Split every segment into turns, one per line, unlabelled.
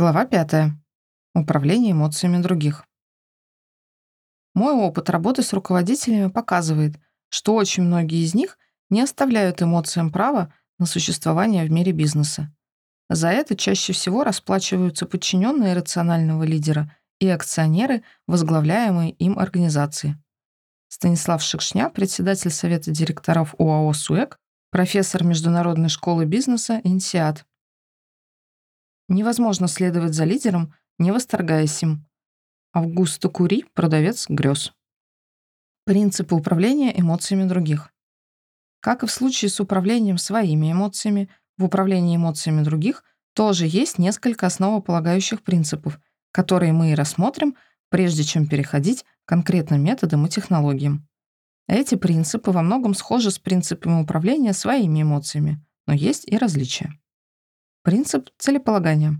Глава 5. Управление эмоциями других. Мой опыт работы с руководителями показывает, что очень многие из них не оставляют эмоциям права на существование в мире бизнеса. За это чаще всего расплачиваются подчиненные рационального лидера и акционеры, возглавляемые им организации. Станислав Шекшня, председатель Совета директоров УАО «СУЭК», профессор Международной школы бизнеса «Инсиат», Невозможно следовать за лидером, не восторгаясь им. Августа Кури, продавец грез. Принципы управления эмоциями других. Как и в случае с управлением своими эмоциями, в управлении эмоциями других тоже есть несколько основополагающих принципов, которые мы и рассмотрим, прежде чем переходить к конкретным методам и технологиям. Эти принципы во многом схожи с принципами управления своими эмоциями, но есть и различия. Принцип целеполагания.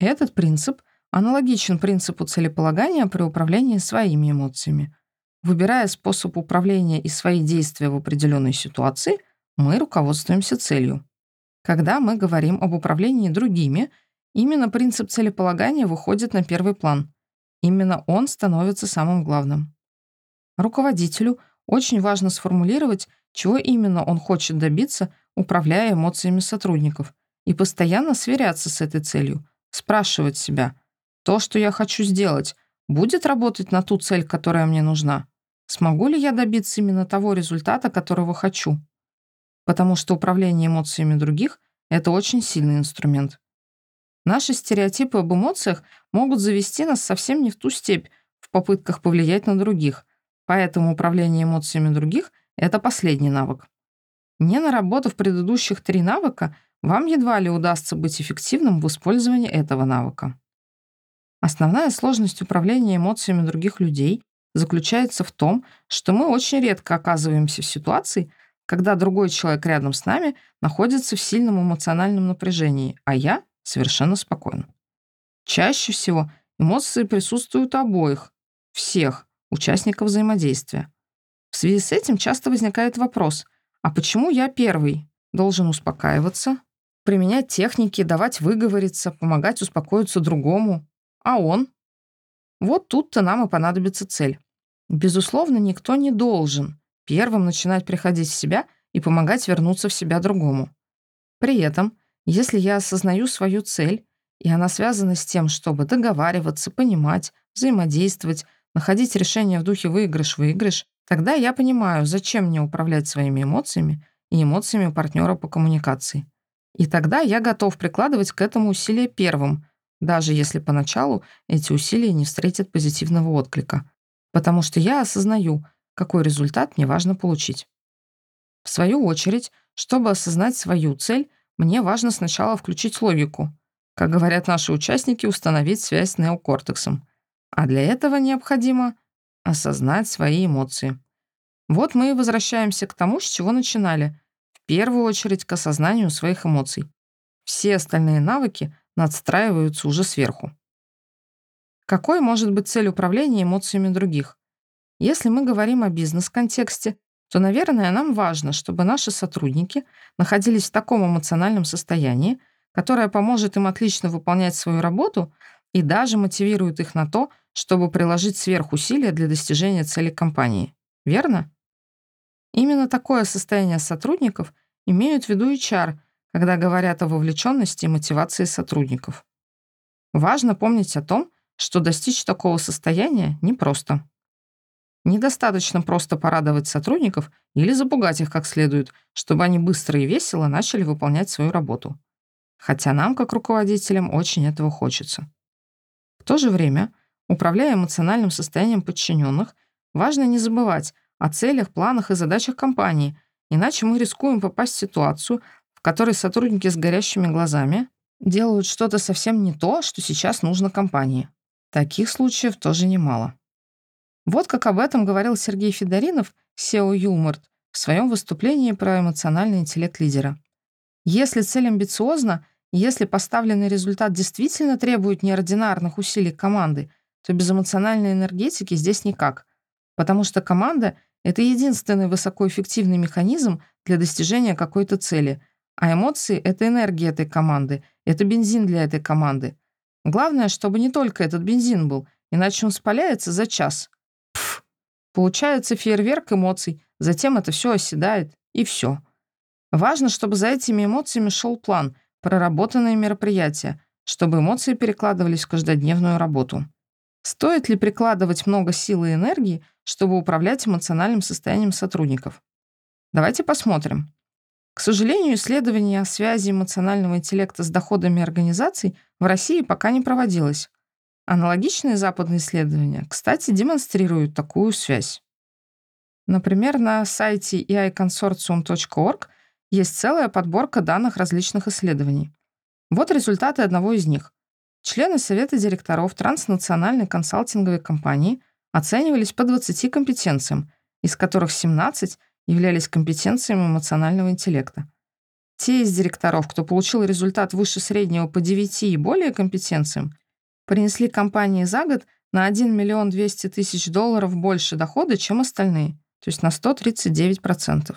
Этот принцип аналогичен принципу целеполагания при управлении своими эмоциями. Выбирая способ управления и свои действия в определенной ситуации, мы руководствуемся целью. Когда мы говорим об управлении другими, именно принцип целеполагания выходит на первый план. Именно он становится самым главным. Руководителю очень важно сформулировать, чего именно он хочет добиться, управляя эмоциями сотрудников, и постоянно сверяться с этой целью, спрашивать себя, то, что я хочу сделать, будет работать на ту цель, которая мне нужна? Смогу ли я добиться именно того результата, которого хочу? Потому что управление эмоциями других — это очень сильный инструмент. Наши стереотипы об эмоциях могут завести нас совсем не в ту степь в попытках повлиять на других, поэтому управление эмоциями других — это последний навык. Не наработав предыдущих три навыка — вам едва ли удастся быть эффективным в использовании этого навыка. Основная сложность управления эмоциями других людей заключается в том, что мы очень редко оказываемся в ситуации, когда другой человек рядом с нами находится в сильном эмоциональном напряжении, а я совершенно спокойна. Чаще всего эмоции присутствуют обоих, всех участников взаимодействия. В связи с этим часто возникает вопрос, а почему я первый должен успокаиваться, применять техники, давать выговориться, помогать успокоиться другому. А он? Вот тут-то нам и понадобится цель. Безусловно, никто не должен первым начинать приходить в себя и помогать вернуться в себя другому. При этом, если я осознаю свою цель, и она связана с тем, чтобы договариваться, понимать, взаимодействовать, находить решение в духе выигрыш-выигрыш, тогда я понимаю, зачем мне управлять своими эмоциями и эмоциями партнера по коммуникации. И тогда я готов прикладывать к этому усилия первым, даже если поначалу эти усилия не встретят позитивного отклика, потому что я осознаю, какой результат мне важно получить. В свою очередь, чтобы осознать свою цель, мне важно сначала включить логику, как говорят наши участники, установить связь с неокортексом. А для этого необходимо осознать свои эмоции. Вот мы и возвращаемся к тому, с чего начинали, первую очередь к осознанию своих эмоций. Все остальные навыки надстраиваются уже сверху. Какой может быть цель управления эмоциями других? Если мы говорим о бизнес-контексте, то, наверное, нам важно, чтобы наши сотрудники находились в таком эмоциональном состоянии, которое поможет им отлично выполнять свою работу и даже мотивирует их на то, чтобы приложить сверхусилия для достижения цели компании. Верно? Именно такое состояние сотрудников имеют в виду HR, когда говорят о вовлеченности и мотивации сотрудников. Важно помнить о том, что достичь такого состояния непросто. Недостаточно просто порадовать сотрудников или запугать их как следует, чтобы они быстро и весело начали выполнять свою работу. Хотя нам, как руководителям, очень этого хочется. В то же время, управляя эмоциональным состоянием подчиненных, важно не забывать о целях, планах и задачах компании – Иначе мы рискуем попасть в ситуацию, в которой сотрудники с горящими глазами делают что-то совсем не то, что сейчас нужно компании. Таких случаев тоже немало. Вот как об этом говорил Сергей Федоринов, SEO Юморт, в своем выступлении про эмоциональный интеллект лидера. Если цель амбициозна, если поставленный результат действительно требует неординарных усилий команды, то без эмоциональной энергетики здесь никак, потому что команда — это единственный высокоэффективный механизм для достижения какой-то цели. А эмоции — это энергия этой команды, это бензин для этой команды. Главное, чтобы не только этот бензин был, иначе он спаляется за час. Пф, получается фейерверк эмоций, затем это все оседает, и все. Важно, чтобы за этими эмоциями шел план, проработанные мероприятия, чтобы эмоции перекладывались в каждодневную работу. Стоит ли прикладывать много сил и энергии, чтобы управлять эмоциональным состоянием сотрудников? Давайте посмотрим. К сожалению, исследование о связи эмоционального интеллекта с доходами организаций в России пока не проводилось. Аналогичные западные исследования, кстати, демонстрируют такую связь. Например, на сайте eiconsortium.org есть целая подборка данных различных исследований. Вот результаты одного из них. Члены Совета директоров транснациональной консалтинговой компании оценивались по 20 компетенциям, из которых 17 являлись компетенциями эмоционального интеллекта. Те из директоров, кто получил результат выше среднего по 9 и более компетенциям, принесли компании за год на 1 миллион 200 тысяч долларов больше дохода, чем остальные, то есть на 139%.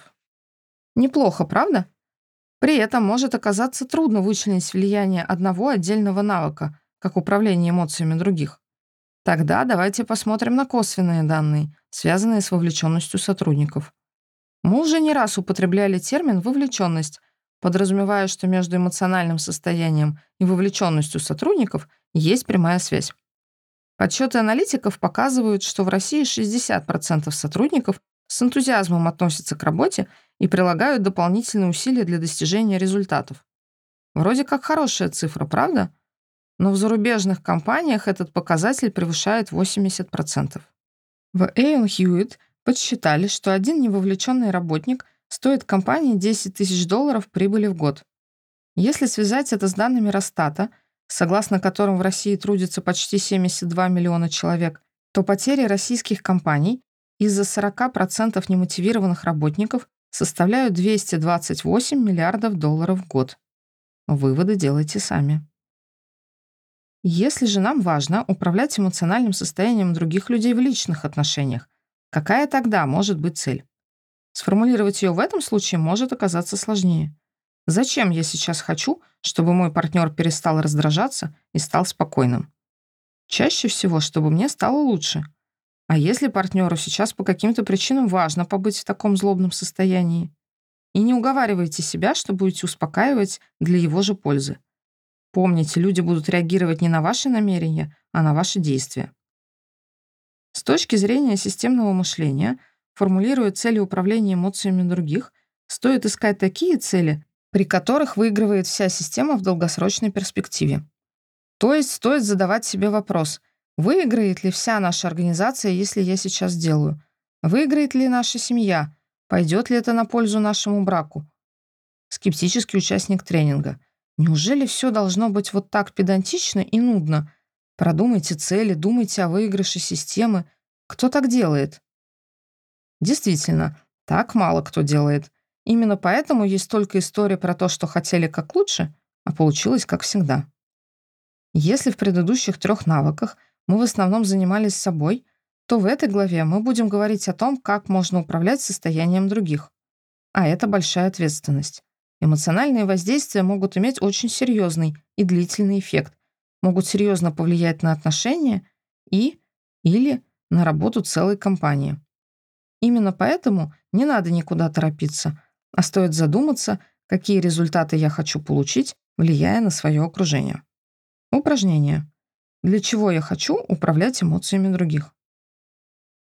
Неплохо, правда? При этом может оказаться трудно вычленить влияние одного отдельного навыка, как управление эмоциями других. Тогда давайте посмотрим на косвенные данные, связанные с вовлеченностью сотрудников. Мы уже не раз употребляли термин «вовлеченность», подразумевая, что между эмоциональным состоянием и вовлеченностью сотрудников есть прямая связь. Подсчеты аналитиков показывают, что в России 60% сотрудников с энтузиазмом относятся к работе и прилагают дополнительные усилия для достижения результатов. Вроде как хорошая цифра, правда? Но в зарубежных компаниях этот показатель превышает 80%. В Эйон Хьюитт подсчитали, что один невовлеченный работник стоит компании 10 тысяч долларов прибыли в год. Если связать это с данными Росстата, согласно которым в России трудится почти 72 миллиона человек, то потери российских компаний из-за 40% немотивированных работников составляют 228 миллиардов долларов в год. Выводы делайте сами. Если же нам важно управлять эмоциональным состоянием других людей в личных отношениях, какая тогда может быть цель? Сформулировать ее в этом случае может оказаться сложнее. Зачем я сейчас хочу, чтобы мой партнер перестал раздражаться и стал спокойным? Чаще всего, чтобы мне стало лучше — а если партнеру сейчас по каким-то причинам важно побыть в таком злобном состоянии? И не уговаривайте себя, что будете успокаивать для его же пользы. Помните, люди будут реагировать не на ваши намерения, а на ваши действия. С точки зрения системного мышления, формулируя цели управления эмоциями других, стоит искать такие цели, при которых выигрывает вся система в долгосрочной перспективе. То есть стоит задавать себе вопрос – Выиграет ли вся наша организация, если я сейчас сделаю? Выиграет ли наша семья? Пойдет ли это на пользу нашему браку? Скептический участник тренинга. Неужели все должно быть вот так педантично и нудно? Продумайте цели, думайте о выигрыше системы. Кто так делает? Действительно, так мало кто делает. Именно поэтому есть только история про то, что хотели как лучше, а получилось как всегда. Если в предыдущих трех навыках – мы в основном занимались собой, то в этой главе мы будем говорить о том, как можно управлять состоянием других. А это большая ответственность. Эмоциональные воздействия могут иметь очень серьезный и длительный эффект, могут серьезно повлиять на отношения и или на работу целой компании. Именно поэтому не надо никуда торопиться, а стоит задуматься, какие результаты я хочу получить, влияя на свое окружение. Упражнение. Для чего я хочу управлять эмоциями других?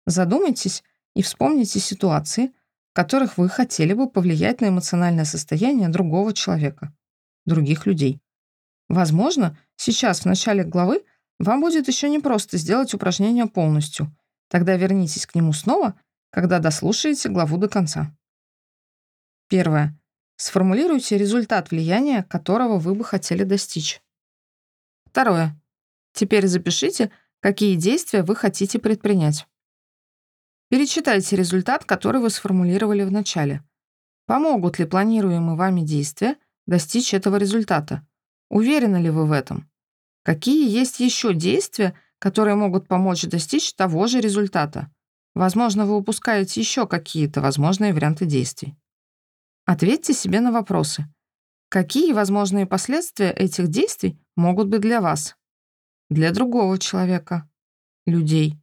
Задумайтесь и вспомните ситуации, в которых вы хотели бы повлиять на эмоциональное состояние другого человека, других людей. Возможно, сейчас в начале главы вам будет еще не просто сделать упражнение полностью. Тогда вернитесь к нему снова, когда дослушаете главу до конца. Первое. Сформулируйте результат влияния, которого вы бы хотели достичь. Второе. Теперь запишите, какие действия вы хотите предпринять. Перечитайте результат, который вы сформулировали в начале. Помогут ли планируемые вами действия достичь этого результата? Уверены ли вы в этом? Какие есть еще действия, которые могут помочь достичь того же результата? Возможно, вы упускаете еще какие-то возможные варианты действий. Ответьте себе на вопросы. Какие возможные последствия этих действий могут быть для вас? Для другого человека, людей,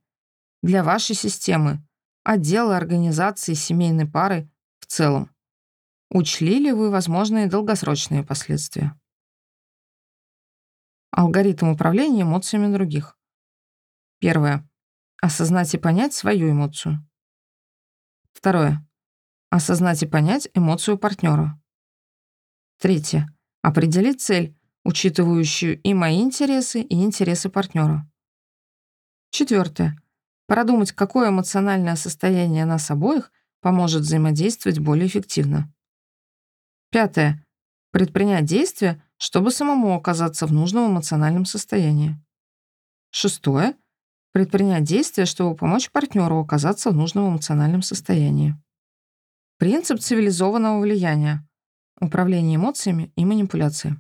для вашей системы, отдела, организации, семейной пары в целом. Учли ли вы возможные долгосрочные последствия? Алгоритм управления эмоциями других. Первое. Осознать и понять свою эмоцию. Второе. Осознать и понять эмоцию партнера. Третье. Определить цель, учитывающую и мои интересы, и интересы партнера. Четвертое. Продумать, какое эмоциональное состояние нас обоих поможет взаимодействовать более эффективно. Пятое. Предпринять действия, чтобы самому оказаться в нужном эмоциональном состоянии. Шестое. Предпринять действия, чтобы помочь партнеру оказаться в нужном эмоциональном состоянии. Принцип цивилизованного влияния. Управление эмоциями и манипуляции.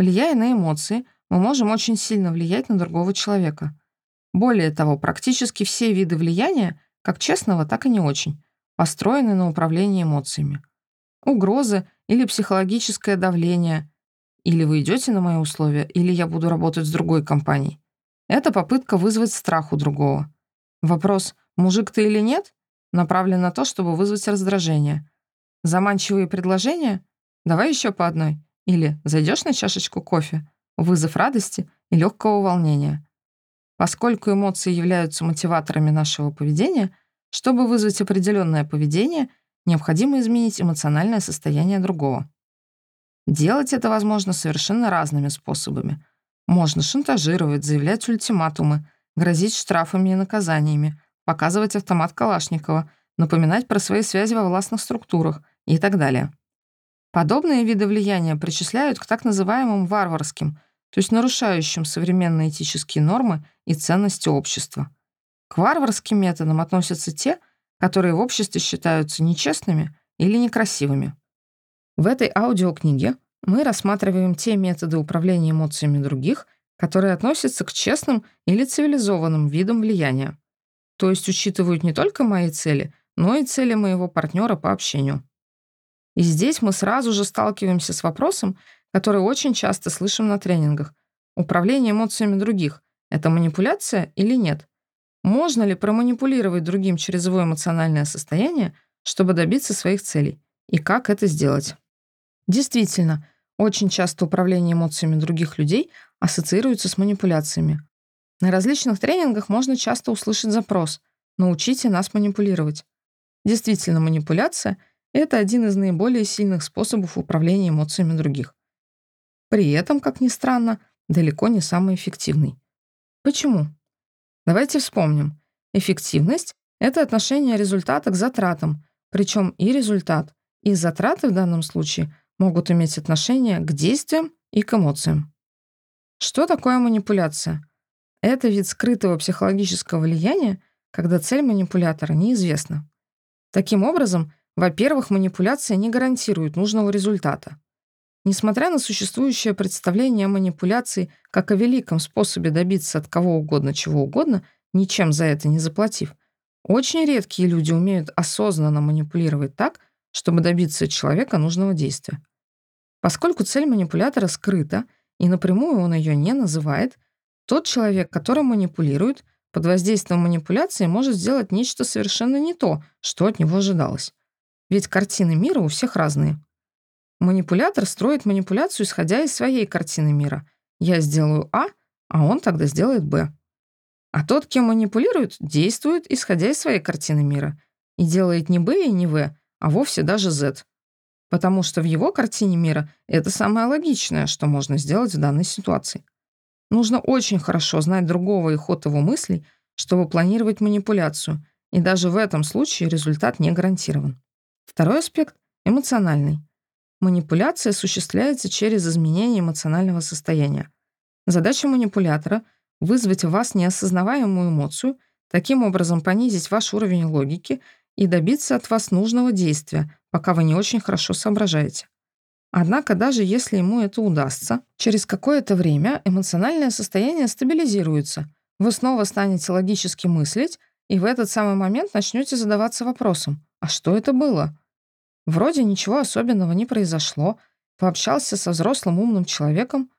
Влияя на эмоции, мы можем очень сильно влиять на другого человека. Более того, практически все виды влияния, как честного, так и не очень, построены на управлении эмоциями. Угрозы или психологическое давление, или вы идете на мои условия, или я буду работать с другой компанией. Это попытка вызвать страх у другого. Вопрос «мужик ты или нет?» направлен на то, чтобы вызвать раздражение. Заманчивые предложения «давай еще по одной» или «зайдешь на чашечку кофе?» вызов радости и легкого волнения. Поскольку эмоции являются мотиваторами нашего поведения, чтобы вызвать определенное поведение, необходимо изменить эмоциональное состояние другого. Делать это возможно совершенно разными способами. Можно шантажировать, заявлять ультиматумы, грозить штрафами и наказаниями, показывать автомат Калашникова, напоминать про свои связи во властных структурах и так далее. Подобные виды влияния причисляют к так называемым варварским, то есть нарушающим современные этические нормы и ценности общества. К варварским методам относятся те, которые в обществе считаются нечестными или некрасивыми. В этой аудиокниге мы рассматриваем те методы управления эмоциями других, которые относятся к честным или цивилизованным видам влияния, то есть учитывают не только мои цели, но и цели моего партнера по общению. И здесь мы сразу же сталкиваемся с вопросом, который очень часто слышим на тренингах. Управление эмоциями других — это манипуляция или нет? Можно ли проманипулировать другим через его эмоциональное состояние, чтобы добиться своих целей? И как это сделать? Действительно, очень часто управление эмоциями других людей ассоциируется с манипуляциями. На различных тренингах можно часто услышать запрос «научите нас манипулировать». Действительно, манипуляция — это один из наиболее сильных способов управления эмоциями других. При этом, как ни странно, далеко не самый эффективный. Почему? Давайте вспомним. Эффективность — это отношение результата к затратам, причем и результат, и затраты в данном случае могут иметь отношение к действиям и к эмоциям. Что такое манипуляция? Это вид скрытого психологического влияния, когда цель манипулятора неизвестна. Таким образом, во-первых, манипуляция не гарантирует нужного результата. Несмотря на существующее представление о манипуляции как о великом способе добиться от кого угодно чего угодно, ничем за это не заплатив, очень редкие люди умеют осознанно манипулировать так, чтобы добиться от человека нужного действия. Поскольку цель манипулятора скрыта, и напрямую он ее не называет, тот человек, который манипулирует, под воздействием манипуляции может сделать нечто совершенно не то, что от него ожидалось. Ведь картины мира у всех разные. Манипулятор строит манипуляцию, исходя из своей картины мира. Я сделаю А, а он тогда сделает Б. А тот, кем манипулирует, действует, исходя из своей картины мира, и делает не Б и не В, а вовсе даже Z потому что в его картине мира это самое логичное, что можно сделать в данной ситуации. Нужно очень хорошо знать другого и ход его мыслей, чтобы планировать манипуляцию, и даже в этом случае результат не гарантирован. Второй аспект — эмоциональный. Манипуляция осуществляется через изменение эмоционального состояния. Задача манипулятора — вызвать в вас неосознаваемую эмоцию, таким образом понизить ваш уровень логики и добиться от вас нужного действия, пока вы не очень хорошо соображаете. Однако даже если ему это удастся, через какое-то время эмоциональное состояние стабилизируется, вы снова станете логически мыслить, и в этот самый момент начнете задаваться вопросом «А что это было?» Вроде ничего особенного не произошло, пообщался со взрослым умным человеком,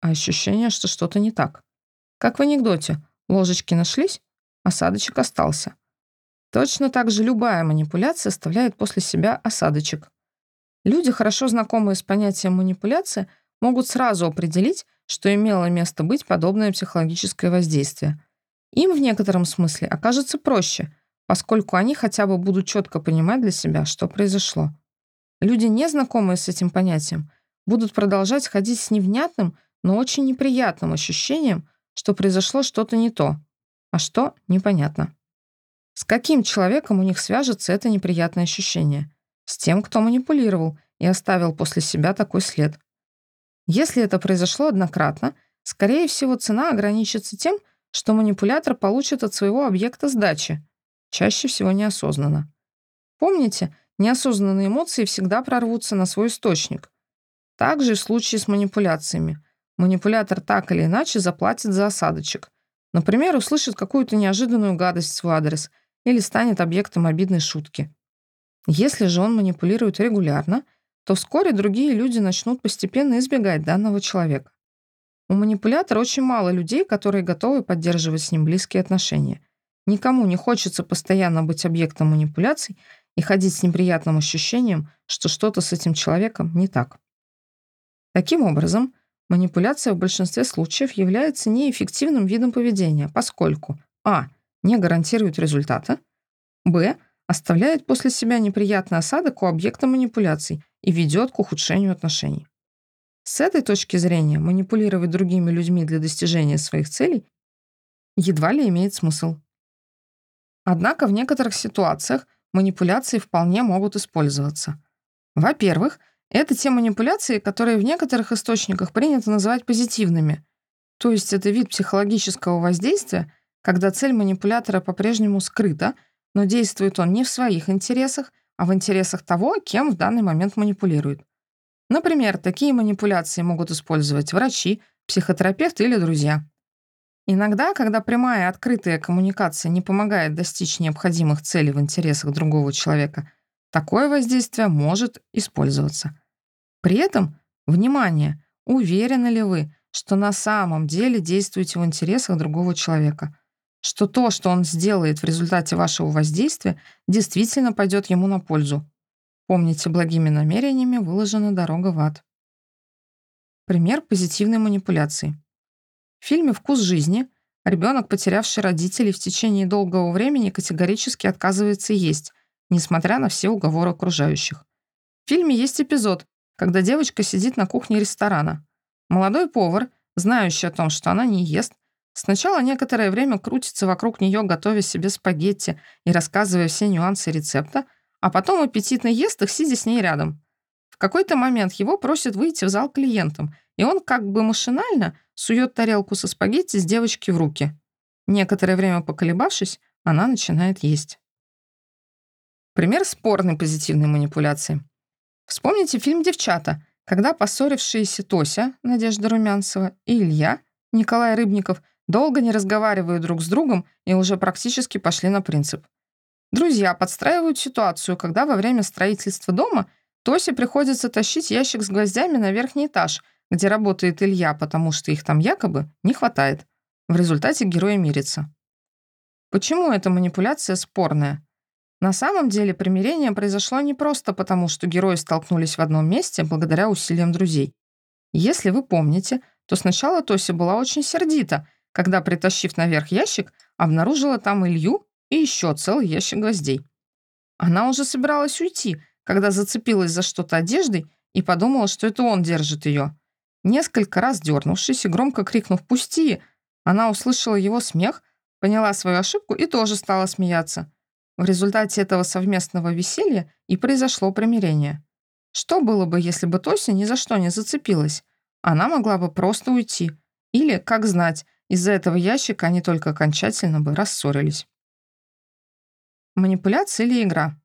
а ощущение, что что-то не так. Как в анекдоте. Ложечки нашлись, осадочек остался. Точно так же любая манипуляция оставляет после себя осадочек. Люди, хорошо знакомые с понятием манипуляция, могут сразу определить, что имело место быть подобное психологическое воздействие. Им в некотором смысле окажется проще, поскольку они хотя бы будут четко понимать для себя, что произошло. Люди, не знакомые с этим понятием, будут продолжать ходить с невнятным, но очень неприятным ощущением, что произошло что-то не то, а что — непонятно. С каким человеком у них свяжется это неприятное ощущение? С тем, кто манипулировал и оставил после себя такой след. Если это произошло однократно, скорее всего, цена ограничится тем, что манипулятор получит от своего объекта сдачи, чаще всего неосознанно. Помните, неосознанные эмоции всегда прорвутся на свой источник. Также в случае с манипуляциями. Манипулятор так или иначе заплатит за осадочек. Например, услышит какую-то неожиданную гадость в свой адрес или станет объектом обидной шутки. Если же он манипулирует регулярно, то вскоре другие люди начнут постепенно избегать данного человека. У манипулятора очень мало людей, которые готовы поддерживать с ним близкие отношения. Никому не хочется постоянно быть объектом манипуляций и ходить с неприятным ощущением, что что-то с этим человеком не так. Таким образом, манипуляция в большинстве случаев является неэффективным видом поведения, поскольку а. не гарантирует результата, б. оставляет после себя неприятный осадок у объекта манипуляций и ведет к ухудшению отношений. С этой точки зрения манипулировать другими людьми для достижения своих целей едва ли имеет смысл. Однако в некоторых ситуациях манипуляции вполне могут использоваться. Во-первых, это те манипуляции, которые в некоторых источниках принято называть позитивными. То есть это вид психологического воздействия, когда цель манипулятора по-прежнему скрыта, но действует он не в своих интересах, а в интересах того, кем в данный момент манипулирует. Например, такие манипуляции могут использовать врачи, психотерапевты или друзья. Иногда, когда прямая открытая коммуникация не помогает достичь необходимых целей в интересах другого человека, такое воздействие может использоваться. При этом, внимание, уверены ли вы, что на самом деле действуете в интересах другого человека, что то, что он сделает в результате вашего воздействия, действительно пойдет ему на пользу. Помните, благими намерениями выложена дорога в ад. Пример позитивной манипуляции. В фильме «Вкус жизни» ребенок, потерявший родителей в течение долгого времени, категорически отказывается есть, несмотря на все уговоры окружающих. В фильме есть эпизод, когда девочка сидит на кухне ресторана. Молодой повар, знающий о том, что она не ест, сначала некоторое время крутится вокруг нее, готовя себе спагетти и рассказывая все нюансы рецепта, а потом аппетитно ест их, сидя с ней рядом. В какой-то момент его просят выйти в зал клиентам, и он как бы машинально сует тарелку со спагетти с девочки в руки. Некоторое время поколебавшись, она начинает есть. Пример спорной позитивной манипуляции. Вспомните фильм «Девчата», когда поссорившиеся Тося, Надежда Румянцева, и Илья, Николай Рыбников, долго не разговаривают друг с другом и уже практически пошли на принцип. Друзья подстраивают ситуацию, когда во время строительства дома Тосе приходится тащить ящик с гвоздями на верхний этаж, где работает Илья, потому что их там якобы не хватает. В результате герои мирятся. Почему эта манипуляция спорная? На самом деле примирение произошло не просто потому, что герои столкнулись в одном месте благодаря усилиям друзей. Если вы помните, то сначала Тося была очень сердита, когда, притащив наверх ящик, обнаружила там Илью и еще целый ящик гвоздей. Она уже собиралась уйти, когда зацепилась за что-то одеждой и подумала, что это он держит ее. Несколько раз дернувшись и громко крикнув «Пусти!», она услышала его смех, поняла свою ошибку и тоже стала смеяться. В результате этого совместного веселья и произошло примирение. Что было бы, если бы Тося ни за что не зацепилась? Она могла бы просто уйти. Или, как знать, из-за этого ящика они только окончательно бы рассорились. Манипуляция или игра?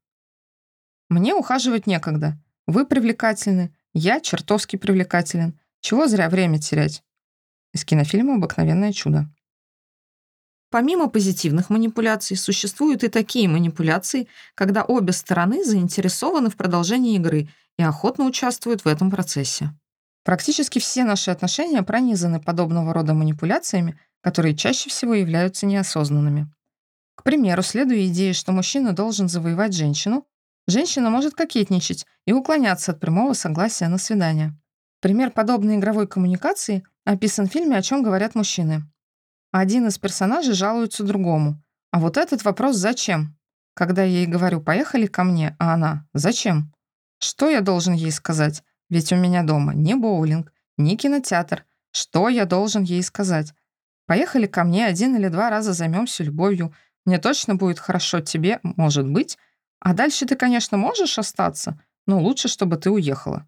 Мне ухаживать некогда. Вы привлекательны, я чертовски привлекателен. Чего зря время терять? Из кинофильма «Обыкновенное чудо». Помимо позитивных манипуляций, существуют и такие манипуляции, когда обе стороны заинтересованы в продолжении игры и охотно участвуют в этом процессе. Практически все наши отношения пронизаны подобного рода манипуляциями, которые чаще всего являются неосознанными. К примеру, следуя идее, что мужчина должен завоевать женщину, женщина может кокетничать и уклоняться от прямого согласия на свидание. Пример подобной игровой коммуникации описан в фильме «О чем говорят мужчины». Один из персонажей жалуется другому. А вот этот вопрос «зачем?». Когда я ей говорю «поехали ко мне», а она «зачем?». Что я должен ей сказать? Ведь у меня дома не боулинг, не кинотеатр. Что я должен ей сказать? Поехали ко мне один или два раза займемся любовью. Мне точно будет хорошо тебе, может быть. А дальше ты, конечно, можешь остаться, но лучше, чтобы ты уехала.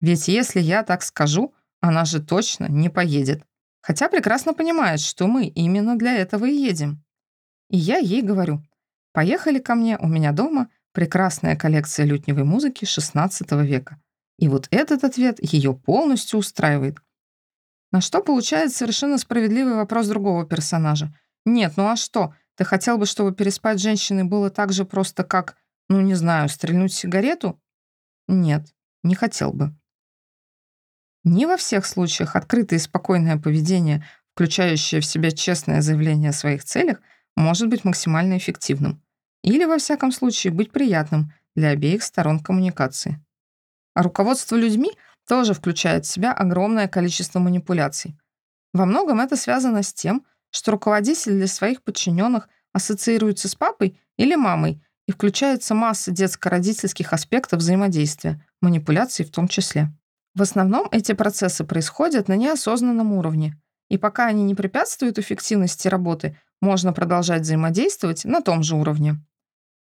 Ведь если я так скажу, она же точно не поедет. Хотя прекрасно понимает, что мы именно для этого и едем. И я ей говорю, поехали ко мне, у меня дома прекрасная коллекция лютневой музыки XVI века. И вот этот ответ ее полностью устраивает. На что получает совершенно справедливый вопрос другого персонажа. Нет, ну а что? Ты хотел бы, чтобы переспать с женщиной было так же просто, как, ну не знаю, стрельнуть сигарету? Нет, не хотел бы. Не во всех случаях открытое и спокойное поведение, включающее в себя честное заявление о своих целях, может быть максимально эффективным. Или, во всяком случае, быть приятным для обеих сторон коммуникации. А руководство людьми тоже включает в себя огромное количество манипуляций. Во многом это связано с тем, что руководитель для своих подчиненных ассоциируется с папой или мамой и включается масса детско-родительских аспектов взаимодействия, манипуляций в том числе. В основном эти процессы происходят на неосознанном уровне, и пока они не препятствуют эффективности работы, можно продолжать взаимодействовать на том же уровне.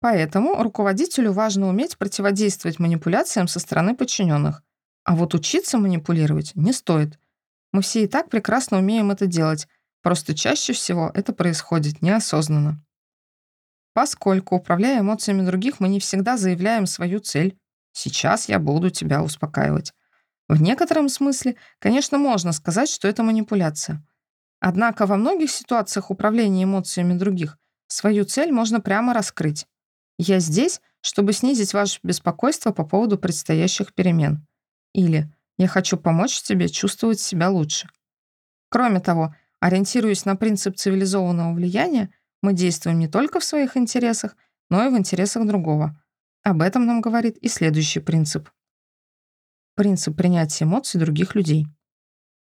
Поэтому руководителю важно уметь противодействовать манипуляциям со стороны подчиненных. А вот учиться манипулировать не стоит. Мы все и так прекрасно умеем это делать, просто чаще всего это происходит неосознанно. Поскольку, управляя эмоциями других, мы не всегда заявляем свою цель. Сейчас я буду тебя успокаивать. В некотором смысле, конечно, можно сказать, что это манипуляция. Однако во многих ситуациях управления эмоциями других свою цель можно прямо раскрыть. Я здесь, чтобы снизить ваше беспокойство по поводу предстоящих перемен. Или я хочу помочь тебе чувствовать себя лучше. Кроме того, ориентируясь на принцип цивилизованного влияния, мы действуем не только в своих интересах, но и в интересах другого. Об этом нам говорит и следующий принцип принцип принятия эмоций других людей.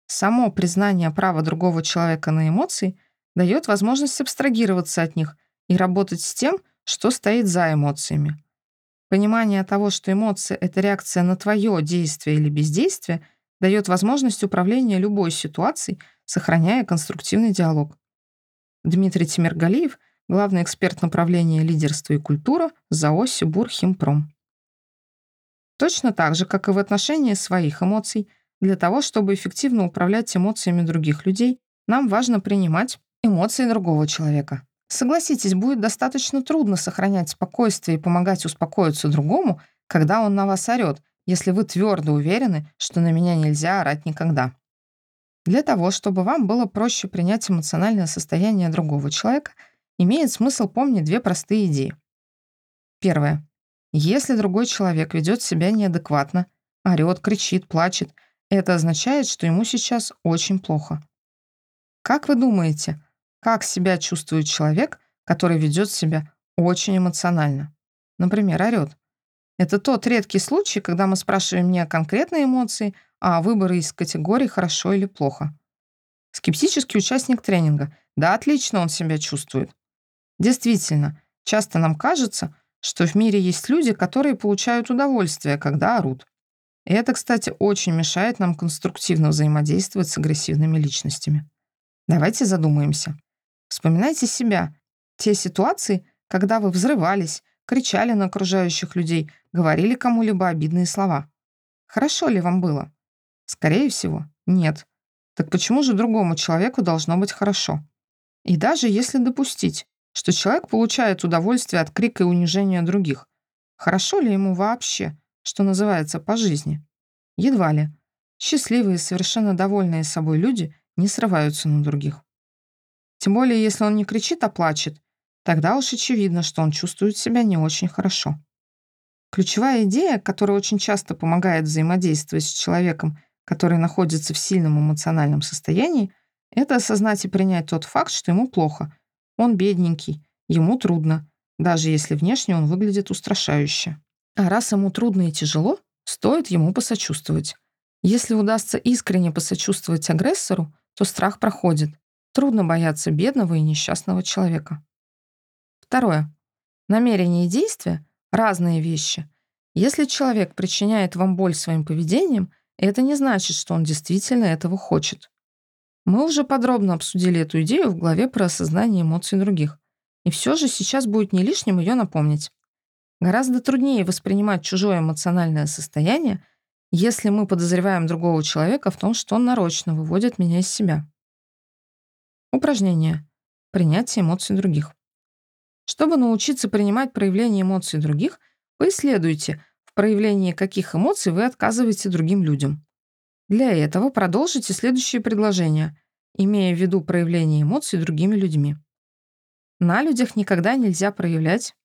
Само признание права другого человека на эмоции дает возможность абстрагироваться от них и работать с тем, что стоит за эмоциями. Понимание того, что эмоция — это реакция на твое действие или бездействие, дает возможность управления любой ситуацией, сохраняя конструктивный диалог. Дмитрий Тимиргалиев, главный эксперт направления лидерства и культура ЗАО «Сибур-Химпром». Точно так же, как и в отношении своих эмоций, для того, чтобы эффективно управлять эмоциями других людей, нам важно принимать эмоции другого человека. Согласитесь, будет достаточно трудно сохранять спокойствие и помогать успокоиться другому, когда он на вас орёт, если вы твердо уверены, что на меня нельзя орать никогда. Для того, чтобы вам было проще принять эмоциональное состояние другого человека, имеет смысл помнить две простые идеи. Первое. Если другой человек ведет себя неадекватно, орёт, кричит, плачет, это означает, что ему сейчас очень плохо. Как вы думаете, как себя чувствует человек, который ведет себя очень эмоционально? Например, орёт. Это тот редкий случай, когда мы спрашиваем не о конкретной эмоции, а о выборе из категории «хорошо» или «плохо». Скептический участник тренинга. Да, отлично он себя чувствует. Действительно, часто нам кажется, что в мире есть люди, которые получают удовольствие, когда орут. И это, кстати, очень мешает нам конструктивно взаимодействовать с агрессивными личностями. Давайте задумаемся. Вспоминайте себя. Те ситуации, когда вы взрывались, кричали на окружающих людей, говорили кому-либо обидные слова. Хорошо ли вам было? Скорее всего, нет. Так почему же другому человеку должно быть хорошо? И даже если допустить, что человек получает удовольствие от крика и унижения других. Хорошо ли ему вообще, что называется, по жизни? Едва ли. Счастливые, совершенно довольные собой люди не срываются на других. Тем более, если он не кричит, а плачет, тогда уж очевидно, что он чувствует себя не очень хорошо. Ключевая идея, которая очень часто помогает взаимодействовать с человеком, который находится в сильном эмоциональном состоянии, Это осознать и принять тот факт, что ему плохо. Он бедненький, ему трудно, даже если внешне он выглядит устрашающе. А раз ему трудно и тяжело, стоит ему посочувствовать. Если удастся искренне посочувствовать агрессору, то страх проходит. Трудно бояться бедного и несчастного человека. Второе. Намерение и действия — разные вещи. Если человек причиняет вам боль своим поведением, это не значит, что он действительно этого хочет. Мы уже подробно обсудили эту идею в главе про осознание эмоций других. И все же сейчас будет не лишним ее напомнить. Гораздо труднее воспринимать чужое эмоциональное состояние, если мы подозреваем другого человека в том, что он нарочно выводит меня из себя. Упражнение. Принятие эмоций других. Чтобы научиться принимать проявления эмоций других, поисследуйте, в проявлении каких эмоций вы отказываете другим людям. Для этого продолжите следующее предложение, имея в виду проявление эмоций другими людьми. На людях никогда нельзя проявлять,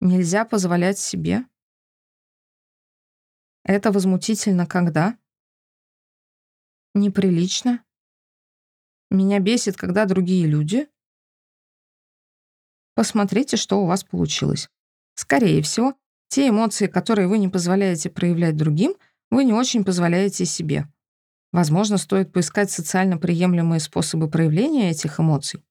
нельзя позволять себе. Это возмутительно когда? Неприлично. Меня бесит, когда другие люди. Посмотрите, что у вас получилось. Скорее всего, те эмоции, которые вы не позволяете проявлять другим, вы не очень позволяете себе. Возможно, стоит поискать социально приемлемые способы проявления этих эмоций.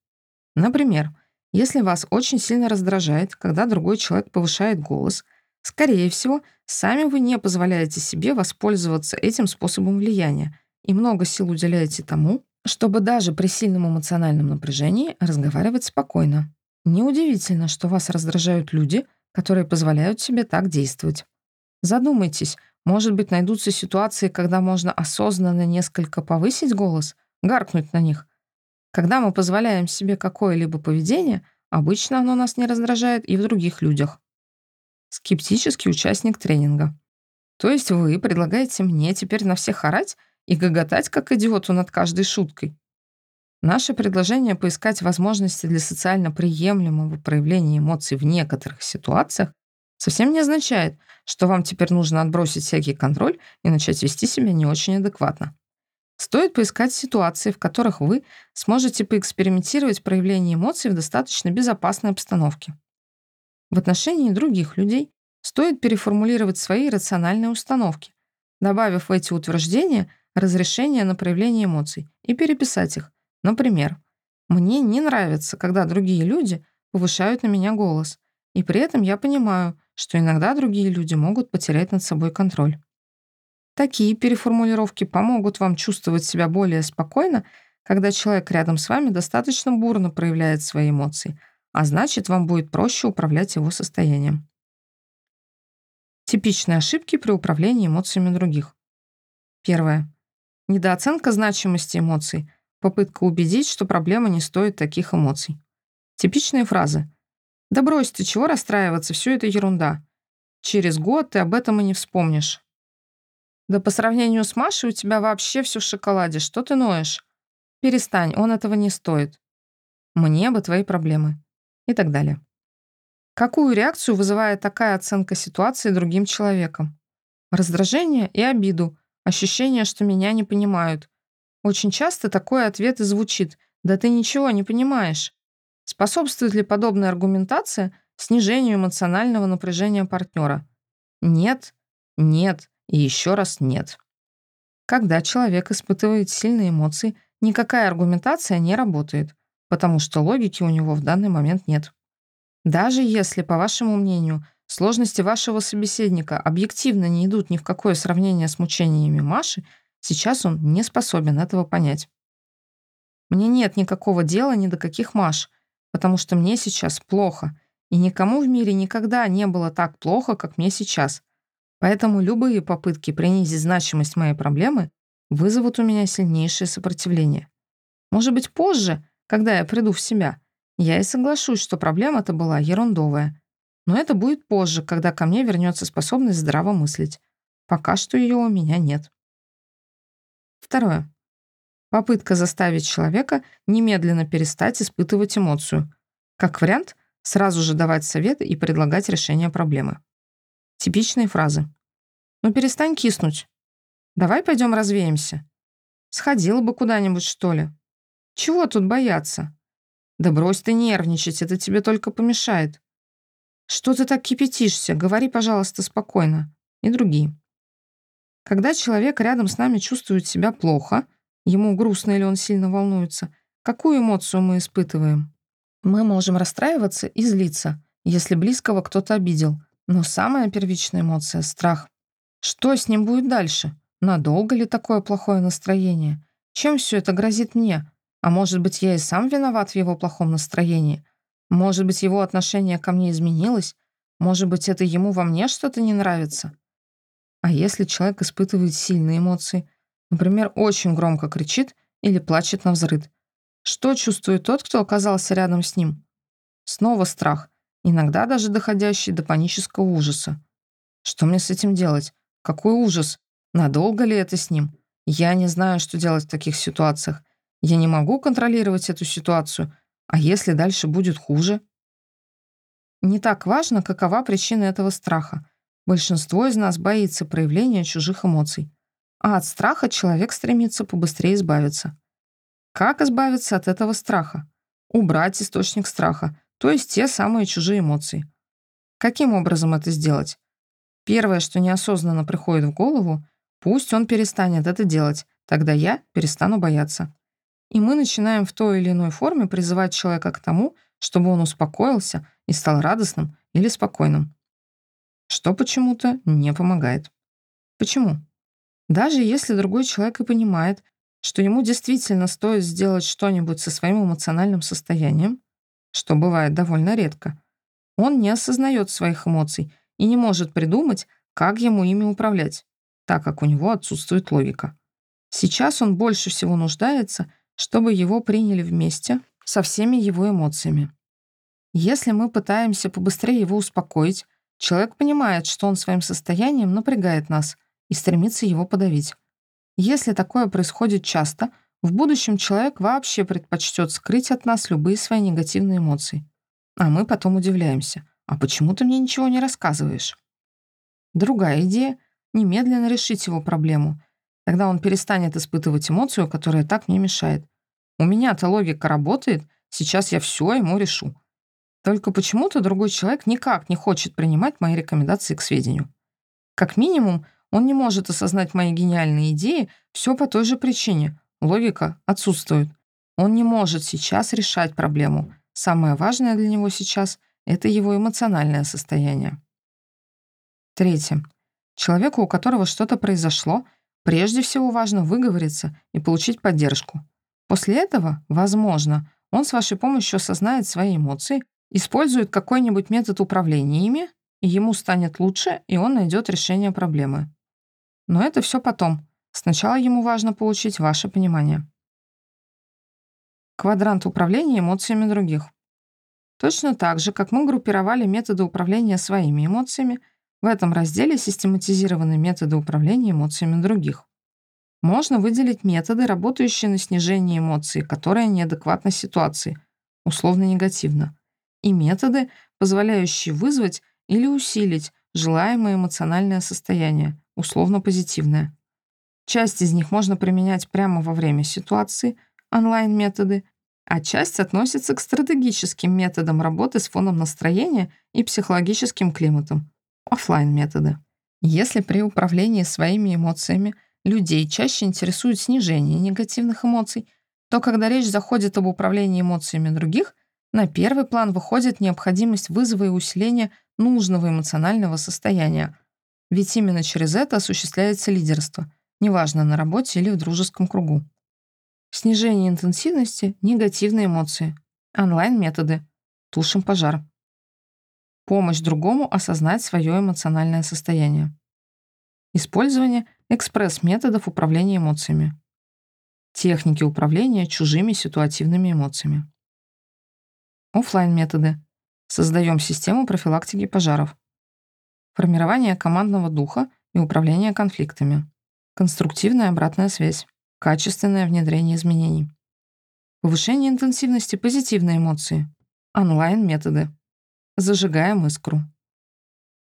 Например, если вас очень сильно раздражает, когда другой человек повышает голос, скорее всего, сами вы не позволяете себе воспользоваться этим способом влияния и много сил уделяете тому, чтобы даже при сильном эмоциональном напряжении разговаривать спокойно. Неудивительно, что вас раздражают люди, которые позволяют себе так действовать. Задумайтесь, может быть, найдутся ситуации, когда можно осознанно несколько повысить голос, гаркнуть на них. Когда мы позволяем себе какое-либо поведение, обычно оно нас не раздражает и в других людях. Скептический участник тренинга. То есть вы предлагаете мне теперь на всех орать и гоготать, как идиоту над каждой шуткой? Наше предложение поискать возможности для социально приемлемого проявления эмоций в некоторых ситуациях совсем не означает, что вам теперь нужно отбросить всякий контроль и начать вести себя не очень адекватно. Стоит поискать ситуации, в которых вы сможете поэкспериментировать проявление эмоций в достаточно безопасной обстановке. В отношении других людей стоит переформулировать свои рациональные установки, добавив в эти утверждения разрешение на проявление эмоций и переписать их. Например, «Мне не нравится, когда другие люди повышают на меня голос, и при этом я понимаю, что иногда другие люди могут потерять над собой контроль». Такие переформулировки помогут вам чувствовать себя более спокойно, когда человек рядом с вами достаточно бурно проявляет свои эмоции, а значит, вам будет проще управлять его состоянием. Типичные ошибки при управлении эмоциями других. Первое. Недооценка значимости эмоций, попытка убедить, что проблема не стоит таких эмоций. Типичные фразы. «Да брось ты, чего расстраиваться, все это ерунда. Через год ты об этом и не вспомнишь. Да по сравнению с Машей у тебя вообще все в шоколаде, что ты ноешь? Перестань, он этого не стоит. Мне бы твои проблемы. И так далее. Какую реакцию вызывает такая оценка ситуации другим человеком? Раздражение и обиду, ощущение, что меня не понимают. Очень часто такой ответ и звучит «да ты ничего не понимаешь». Способствует ли подобная аргументация снижению эмоционального напряжения партнера? Нет, нет и еще раз нет. Когда человек испытывает сильные эмоции, никакая аргументация не работает, потому что логики у него в данный момент нет. Даже если, по вашему мнению, сложности вашего собеседника объективно не идут ни в какое сравнение с мучениями Маши, сейчас он не способен этого понять. Мне нет никакого дела ни до каких Маш, потому что мне сейчас плохо, и никому в мире никогда не было так плохо, как мне сейчас. Поэтому любые попытки принизить значимость моей проблемы вызовут у меня сильнейшее сопротивление. Может быть, позже, когда я приду в себя, я и соглашусь, что проблема-то была ерундовая. Но это будет позже, когда ко мне вернется способность здраво мыслить. Пока что ее у меня нет. Второе. Попытка заставить человека немедленно перестать испытывать эмоцию. Как вариант, сразу же давать советы и предлагать решение проблемы. Типичные фразы. «Ну перестань киснуть. Давай пойдем развеемся. Сходила бы куда-нибудь, что ли. Чего тут бояться? Да брось ты нервничать, это тебе только помешает. Что ты так кипятишься? Говори, пожалуйста, спокойно. И другие. Когда человек рядом с нами чувствует себя плохо, ему грустно или он сильно волнуется, какую эмоцию мы испытываем? Мы можем расстраиваться и злиться, если близкого кто-то обидел, но самая первичная эмоция — страх. Что с ним будет дальше? Надолго ли такое плохое настроение? Чем все это грозит мне? А может быть, я и сам виноват в его плохом настроении? Может быть, его отношение ко мне изменилось? Может быть, это ему во мне что-то не нравится? А если человек испытывает сильные эмоции, например, очень громко кричит или плачет на взрыд, что чувствует тот, кто оказался рядом с ним? Снова страх, иногда даже доходящий до панического ужаса. Что мне с этим делать? Какой ужас! Надолго ли это с ним? Я не знаю, что делать в таких ситуациях. Я не могу контролировать эту ситуацию. А если дальше будет хуже? Не так важно, какова причина этого страха. Большинство из нас боится проявления чужих эмоций. А от страха человек стремится побыстрее избавиться. Как избавиться от этого страха? Убрать источник страха, то есть те самые чужие эмоции. Каким образом это сделать? Первое, что неосознанно приходит в голову, Пусть он перестанет это делать, тогда я перестану бояться. И мы начинаем в той или иной форме призывать человека к тому, чтобы он успокоился и стал радостным или спокойным. Что почему-то не помогает. Почему? Даже если другой человек и понимает, что ему действительно стоит сделать что-нибудь со своим эмоциональным состоянием, что бывает довольно редко, он не осознает своих эмоций и не может придумать, как ему ими управлять так как у него отсутствует логика. Сейчас он больше всего нуждается, чтобы его приняли вместе со всеми его эмоциями. Если мы пытаемся побыстрее его успокоить, человек понимает, что он своим состоянием напрягает нас и стремится его подавить. Если такое происходит часто, в будущем человек вообще предпочтет скрыть от нас любые свои негативные эмоции. А мы потом удивляемся. «А почему ты мне ничего не рассказываешь?» Другая идея — немедленно решить его проблему. Тогда он перестанет испытывать эмоцию, которая так мне мешает. У меня-то логика работает, сейчас я все ему решу. Только почему-то другой человек никак не хочет принимать мои рекомендации к сведению. Как минимум, он не может осознать мои гениальные идеи все по той же причине. Логика отсутствует. Он не может сейчас решать проблему. Самое важное для него сейчас — это его эмоциональное состояние. Третье. Человеку, у которого что-то произошло, прежде всего важно выговориться и получить поддержку. После этого, возможно, он с вашей помощью осознает свои эмоции, использует какой-нибудь метод управления ими, и ему станет лучше, и он найдет решение проблемы. Но это все потом. Сначала ему важно получить ваше понимание. Квадрант управления эмоциями других. Точно так же, как мы группировали методы управления своими эмоциями, в этом разделе систематизированы методы управления эмоциями других. Можно выделить методы, работающие на снижение эмоций, которые неадекватны ситуации, условно негативно, и методы, позволяющие вызвать или усилить желаемое эмоциональное состояние, условно позитивное. Часть из них можно применять прямо во время ситуации, онлайн-методы, а часть относится к стратегическим методам работы с фоном настроения и психологическим климатом, офлайн методы Если при управлении своими эмоциями людей чаще интересует снижение негативных эмоций, то когда речь заходит об управлении эмоциями других, на первый план выходит необходимость вызова и усиления нужного эмоционального состояния. Ведь именно через это осуществляется лидерство, неважно, на работе или в дружеском кругу. Снижение интенсивности — негативные эмоции. Онлайн-методы. Тушим пожар. Помощь другому осознать свое эмоциональное состояние. Использование экспресс-методов управления эмоциями. Техники управления чужими ситуативными эмоциями. оффлайн методы Создаем систему профилактики пожаров. Формирование командного духа и управление конфликтами. Конструктивная обратная связь. Качественное внедрение изменений. Повышение интенсивности позитивной эмоции. Онлайн-методы. Зажигаем искру.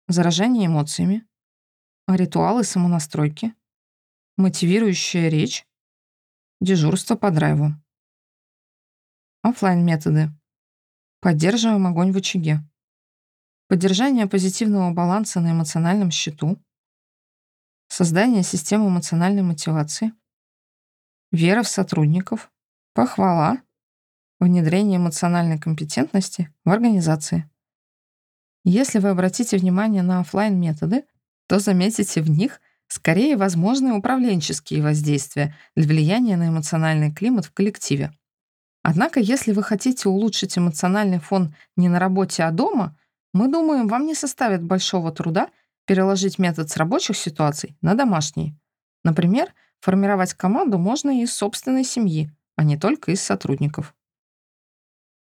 Заражение эмоциями. Ритуалы самонастройки. Мотивирующая речь. Дежурство по драйву. Оффлайн методы. Поддерживаем огонь в очаге. Поддержание позитивного баланса на эмоциональном счету. Создание системы эмоциональной мотивации. Вера в сотрудников. Похвала. Внедрение эмоциональной компетентности в организации. Если вы обратите внимание на офлайн методы то заметите в них скорее возможные управленческие воздействия для влияния на эмоциональный климат в коллективе. Однако, если вы хотите улучшить эмоциональный фон не на работе, а дома, мы думаем, вам не составит большого труда переложить метод с рабочих ситуаций на домашние. Например, формировать команду можно и из собственной семьи, а не только из сотрудников.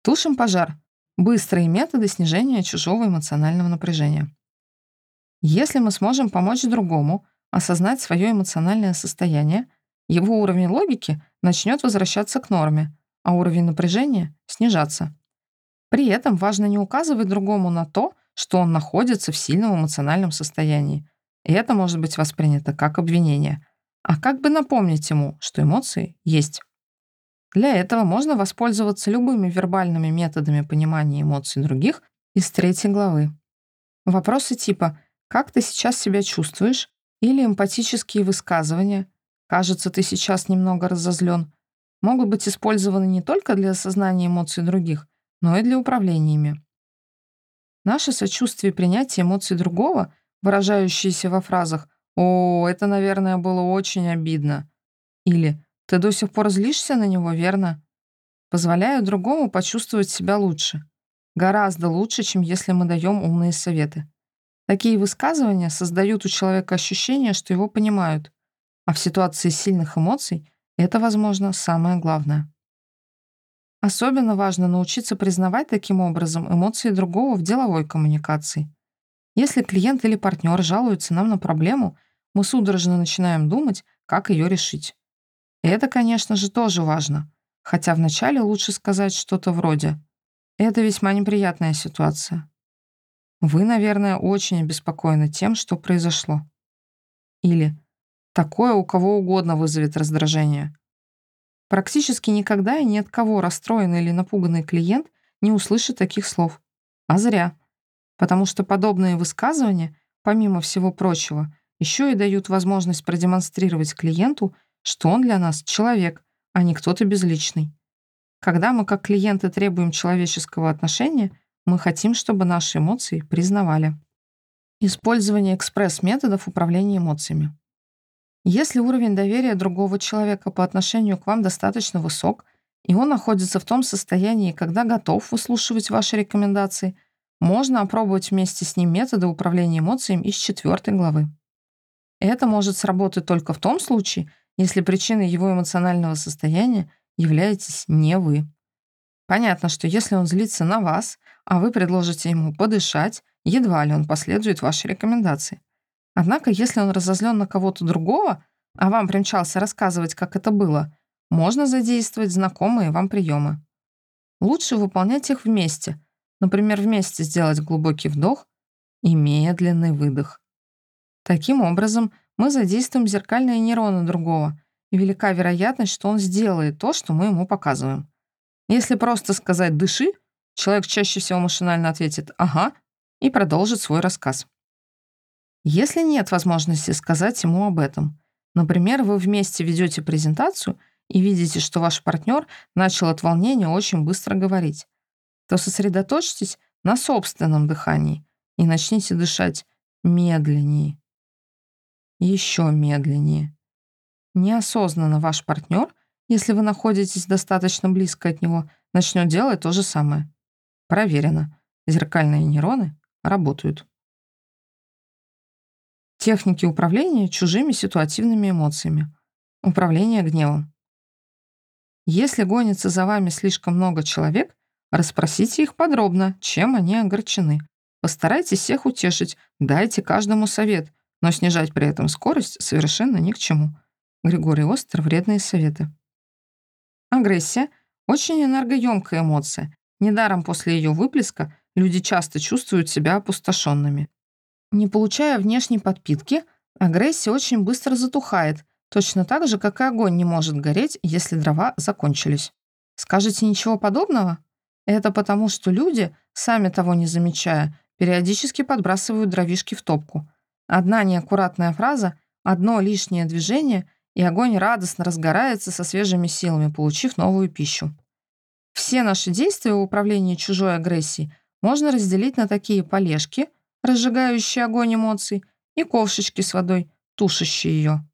Тушим пожар. Быстрые методы снижения чужого эмоционального напряжения. Если мы сможем помочь другому осознать свое эмоциональное состояние, его уровень логики начнет возвращаться к норме, а уровень напряжения — снижаться. При этом важно не указывать другому на то, что он находится в сильном эмоциональном состоянии. И это может быть воспринято как обвинение, а как бы напомнить ему, что эмоции есть. Для этого можно воспользоваться любыми вербальными методами понимания эмоций других из третьей главы. Вопросы типа как ты сейчас себя чувствуешь? Или эмпатические высказывания. Кажется, ты сейчас немного разозлен. Могут быть использованы не только для осознания эмоций других, но и для управления ими. Наше сочувствие и принятие эмоций другого, выражающиеся во фразах «О, это, наверное, было очень обидно» или «Ты до сих пор злишься на него, верно?» позволяют другому почувствовать себя лучше. Гораздо лучше, чем если мы даем умные советы. Такие высказывания создают у человека ощущение, что его понимают, а в ситуации сильных эмоций это, возможно, самое главное. Особенно важно научиться признавать таким образом эмоции другого в деловой коммуникации. Если клиент или партнер жалуется нам на проблему, мы судорожно начинаем думать, как ее решить. И это, конечно же, тоже важно, хотя вначале лучше сказать что-то вроде «это весьма неприятная ситуация, вы, наверное, очень обеспокоены тем, что произошло. Или такое у кого угодно вызовет раздражение. Практически никогда и ни от кого расстроенный или напуганный клиент не услышит таких слов. А зря. Потому что подобные высказывания, помимо всего прочего, еще и дают возможность продемонстрировать клиенту, что он для нас человек, а не кто-то безличный. Когда мы как клиенты требуем человеческого отношения, мы хотим, чтобы наши эмоции признавали. Использование экспресс-методов управления эмоциями. Если уровень доверия другого человека по отношению к вам достаточно высок, и он находится в том состоянии, когда готов выслушивать ваши рекомендации, можно опробовать вместе с ним методы управления эмоциями из четвертой главы. Это может сработать только в том случае, если причиной его эмоционального состояния являетесь не вы. Понятно, что если он злится на вас, а вы предложите ему подышать, едва ли он последует вашей рекомендации. Однако, если он разозлен на кого-то другого, а вам примчался рассказывать, как это было, можно задействовать знакомые вам приемы. Лучше выполнять их вместе. Например, вместе сделать глубокий вдох и медленный выдох. Таким образом, мы задействуем зеркальные нейроны другого, и велика вероятность, что он сделает то, что мы ему показываем. Если просто сказать «дыши», Человек чаще всего машинально ответит «ага» и продолжит свой рассказ. Если нет возможности сказать ему об этом, например, вы вместе ведете презентацию и видите, что ваш партнер начал от волнения очень быстро говорить, то сосредоточьтесь на собственном дыхании и начните дышать медленнее, еще медленнее. Неосознанно ваш партнер, если вы находитесь достаточно близко от него, начнет делать то же самое. Проверено. Зеркальные нейроны работают. Техники управления чужими ситуативными эмоциями. Управление гневом. Если гонится за вами слишком много человек, расспросите их подробно, чем они огорчены. Постарайтесь всех утешить, дайте каждому совет, но снижать при этом скорость совершенно ни к чему. Григорий Остер «Вредные советы». Агрессия – очень энергоемкая эмоция, Недаром после ее выплеска люди часто чувствуют себя опустошенными. Не получая внешней подпитки, агрессия очень быстро затухает, точно так же, как и огонь не может гореть, если дрова закончились. Скажете ничего подобного? Это потому, что люди, сами того не замечая, периодически подбрасывают дровишки в топку. Одна неаккуратная фраза, одно лишнее движение, и огонь радостно разгорается со свежими силами, получив новую пищу. Все наши действия в управлении чужой агрессией можно разделить на такие полежки, разжигающие огонь эмоций, и ковшички с водой, тушащие ее.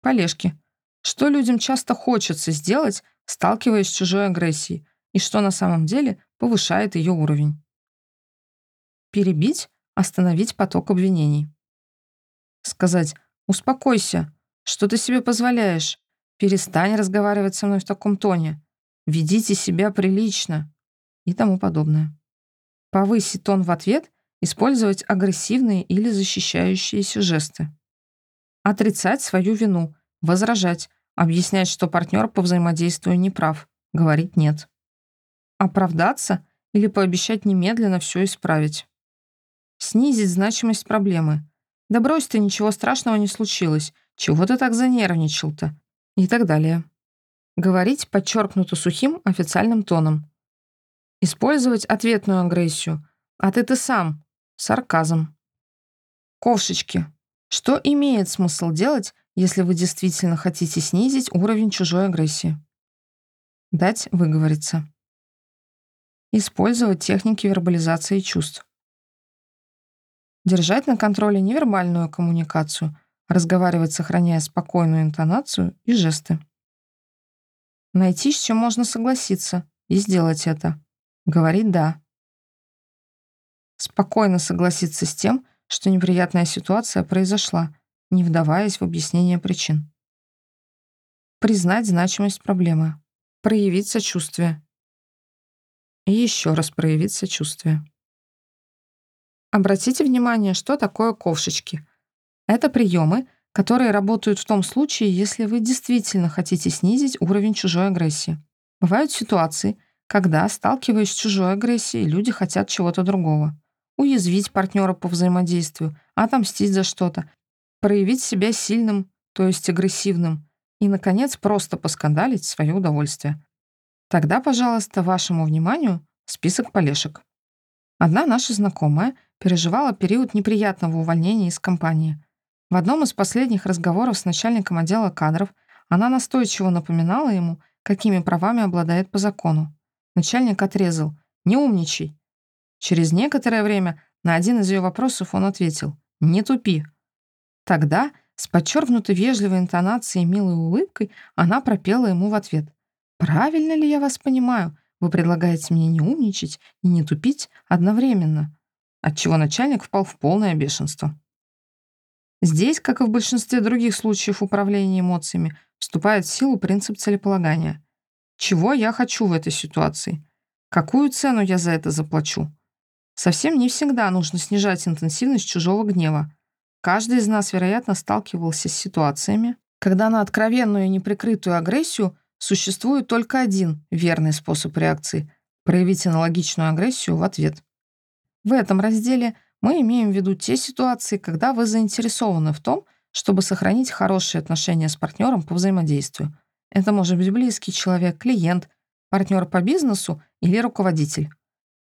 Полежки. Что людям часто хочется сделать, сталкиваясь с чужой агрессией, и что на самом деле повышает ее уровень. Перебить, остановить поток обвинений. Сказать «Успокойся, что ты себе позволяешь? Перестань разговаривать со мной в таком тоне. Ведите себя прилично» и тому подобное. Повысить тон в ответ, использовать агрессивные или защищающиеся жесты. Отрицать свою вину, возражать, объяснять, что партнер по взаимодействию не прав, говорить «нет». Оправдаться или пообещать немедленно все исправить. Снизить значимость проблемы. Да брось ты, ничего страшного не случилось. Чего ты так занервничал-то? И так далее. Говорить подчеркнуто сухим официальным тоном. Использовать ответную агрессию. А ты ты сам. Сарказм. Ковшечки. Что имеет смысл делать, если вы действительно хотите снизить уровень чужой агрессии? Дать выговориться. Использовать техники вербализации чувств. Держать на контроле невербальную коммуникацию, разговаривать, сохраняя спокойную интонацию и жесты. Найти, с чем можно согласиться, и сделать это. Говорить «да». Спокойно согласиться с тем, что неприятная ситуация произошла, не вдаваясь в объяснение причин. Признать значимость проблемы. Проявить сочувствие и еще раз проявить сочувствие. Обратите внимание, что такое ковшечки. Это приемы, которые работают в том случае, если вы действительно хотите снизить уровень чужой агрессии. Бывают ситуации, когда, сталкиваясь с чужой агрессией, люди хотят чего-то другого. Уязвить партнера по взаимодействию, отомстить за что-то, проявить себя сильным, то есть агрессивным, и, наконец, просто поскандалить свое удовольствие. Тогда, пожалуйста, вашему вниманию список полешек. Одна наша знакомая переживала период неприятного увольнения из компании. В одном из последних разговоров с начальником отдела кадров она настойчиво напоминала ему, какими правами обладает по закону. Начальник отрезал «Не умничай». Через некоторое время на один из ее вопросов он ответил «Не тупи». Тогда, с подчеркнутой вежливой интонацией и милой улыбкой, она пропела ему в ответ Правильно ли я вас понимаю? Вы предлагаете мне не умничать и не тупить одновременно, отчего начальник впал в полное бешенство. Здесь, как и в большинстве других случаев управления эмоциями, вступает в силу принцип целеполагания. Чего я хочу в этой ситуации? Какую цену я за это заплачу? Совсем не всегда нужно снижать интенсивность чужого гнева. Каждый из нас, вероятно, сталкивался с ситуациями, когда на откровенную и неприкрытую агрессию Существует только один верный способ реакции — проявить аналогичную агрессию в ответ. В этом разделе мы имеем в виду те ситуации, когда вы заинтересованы в том, чтобы сохранить хорошие отношения с партнером по взаимодействию. Это может быть близкий человек, клиент, партнер по бизнесу или руководитель.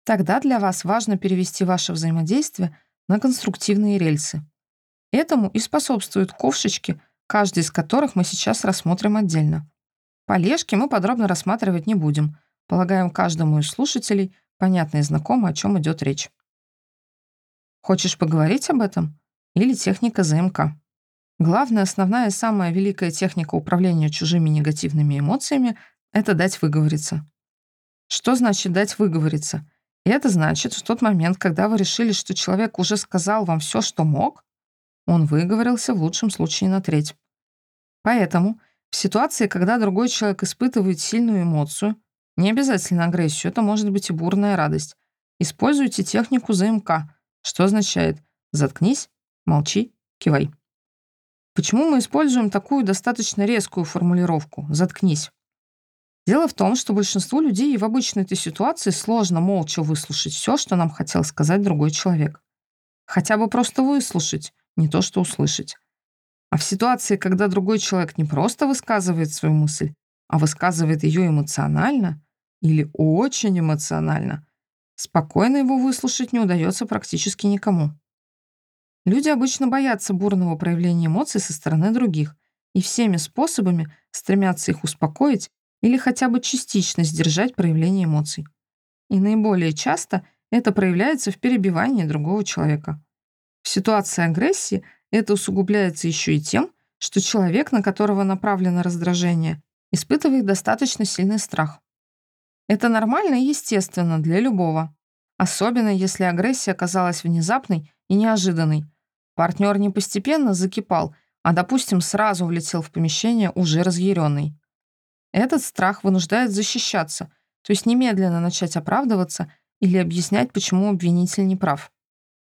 Тогда для вас важно перевести ваше взаимодействие на конструктивные рельсы. Этому и способствуют ковшечки, каждый из которых мы сейчас рассмотрим отдельно. Полежки мы подробно рассматривать не будем. Полагаем, каждому из слушателей понятно и знакомо, о чем идет речь. Хочешь поговорить об этом? Или техника ЗМК? Главная, основная и самая великая техника управления чужими негативными эмоциями — это дать выговориться. Что значит дать выговориться? Это значит, в тот момент, когда вы решили, что человек уже сказал вам все, что мог, он выговорился в лучшем случае на треть. Поэтому в ситуации, когда другой человек испытывает сильную эмоцию, не обязательно агрессию, это может быть и бурная радость, используйте технику ЗМК, что означает «заткнись, молчи, кивай». Почему мы используем такую достаточно резкую формулировку «заткнись»? Дело в том, что большинству людей в обычной этой ситуации сложно молча выслушать все, что нам хотел сказать другой человек. Хотя бы просто выслушать, не то что услышать. А в ситуации, когда другой человек не просто высказывает свою мысль, а высказывает ее эмоционально или очень эмоционально, спокойно его выслушать не удается практически никому. Люди обычно боятся бурного проявления эмоций со стороны других и всеми способами стремятся их успокоить или хотя бы частично сдержать проявление эмоций. И наиболее часто это проявляется в перебивании другого человека. В ситуации агрессии это усугубляется еще и тем, что человек, на которого направлено раздражение, испытывает достаточно сильный страх. Это нормально и естественно для любого, особенно если агрессия оказалась внезапной и неожиданной, Партнер не постепенно закипал, а, допустим, сразу влетел в помещение уже разъяренный. Этот страх вынуждает защищаться, то есть немедленно начать оправдываться или объяснять, почему обвинитель не прав.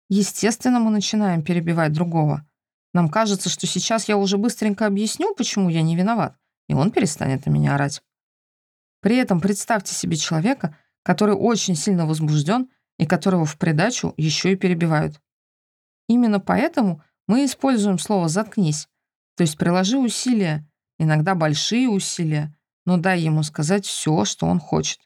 Естественно, мы начинаем перебивать другого. Нам кажется, что сейчас я уже быстренько объясню, почему я не виноват, и он перестанет на меня орать. При этом представьте себе человека, который очень сильно возбужден и которого в придачу еще и перебивают. Именно поэтому мы используем слово «заткнись», то есть приложи усилия, иногда большие усилия, но дай ему сказать все, что он хочет.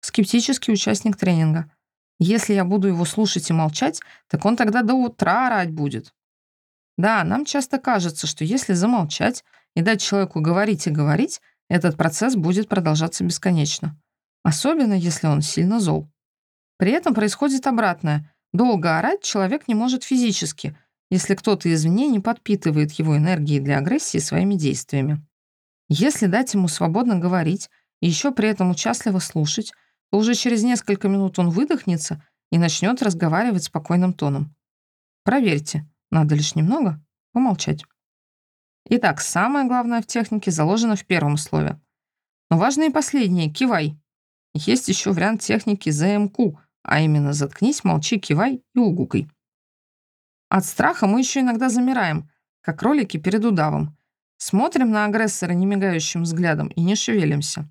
Скептический участник тренинга. Если я буду его слушать и молчать, так он тогда до утра орать будет. Да, нам часто кажется, что если замолчать и дать человеку говорить и говорить, этот процесс будет продолжаться бесконечно. Особенно, если он сильно зол. При этом происходит обратное. Долго орать человек не может физически, если кто-то извне не подпитывает его энергией для агрессии своими действиями. Если дать ему свободно говорить и еще при этом участливо слушать, то уже через несколько минут он выдохнется и начнет разговаривать спокойным тоном. Проверьте, надо лишь немного помолчать. Итак, самое главное в технике заложено в первом слове. Но важно и последнее — кивай. Есть еще вариант техники ЗМК, а именно заткнись, молчи, кивай и угукай. От страха мы еще иногда замираем, как кролики перед удавом. Смотрим на агрессора немигающим взглядом и не шевелимся.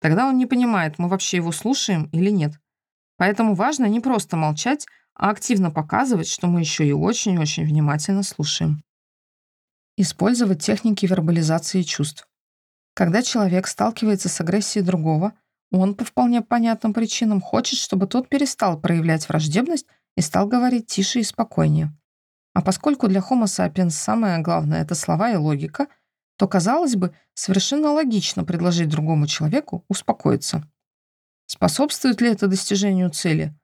Тогда он не понимает, мы вообще его слушаем или нет. Поэтому важно не просто молчать, а активно показывать, что мы еще и очень-очень внимательно слушаем. Использовать техники вербализации чувств. Когда человек сталкивается с агрессией другого, он по вполне понятным причинам хочет, чтобы тот перестал проявлять враждебность и стал говорить тише и спокойнее. А поскольку для Homo sapiens самое главное — это слова и логика, то, казалось бы, совершенно логично предложить другому человеку успокоиться. Способствует ли это достижению цели?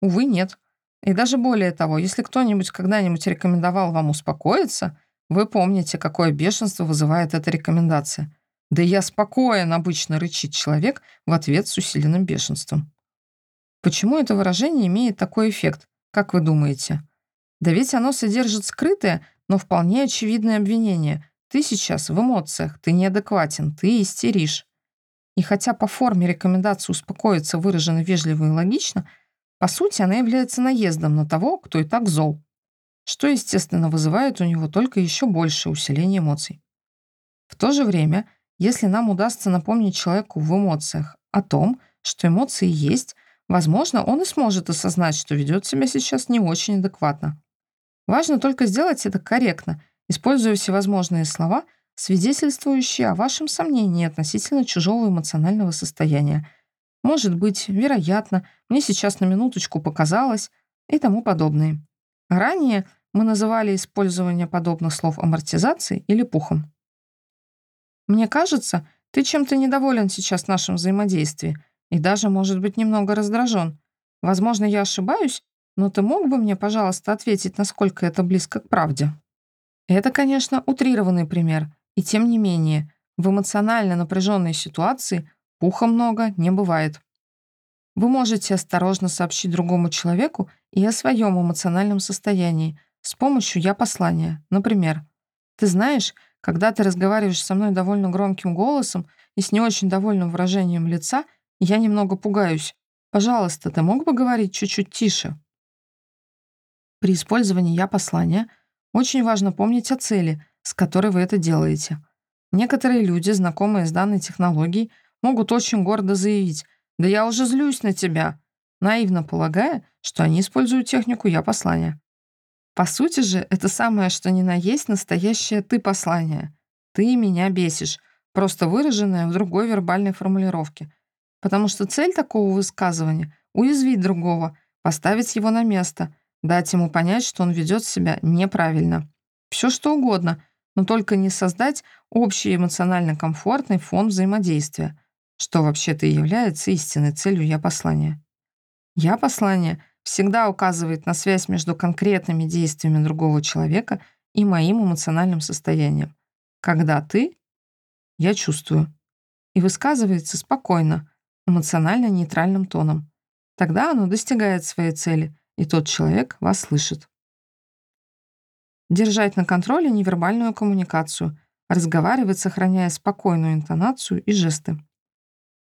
Увы, нет. И даже более того, если кто-нибудь когда-нибудь рекомендовал вам успокоиться, вы помните, какое бешенство вызывает эта рекомендация. Да я спокоен, обычно рычит человек в ответ с усиленным бешенством. Почему это выражение имеет такой эффект, как вы думаете? Да ведь оно содержит скрытое, но вполне очевидное обвинение. Ты сейчас в эмоциях, ты неадекватен, ты истеришь. И хотя по форме рекомендации успокоиться выражена вежливо и логично, по сути она является наездом на того, кто и так зол, что, естественно, вызывает у него только еще большее усиление эмоций. В то же время если нам удастся напомнить человеку в эмоциях о том, что эмоции есть, возможно, он и сможет осознать, что ведет себя сейчас не очень адекватно. Важно только сделать это корректно, используя всевозможные слова, свидетельствующие о вашем сомнении относительно чужого эмоционального состояния. Может быть, вероятно, мне сейчас на минуточку показалось и тому подобное. Ранее мы называли использование подобных слов амортизацией или пухом. Мне кажется, ты чем-то недоволен сейчас в нашем взаимодействии и даже, может быть, немного раздражен. Возможно, я ошибаюсь, но ты мог бы мне, пожалуйста, ответить, насколько это близко к правде? Это, конечно, утрированный пример, и тем не менее, в эмоционально напряженной ситуации пуха много не бывает. Вы можете осторожно сообщить другому человеку и о своем эмоциональном состоянии с помощью «я-послания». Например, «Ты знаешь, когда ты разговариваешь со мной довольно громким голосом и с не очень довольным выражением лица, я немного пугаюсь. Пожалуйста, ты мог бы говорить чуть-чуть тише? При использовании «я-послания» очень важно помнить о цели, с которой вы это делаете. Некоторые люди, знакомые с данной технологией, могут очень гордо заявить «Да я уже злюсь на тебя», наивно полагая, что они используют технику «я-послания». По сути же, это самое, что ни на есть настоящее «ты» послание. «Ты меня бесишь», просто выраженное в другой вербальной формулировке. Потому что цель такого высказывания — уязвить другого, поставить его на место, дать ему понять, что он ведет себя неправильно. Все что угодно, но только не создать общий эмоционально комфортный фон взаимодействия, что вообще-то и является истинной целью «я-послания». «Я-послание» всегда указывает на связь между конкретными действиями другого человека и моим эмоциональным состоянием. Когда ты «я чувствую» и высказывается спокойно, эмоционально нейтральным тоном. Тогда оно достигает своей цели, и тот человек вас слышит. Держать на контроле невербальную коммуникацию, разговаривать, сохраняя спокойную интонацию и жесты.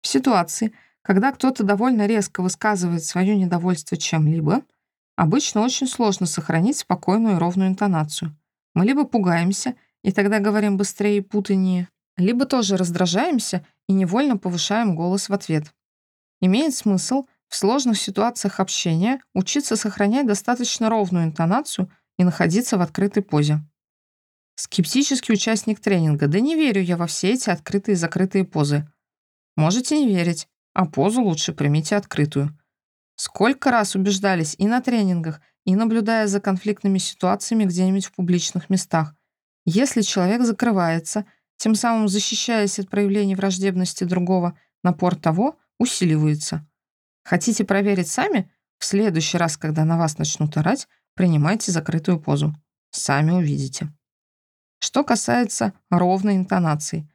В ситуации, когда кто-то довольно резко высказывает свое недовольство чем-либо, обычно очень сложно сохранить спокойную и ровную интонацию. Мы либо пугаемся, и тогда говорим быстрее и путанее, либо тоже раздражаемся и невольно повышаем голос в ответ. Имеет смысл в сложных ситуациях общения учиться сохранять достаточно ровную интонацию и находиться в открытой позе. Скептический участник тренинга. Да не верю я во все эти открытые и закрытые позы. Можете не верить, а позу лучше примите открытую. Сколько раз убеждались и на тренингах, и наблюдая за конфликтными ситуациями где-нибудь в публичных местах. Если человек закрывается, тем самым защищаясь от проявлений враждебности другого, напор того усиливается. Хотите проверить сами? В следующий раз, когда на вас начнут орать, принимайте закрытую позу. Сами увидите. Что касается ровной интонации.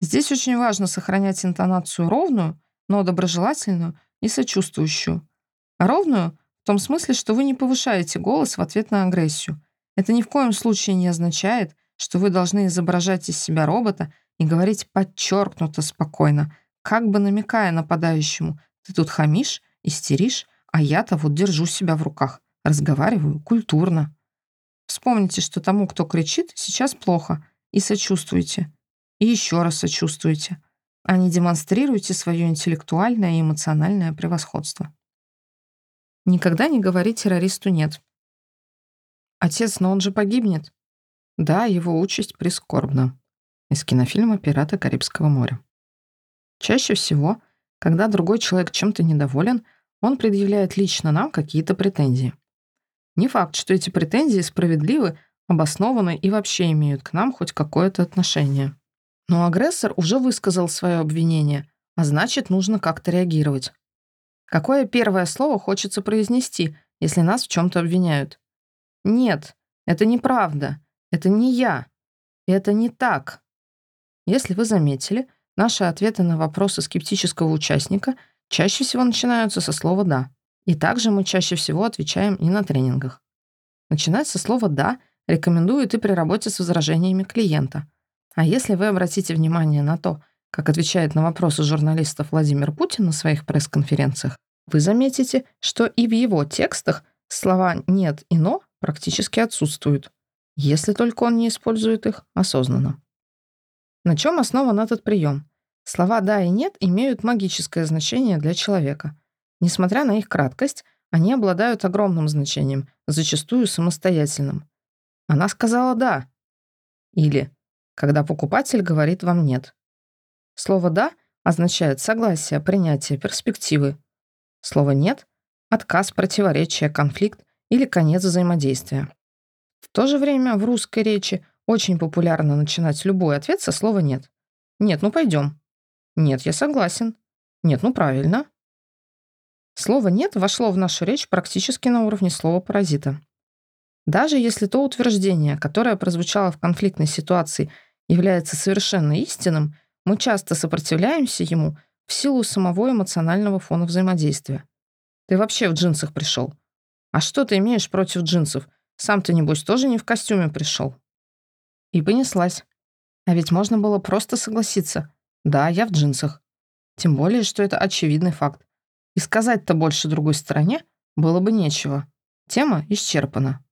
Здесь очень важно сохранять интонацию ровную, но доброжелательную и сочувствующую. Ровную в том смысле, что вы не повышаете голос в ответ на агрессию. Это ни в коем случае не означает, что вы должны изображать из себя робота и говорить подчеркнуто спокойно, как бы намекая нападающему «ты тут хамишь, истеришь, а я-то вот держу себя в руках, разговариваю культурно». Вспомните, что тому, кто кричит, сейчас плохо, и сочувствуйте. И еще раз сочувствуйте а не демонстрируйте свое интеллектуальное и эмоциональное превосходство. Никогда не говори террористу «нет». «Отец, но он же погибнет». Да, его участь прискорбна. Из кинофильма «Пираты Карибского моря». Чаще всего, когда другой человек чем-то недоволен, он предъявляет лично нам какие-то претензии. Не факт, что эти претензии справедливы, обоснованы и вообще имеют к нам хоть какое-то отношение. Но агрессор уже высказал свое обвинение, а значит, нужно как-то реагировать. Какое первое слово хочется произнести, если нас в чем-то обвиняют? Нет, это неправда, это не я, это не так. Если вы заметили, наши ответы на вопросы скептического участника чаще всего начинаются со слова «да». И также мы чаще всего отвечаем и на тренингах. Начинать со слова «да» рекомендуют и при работе с возражениями клиента – а если вы обратите внимание на то, как отвечает на вопросы журналистов Владимир Путин на своих пресс-конференциях, вы заметите, что и в его текстах слова «нет» и «но» практически отсутствуют, если только он не использует их осознанно. На чем основан этот прием? Слова «да» и «нет» имеют магическое значение для человека. Несмотря на их краткость, они обладают огромным значением, зачастую самостоятельным. Она сказала «да» или когда покупатель говорит вам «нет». Слово «да» означает согласие, принятие, перспективы. Слово «нет» — отказ, противоречие, конфликт или конец взаимодействия. В то же время в русской речи очень популярно начинать любой ответ со слова «нет». «Нет, ну пойдем». «Нет, я согласен». «Нет, ну правильно». Слово «нет» вошло в нашу речь практически на уровне слова «паразита». Даже если то утверждение, которое прозвучало в конфликтной ситуации – является совершенно истинным, мы часто сопротивляемся ему в силу самого эмоционального фона взаимодействия. Ты вообще в джинсах пришел. А что ты имеешь против джинсов? Сам ты, небось, тоже не в костюме пришел. И понеслась. А ведь можно было просто согласиться. Да, я в джинсах. Тем более, что это очевидный факт. И сказать-то больше другой стороне было бы нечего. Тема исчерпана.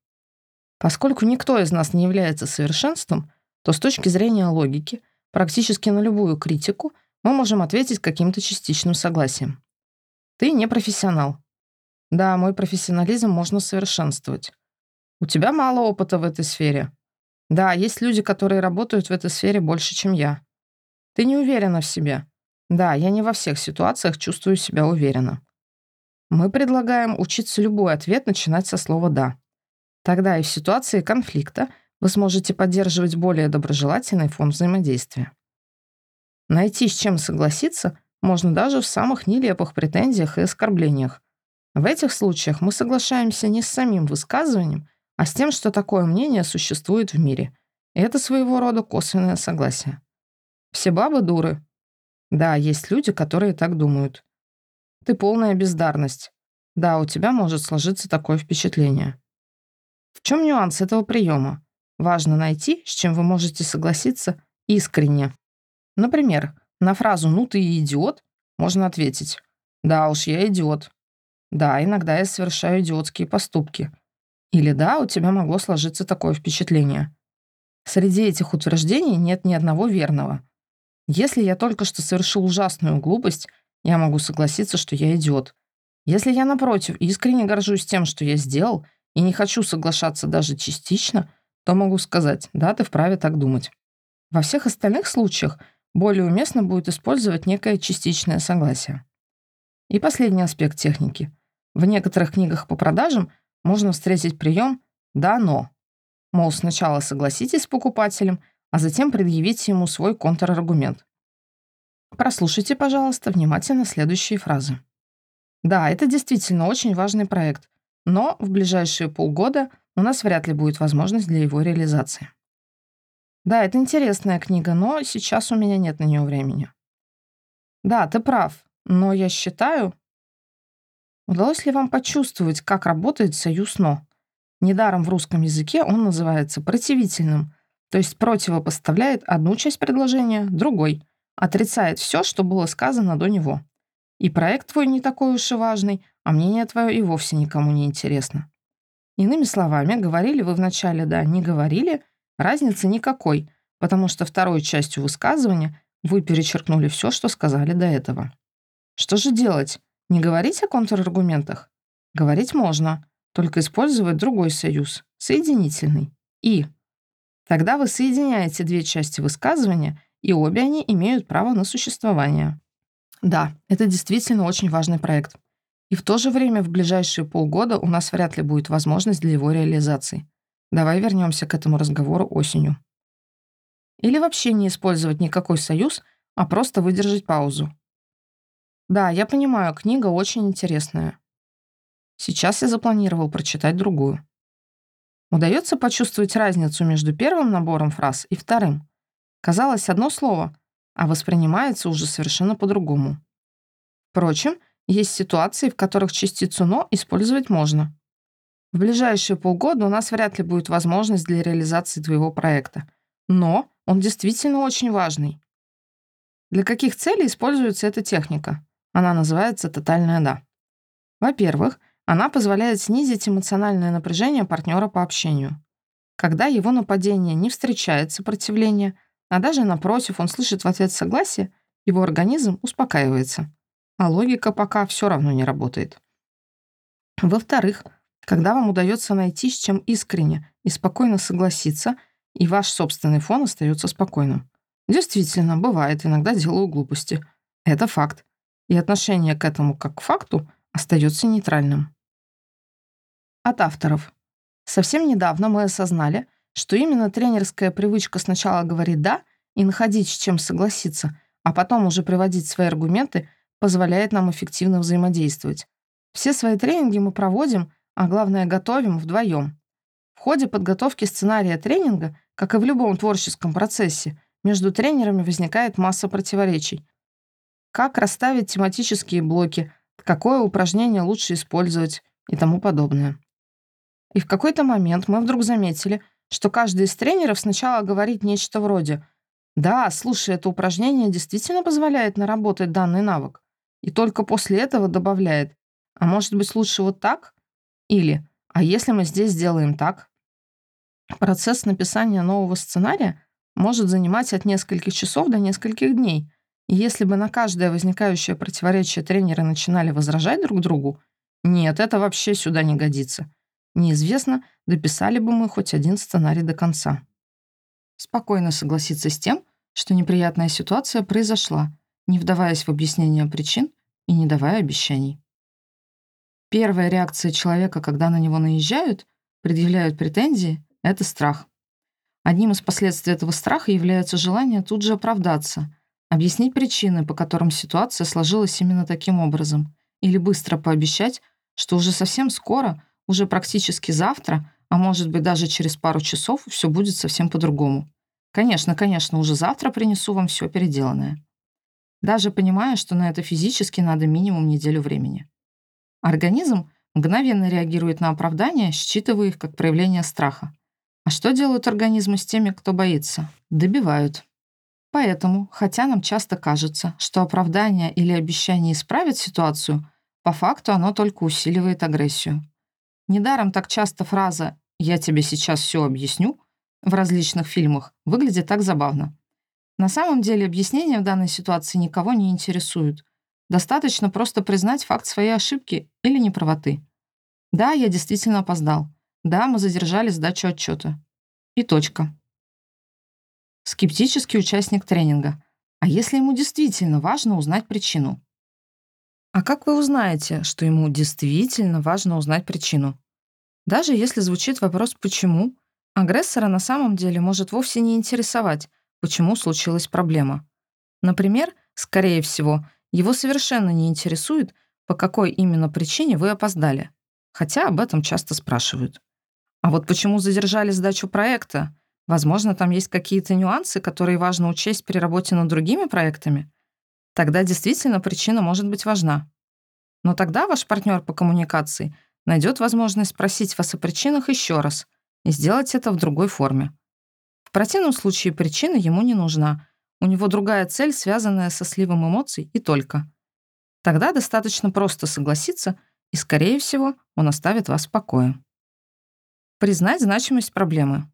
Поскольку никто из нас не является совершенством, то с точки зрения логики практически на любую критику мы можем ответить каким-то частичным согласием. Ты не профессионал. Да, мой профессионализм можно совершенствовать. У тебя мало опыта в этой сфере. Да, есть люди, которые работают в этой сфере больше, чем я. Ты не уверена в себе. Да, я не во всех ситуациях чувствую себя уверенно. Мы предлагаем учиться любой ответ начинать со слова «да». Тогда и в ситуации конфликта вы сможете поддерживать более доброжелательный фон взаимодействия. Найти с чем согласиться можно даже в самых нелепых претензиях и оскорблениях. В этих случаях мы соглашаемся не с самим высказыванием, а с тем, что такое мнение существует в мире. И это своего рода косвенное согласие. Все бабы дуры. Да, есть люди, которые так думают. Ты полная бездарность. Да, у тебя может сложиться такое впечатление. В чем нюанс этого приема? Важно найти, с чем вы можете согласиться искренне. Например, на фразу «ну ты идиот» можно ответить «да уж, я идиот». Да, иногда я совершаю идиотские поступки. Или да, у тебя могло сложиться такое впечатление. Среди этих утверждений нет ни одного верного. Если я только что совершил ужасную глупость, я могу согласиться, что я идиот. Если я, напротив, искренне горжусь тем, что я сделал, и не хочу соглашаться даже частично, то могу сказать, да, ты вправе так думать. Во всех остальных случаях более уместно будет использовать некое частичное согласие. И последний аспект техники. В некоторых книгах по продажам можно встретить прием «да, но». Мол, сначала согласитесь с покупателем, а затем предъявите ему свой контраргумент. Прослушайте, пожалуйста, внимательно следующие фразы. Да, это действительно очень важный проект, но в ближайшие полгода у нас вряд ли будет возможность для его реализации. Да, это интересная книга, но сейчас у меня нет на нее времени. Да, ты прав, но я считаю... Удалось ли вам почувствовать, как работает союз «но»? Недаром в русском языке он называется противительным, то есть противопоставляет одну часть предложения другой, отрицает все, что было сказано до него. И проект твой не такой уж и важный, а мнение твое и вовсе никому не интересно. Иными словами, говорили вы вначале «да», не говорили, разницы никакой, потому что второй частью высказывания вы перечеркнули все, что сказали до этого. Что же делать? Не говорить о контраргументах? Говорить можно, только использовать другой союз, соединительный. И. Тогда вы соединяете две части высказывания, и обе они имеют право на существование. Да, это действительно очень важный проект. И в то же время в ближайшие полгода у нас вряд ли будет возможность для его реализации. Давай вернемся к этому разговору осенью. Или вообще не использовать никакой союз, а просто выдержать паузу. Да, я понимаю, книга очень интересная. Сейчас я запланировал прочитать другую. Удается почувствовать разницу между первым набором фраз и вторым. Казалось одно слово, а воспринимается уже совершенно по-другому. Впрочем, есть ситуации, в которых частицу «но» использовать можно. В ближайшие полгода у нас вряд ли будет возможность для реализации твоего проекта. Но он действительно очень важный. Для каких целей используется эта техника? Она называется «тотальная да». Во-первых, она позволяет снизить эмоциональное напряжение партнера по общению. Когда его нападение не встречает сопротивления, а даже напротив, он слышит в ответ согласие, его организм успокаивается. А логика пока все равно не работает. Во-вторых, когда вам удается найти, с чем искренне и спокойно согласиться, и ваш собственный фон остается спокойным. Действительно, бывает, иногда делаю глупости. Это факт. И отношение к этому как к факту остается нейтральным. От авторов. Совсем недавно мы осознали, что именно тренерская привычка сначала говорить «да» и находить, с чем согласиться, а потом уже приводить свои аргументы, позволяет нам эффективно взаимодействовать. Все свои тренинги мы проводим, а главное готовим вдвоем. В ходе подготовки сценария тренинга, как и в любом творческом процессе, между тренерами возникает масса противоречий. Как расставить тематические блоки, какое упражнение лучше использовать и тому подобное. И в какой-то момент мы вдруг заметили, что каждый из тренеров сначала говорит нечто вроде «Да, слушай, это упражнение действительно позволяет наработать данный навык», и только после этого добавляет «А может быть, лучше вот так?» или «А если мы здесь сделаем так?» Процесс написания нового сценария может занимать от нескольких часов до нескольких дней, и если бы на каждое возникающее противоречие тренеры начинали возражать друг другу, нет, это вообще сюда не годится. Неизвестно, дописали бы мы хоть один сценарий до конца. Спокойно согласиться с тем, что неприятная ситуация произошла, не вдаваясь в объяснение причин и не давая обещаний. Первая реакция человека, когда на него наезжают, предъявляют претензии, — это страх. Одним из последствий этого страха является желание тут же оправдаться, объяснить причины, по которым ситуация сложилась именно таким образом, или быстро пообещать, что уже совсем скоро, уже практически завтра, а может быть даже через пару часов, все будет совсем по-другому. Конечно, конечно, уже завтра принесу вам все переделанное. Даже понимая, что на это физически надо минимум неделю времени. Организм мгновенно реагирует на оправдания, считывая их как проявление страха. А что делают организмы с теми, кто боится? Добивают. Поэтому, хотя нам часто кажется, что оправдание или обещание исправить ситуацию, по факту оно только усиливает агрессию. Недаром так часто фраза «я тебе сейчас все объясню» в различных фильмах выглядит так забавно. На самом деле объяснения в данной ситуации никого не интересуют. Достаточно просто признать факт своей ошибки или неправоты. Да, я действительно опоздал. Да, мы задержали сдачу отчета. И точка. Скептический участник тренинга. А если ему действительно важно узнать причину? А как вы узнаете, что ему действительно важно узнать причину? Даже если звучит вопрос «почему?», агрессора на самом деле может вовсе не интересовать, почему случилась проблема. Например, скорее всего, его совершенно не интересует, по какой именно причине вы опоздали, хотя об этом часто спрашивают. А вот почему задержали сдачу проекта? Возможно, там есть какие-то нюансы, которые важно учесть при работе над другими проектами? Тогда действительно причина может быть важна. Но тогда ваш партнер по коммуникации найдет возможность спросить вас о причинах еще раз и сделать это в другой форме. В противном случае причина ему не нужна. У него другая цель, связанная со сливом эмоций, и только. Тогда достаточно просто согласиться, и, скорее всего, он оставит вас в покое. Признать значимость проблемы.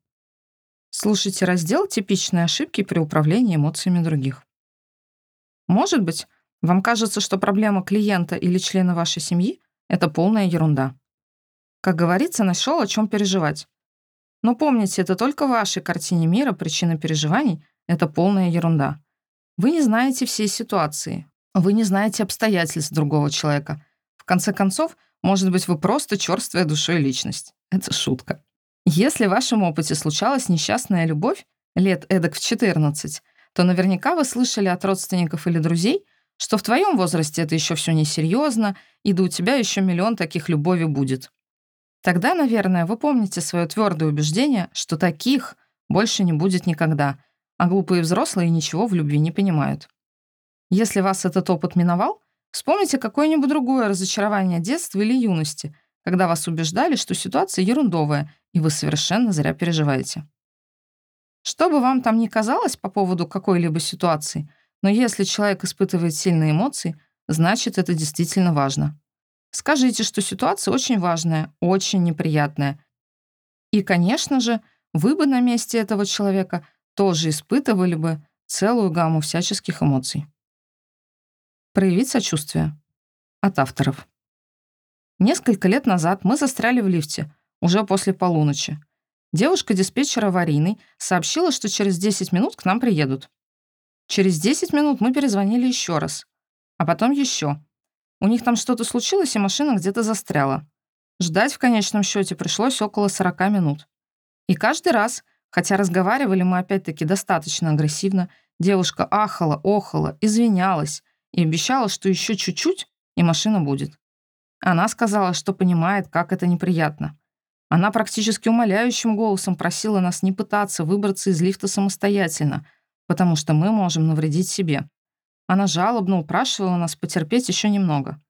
Слушайте раздел «Типичные ошибки при управлении эмоциями других». Может быть, вам кажется, что проблема клиента или члена вашей семьи — это полная ерунда. Как говорится, нашел о чем переживать. Но помните, это только в вашей картине мира причина переживаний — это полная ерунда. Вы не знаете всей ситуации. Вы не знаете обстоятельств другого человека. В конце концов, может быть, вы просто черствая душой личность. Это шутка. Если в вашем опыте случалась несчастная любовь, лет эдак в 14, то наверняка вы слышали от родственников или друзей, что в твоем возрасте это еще все несерьезно, и да у тебя еще миллион таких любови будет. Тогда, наверное, вы помните свое твердое убеждение, что таких больше не будет никогда, а глупые взрослые ничего в любви не понимают. Если вас этот опыт миновал, вспомните какое-нибудь другое разочарование детства или юности, когда вас убеждали, что ситуация ерундовая, и вы совершенно зря переживаете. Что бы вам там ни казалось по поводу какой-либо ситуации, но если человек испытывает сильные эмоции, значит, это действительно важно. Скажите, что ситуация очень важная, очень неприятная. И, конечно же, вы бы на месте этого человека тоже испытывали бы целую гамму всяческих эмоций. Проявить сочувствие. От авторов. Несколько лет назад мы застряли в лифте, уже после полуночи. Девушка-диспетчер аварийный сообщила, что через 10 минут к нам приедут. Через 10 минут мы перезвонили еще раз, а потом еще. У них там что-то случилось, и машина где-то застряла. Ждать в конечном счете пришлось около 40 минут. И каждый раз, хотя разговаривали мы опять-таки достаточно агрессивно, девушка ахала, охала, извинялась и обещала, что еще чуть-чуть, и машина будет. Она сказала, что понимает, как это неприятно. Она практически умоляющим голосом просила нас не пытаться выбраться из лифта самостоятельно, потому что мы можем навредить себе. Она жалобно упрашивала нас потерпеть еще немного.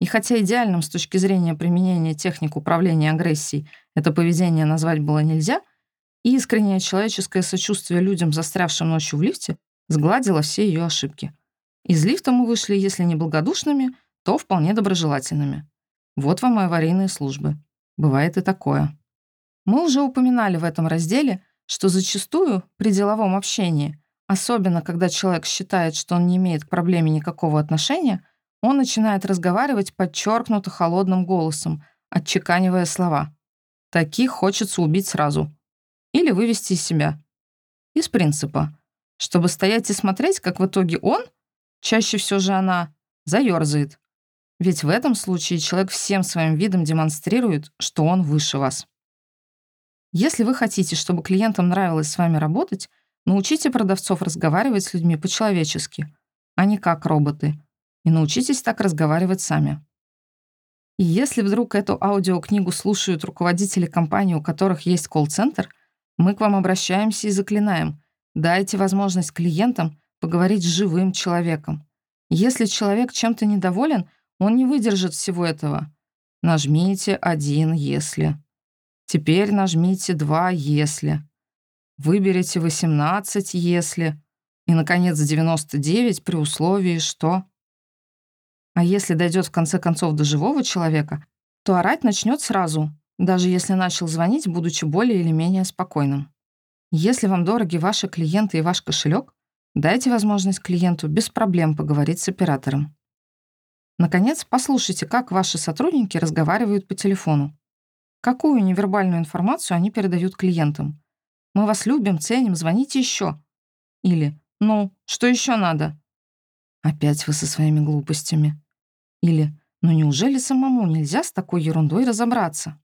И хотя идеальным с точки зрения применения техник управления агрессией это поведение назвать было нельзя, искреннее человеческое сочувствие людям, застрявшим ночью в лифте, сгладило все ее ошибки. Из лифта мы вышли, если не благодушными, то вполне доброжелательными. Вот вам и аварийные службы. Бывает и такое. Мы уже упоминали в этом разделе, что зачастую при деловом общении Особенно, когда человек считает, что он не имеет к проблеме никакого отношения, он начинает разговаривать подчеркнуто холодным голосом, отчеканивая слова. Таких хочется убить сразу. Или вывести из себя. Из принципа. Чтобы стоять и смотреть, как в итоге он, чаще все же она, заёрзает. Ведь в этом случае человек всем своим видом демонстрирует, что он выше вас. Если вы хотите, чтобы клиентам нравилось с вами работать, научите продавцов разговаривать с людьми по-человечески, а не как роботы, и научитесь так разговаривать сами. И если вдруг эту аудиокнигу слушают руководители компаний, у которых есть колл-центр, мы к вам обращаемся и заклинаем. Дайте возможность клиентам поговорить с живым человеком. Если человек чем-то недоволен, он не выдержит всего этого. Нажмите один «если». Теперь нажмите два «если». Выберите 18 «если». И, наконец, 99 при условии, что... А если дойдет в конце концов до живого человека, то орать начнет сразу, даже если начал звонить, будучи более или менее спокойным. Если вам дороги ваши клиенты и ваш кошелек, дайте возможность клиенту без проблем поговорить с оператором. Наконец, послушайте, как ваши сотрудники разговаривают по телефону. Какую невербальную информацию они передают клиентам. «Мы вас любим, ценим, звоните еще». Или «Ну, что еще надо?» Опять вы со своими глупостями. Или «Ну неужели самому нельзя с такой ерундой разобраться?»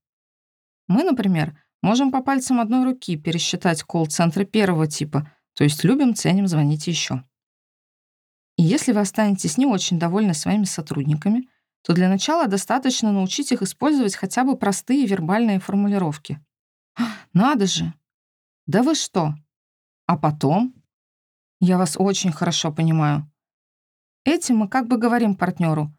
Мы, например, можем по пальцам одной руки пересчитать колл-центры первого типа, то есть любим, ценим, звоните еще. И если вы останетесь не очень довольны своими сотрудниками, то для начала достаточно научить их использовать хотя бы простые вербальные формулировки. «Надо же! Да вы что? А потом?» «Я вас очень хорошо понимаю. Этим мы как бы говорим партнеру: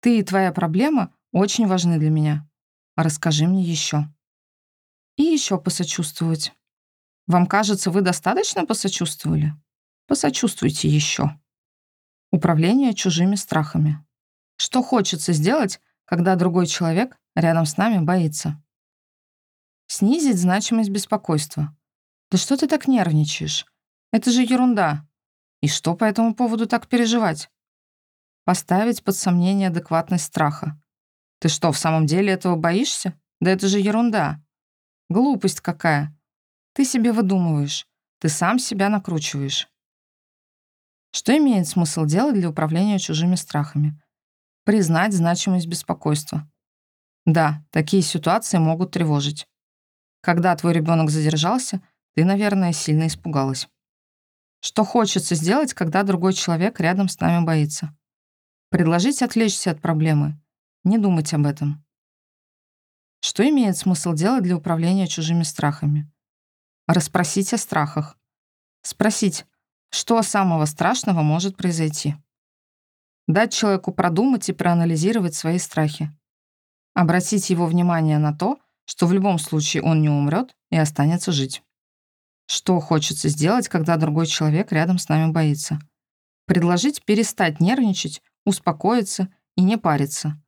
«Ты и твоя проблема очень важны для меня. А расскажи мне еще. И еще посочувствовать. Вам кажется, вы достаточно посочувствовали? Посочувствуйте еще. Управление чужими страхами. Что хочется сделать, когда другой человек рядом с нами боится? Снизить значимость беспокойства. Да что ты так нервничаешь? Это же ерунда. И что по этому поводу так переживать? Поставить под сомнение адекватность страха. Ты что, в самом деле этого боишься? Да это же ерунда. Глупость какая. Ты себе выдумываешь. Ты сам себя накручиваешь. Что имеет смысл делать для управления чужими страхами? Признать значимость беспокойства. Да, такие ситуации могут тревожить. Когда твой ребенок задержался, ты, наверное, сильно испугалась. Что хочется сделать, когда другой человек рядом с нами боится? Предложить отвлечься от проблемы. Не думать об этом. Что имеет смысл делать для управления чужими страхами? Расспросить о страхах. Спросить, что самого страшного может произойти. Дать человеку продумать и проанализировать свои страхи. Обратить его внимание на то, что в любом случае он не умрет и останется жить. Что хочется сделать, когда другой человек рядом с нами боится? Предложить перестать нервничать успокоиться и не париться.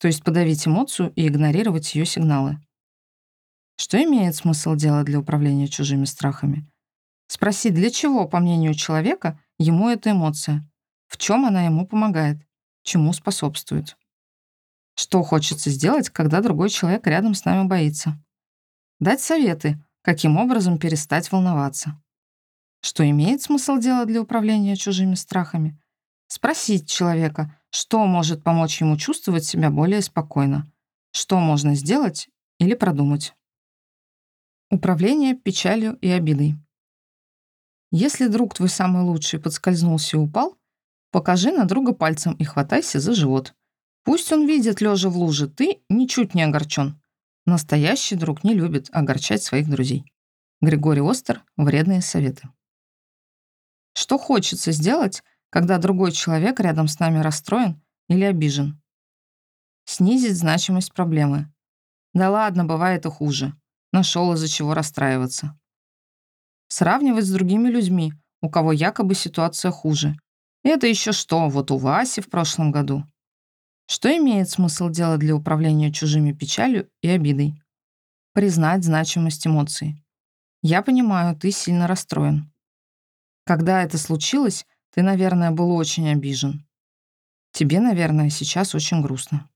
То есть подавить эмоцию и игнорировать ее сигналы. Что имеет смысл делать для управления чужими страхами? Спросить, для чего, по мнению человека, ему эта эмоция, в чем она ему помогает, чему способствует. Что хочется сделать, когда другой человек рядом с нами боится? Дать советы, каким образом перестать волноваться. Что имеет смысл делать для управления чужими страхами? Спросить человека, что может помочь ему чувствовать себя более спокойно, что можно сделать или продумать. Управление печалью и обидой. Если друг твой самый лучший подскользнулся и упал, покажи на друга пальцем и хватайся за живот. Пусть он видит, лежа в луже, ты ничуть не огорчен. Настоящий друг не любит огорчать своих друзей. Григорий Остер «Вредные советы». Что хочется сделать, когда другой человек рядом с нами расстроен или обижен. Снизить значимость проблемы. Да ладно, бывает и хуже. Нашел из-за чего расстраиваться. Сравнивать с другими людьми, у кого якобы ситуация хуже. Это еще что, вот у Васи в прошлом году. Что имеет смысл делать для управления чужими печалью и обидой? Признать значимость эмоций. Я понимаю, ты сильно расстроен. Когда это случилось, ты, наверное, был очень обижен. Тебе, наверное, сейчас очень грустно.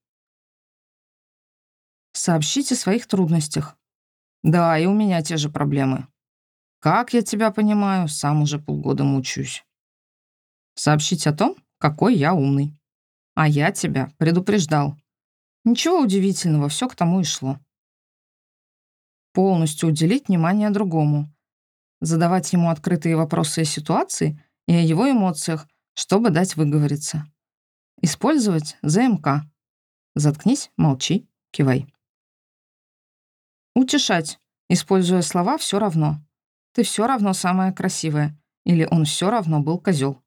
Сообщите о своих трудностях. Да, и у меня те же проблемы. Как я тебя понимаю, сам уже полгода мучаюсь. Сообщить о том, какой я умный. А я тебя предупреждал. Ничего удивительного, все к тому и шло. Полностью уделить внимание другому. Задавать ему открытые вопросы о ситуации и о его эмоциях, чтобы дать выговориться. Использовать ЗМК. Заткнись, молчи, кивай. Утешать, используя слова «все равно». Ты все равно самая красивая. Или он все равно был козел.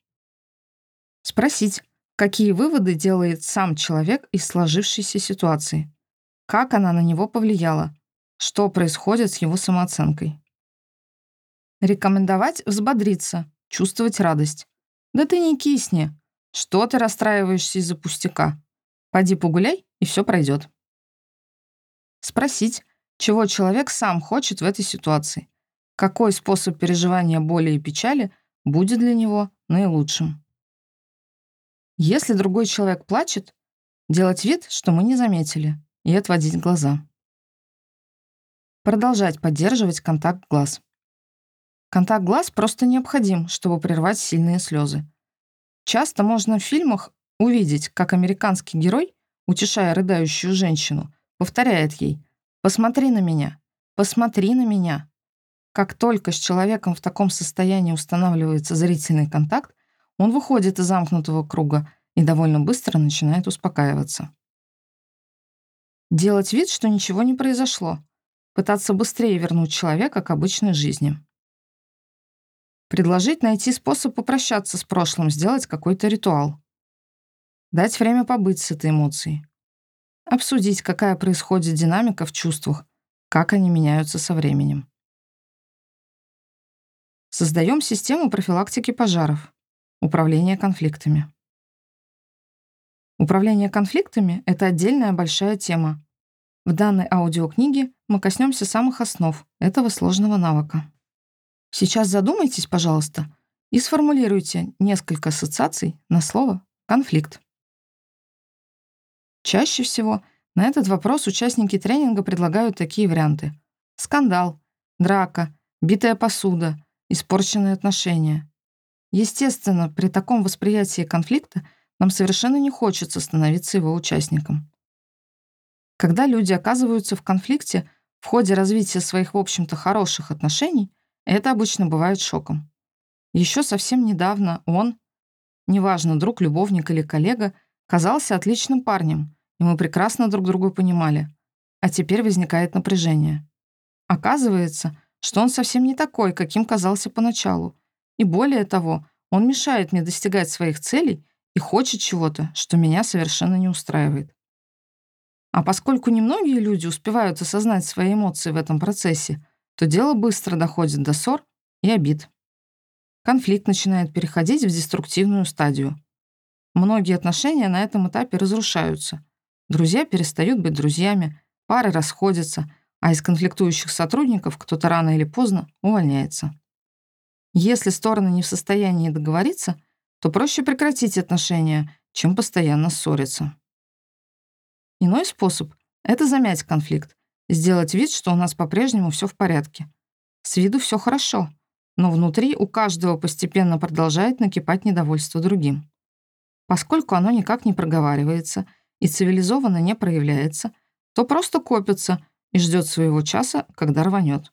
Спросить, какие выводы делает сам человек из сложившейся ситуации. Как она на него повлияла. Что происходит с его самооценкой. Рекомендовать взбодриться, чувствовать радость. Да ты не кисни. Что ты расстраиваешься из-за пустяка? Пойди погуляй, и все пройдет. Спросить, чего человек сам хочет в этой ситуации. Какой способ переживания боли и печали будет для него наилучшим. Если другой человек плачет, делать вид, что мы не заметили, и отводить глаза. Продолжать поддерживать контакт глаз. Контакт глаз просто необходим, чтобы прервать сильные слезы. Часто можно в фильмах увидеть, как американский герой, утешая рыдающую женщину, повторяет ей «Посмотри на меня, посмотри на меня». Как только с человеком в таком состоянии устанавливается зрительный контакт, он выходит из замкнутого круга и довольно быстро начинает успокаиваться. Делать вид, что ничего не произошло. Пытаться быстрее вернуть человека к обычной жизни. Предложить найти способ попрощаться с прошлым, сделать какой-то ритуал. Дать время побыть с этой эмоцией. Обсудить, какая происходит динамика в чувствах, как они меняются со временем. Создаем систему профилактики пожаров, управления конфликтами. Управление конфликтами — это отдельная большая тема. В данной аудиокниге мы коснемся самых основ этого сложного навыка. Сейчас задумайтесь, пожалуйста, и сформулируйте несколько ассоциаций на слово «конфликт». Чаще всего на этот вопрос участники тренинга предлагают такие варианты. Скандал, драка, битая посуда, испорченные отношения. Естественно, при таком восприятии конфликта нам совершенно не хочется становиться его участником. Когда люди оказываются в конфликте в ходе развития своих, в общем-то, хороших отношений, это обычно бывает шоком. Еще совсем недавно он, неважно, друг, любовник или коллега, казался отличным парнем, и мы прекрасно друг друга понимали. А теперь возникает напряжение. Оказывается, что он совсем не такой, каким казался поначалу. И более того, он мешает мне достигать своих целей и хочет чего-то, что меня совершенно не устраивает. А поскольку немногие люди успевают осознать свои эмоции в этом процессе, то дело быстро доходит до ссор и обид. Конфликт начинает переходить в деструктивную стадию. Многие отношения на этом этапе разрушаются. Друзья перестают быть друзьями, пары расходятся, а из конфликтующих сотрудников кто-то рано или поздно увольняется. Если стороны не в состоянии договориться, то проще прекратить отношения, чем постоянно ссориться. Иной способ — это замять конфликт, сделать вид, что у нас по-прежнему все в порядке. С виду все хорошо, но внутри у каждого постепенно продолжает накипать недовольство другим. Поскольку оно никак не проговаривается и цивилизованно не проявляется, то просто копится и ждет своего часа, когда рванет.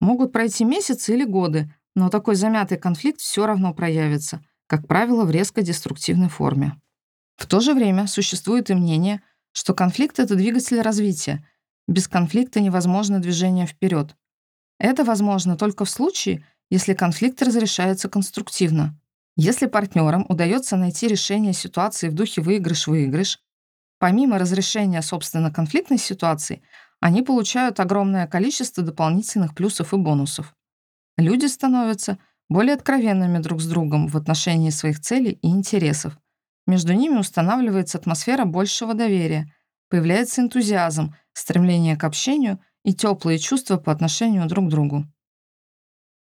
Могут пройти месяцы или годы, но такой замятый конфликт все равно проявится, как правило, в резко деструктивной форме. В то же время существует и мнение, что конфликт — это двигатель развития, без конфликта невозможно движение вперед. Это возможно только в случае, если конфликт разрешается конструктивно. Если партнерам удается найти решение ситуации в духе выигрыш-выигрыш, помимо разрешения, собственно, конфликтной ситуации, они получают огромное количество дополнительных плюсов и бонусов. Люди становятся более откровенными друг с другом в отношении своих целей и интересов. Между ними устанавливается атмосфера большего доверия, появляется энтузиазм, стремление к общению и теплые чувства по отношению друг к другу.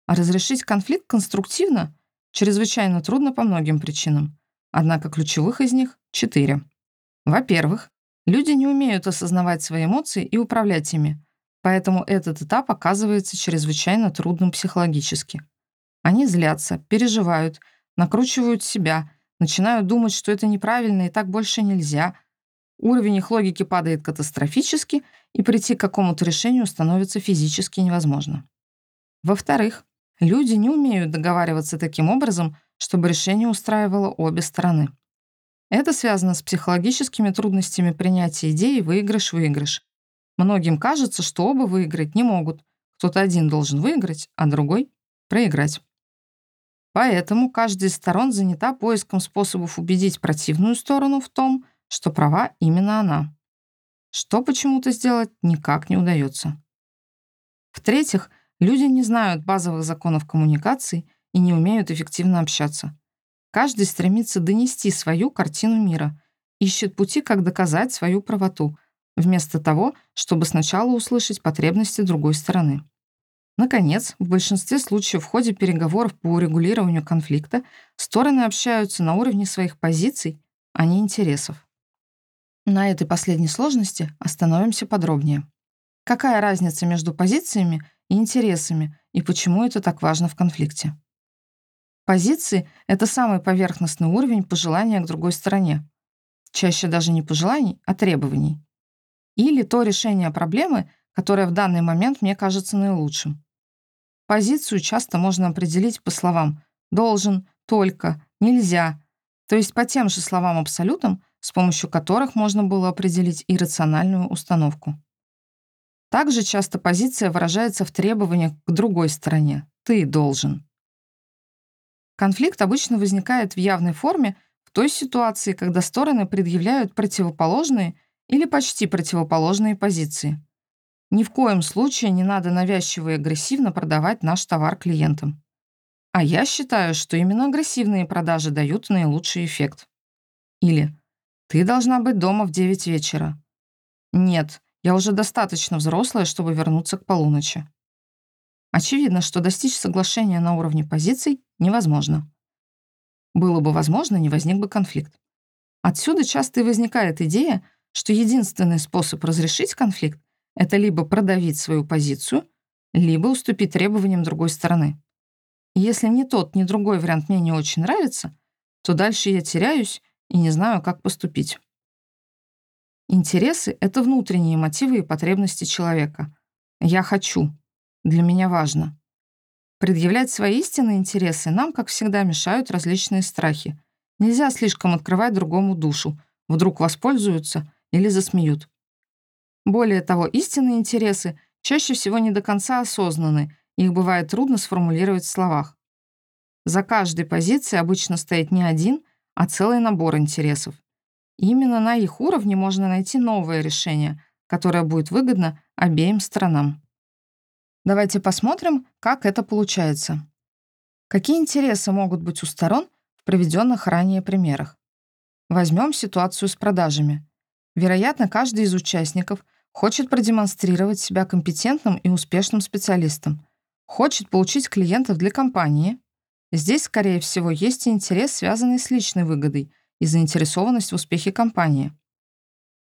А разрешить конфликт конструктивно чрезвычайно трудно по многим причинам. Однако ключевых из них — четыре. Во-первых, люди не умеют осознавать свои эмоции и управлять ими, Поэтому этот этап оказывается чрезвычайно трудным психологически. Они злятся, переживают, накручивают себя, начинают думать, что это неправильно и так больше нельзя. Уровень их логики падает катастрофически, и прийти к какому-то решению становится физически невозможно. Во-вторых, люди не умеют договариваться таким образом, чтобы решение устраивало обе стороны. Это связано с психологическими трудностями принятия идеи выигрыш-выигрыш. Многим кажется, что оба выиграть не могут. Кто-то один должен выиграть, а другой — проиграть. Поэтому каждая из сторон занята поиском способов убедить противную сторону в том, что права именно она. Что почему-то сделать никак не удается. В-третьих, люди не знают базовых законов коммуникации и не умеют эффективно общаться. Каждый стремится донести свою картину мира, ищет пути, как доказать свою правоту, вместо того, чтобы сначала услышать потребности другой стороны. Наконец, в большинстве случаев в ходе переговоров по урегулированию конфликта стороны общаются на уровне своих позиций, а не интересов. На этой последней сложности остановимся подробнее. Какая разница между позициями и интересами, и почему это так важно в конфликте? Позиции — это самый поверхностный уровень пожелания к другой стороне. Чаще даже не пожеланий, а требований. Или то решение проблемы, которое в данный момент мне кажется наилучшим. Позицию часто можно определить по словам «должен», «только», «нельзя», то есть по тем же словам-абсолютам, с помощью которых можно было определить иррациональную установку. Также часто позиция выражается в требованиях к другой стороне «ты должен». Конфликт обычно возникает в явной форме в той ситуации, когда стороны предъявляют противоположные или почти противоположные позиции. Ни в коем случае не надо навязчиво и агрессивно продавать наш товар клиентам. А я считаю, что именно агрессивные продажи дают наилучший эффект. Или «Ты должна быть дома в 9 вечера». «Нет, я уже достаточно взрослая, чтобы вернуться к полуночи». Очевидно, что достичь соглашения на уровне позиций невозможно. Было бы возможно, не возник бы конфликт. Отсюда часто и возникает идея, что единственный способ разрешить конфликт это либо продавить свою позицию, либо уступить требованиям другой стороны. И если ни тот, ни другой вариант мне не очень нравится, то дальше я теряюсь и не знаю, как поступить. Интересы — это внутренние мотивы и потребности человека. Я хочу. Для меня важно. Предъявлять свои истинные интересы нам, как всегда, мешают различные страхи. Нельзя слишком открывать другому душу. Вдруг воспользуются или засмеют. Более того, истинные интересы чаще всего не до конца осознаны, их бывает трудно сформулировать в словах. За каждой позицией обычно стоит не один, а целый набор интересов. И именно на их уровне можно найти новое решение, которое будет выгодно обеим сторонам. Давайте посмотрим, как это получается. Какие интересы могут быть у сторон в приведенных ранее примерах? Возьмем ситуацию с продажами. Вероятно, каждый из участников Хочет продемонстрировать себя компетентным и успешным специалистом. Хочет получить клиентов для компании. Здесь, скорее всего, есть и интерес, связанный с личной выгодой и заинтересованность в успехе компании.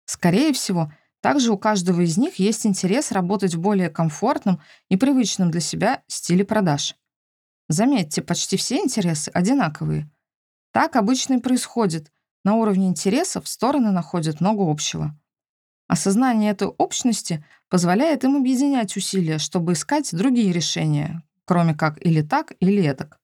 Скорее всего, также у каждого из них есть интерес работать в более комфортном и привычном для себя стиле продаж. Заметьте, почти все интересы одинаковые. Так обычно и происходит. На уровне интересов стороны находят много общего. Осознание этой общности позволяет им объединять усилия, чтобы искать другие решения, кроме как или так, или этак.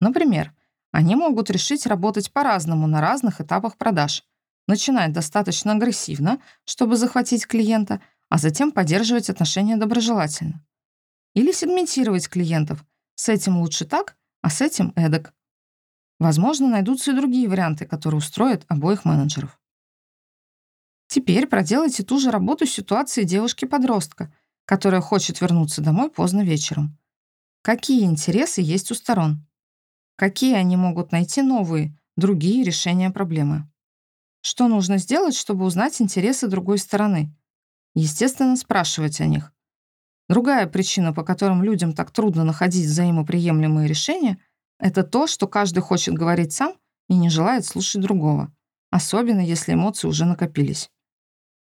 Например, они могут решить работать по-разному на разных этапах продаж, начинать достаточно агрессивно, чтобы захватить клиента, а затем поддерживать отношения доброжелательно. Или сегментировать клиентов. С этим лучше так, а с этим эдак. Возможно, найдутся и другие варианты, которые устроят обоих менеджеров. Теперь проделайте ту же работу в ситуации девушки-подростка, которая хочет вернуться домой поздно вечером. Какие интересы есть у сторон? Какие они могут найти новые, другие решения проблемы? Что нужно сделать, чтобы узнать интересы другой стороны? Естественно, спрашивать о них. Другая причина, по которым людям так трудно находить взаимоприемлемые решения, это то, что каждый хочет говорить сам и не желает слушать другого, особенно если эмоции уже накопились.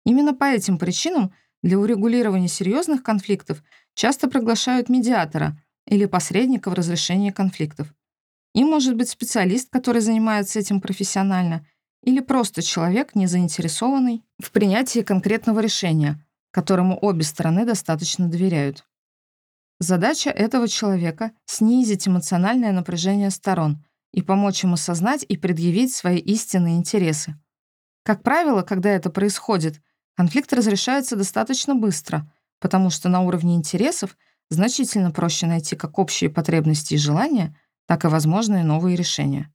Именно по этим причинам для урегулирования серьезных конфликтов часто приглашают медиатора или посредника в разрешении конфликтов. И может быть специалист, который занимается этим профессионально, или просто человек, не заинтересованный в принятии конкретного решения, которому обе стороны достаточно доверяют. Задача этого человека — снизить эмоциональное напряжение сторон и помочь им осознать и предъявить свои истинные интересы. Как правило, когда это происходит, конфликт разрешается достаточно быстро, потому что на уровне интересов значительно проще найти как общие потребности и желания, так и возможные новые решения.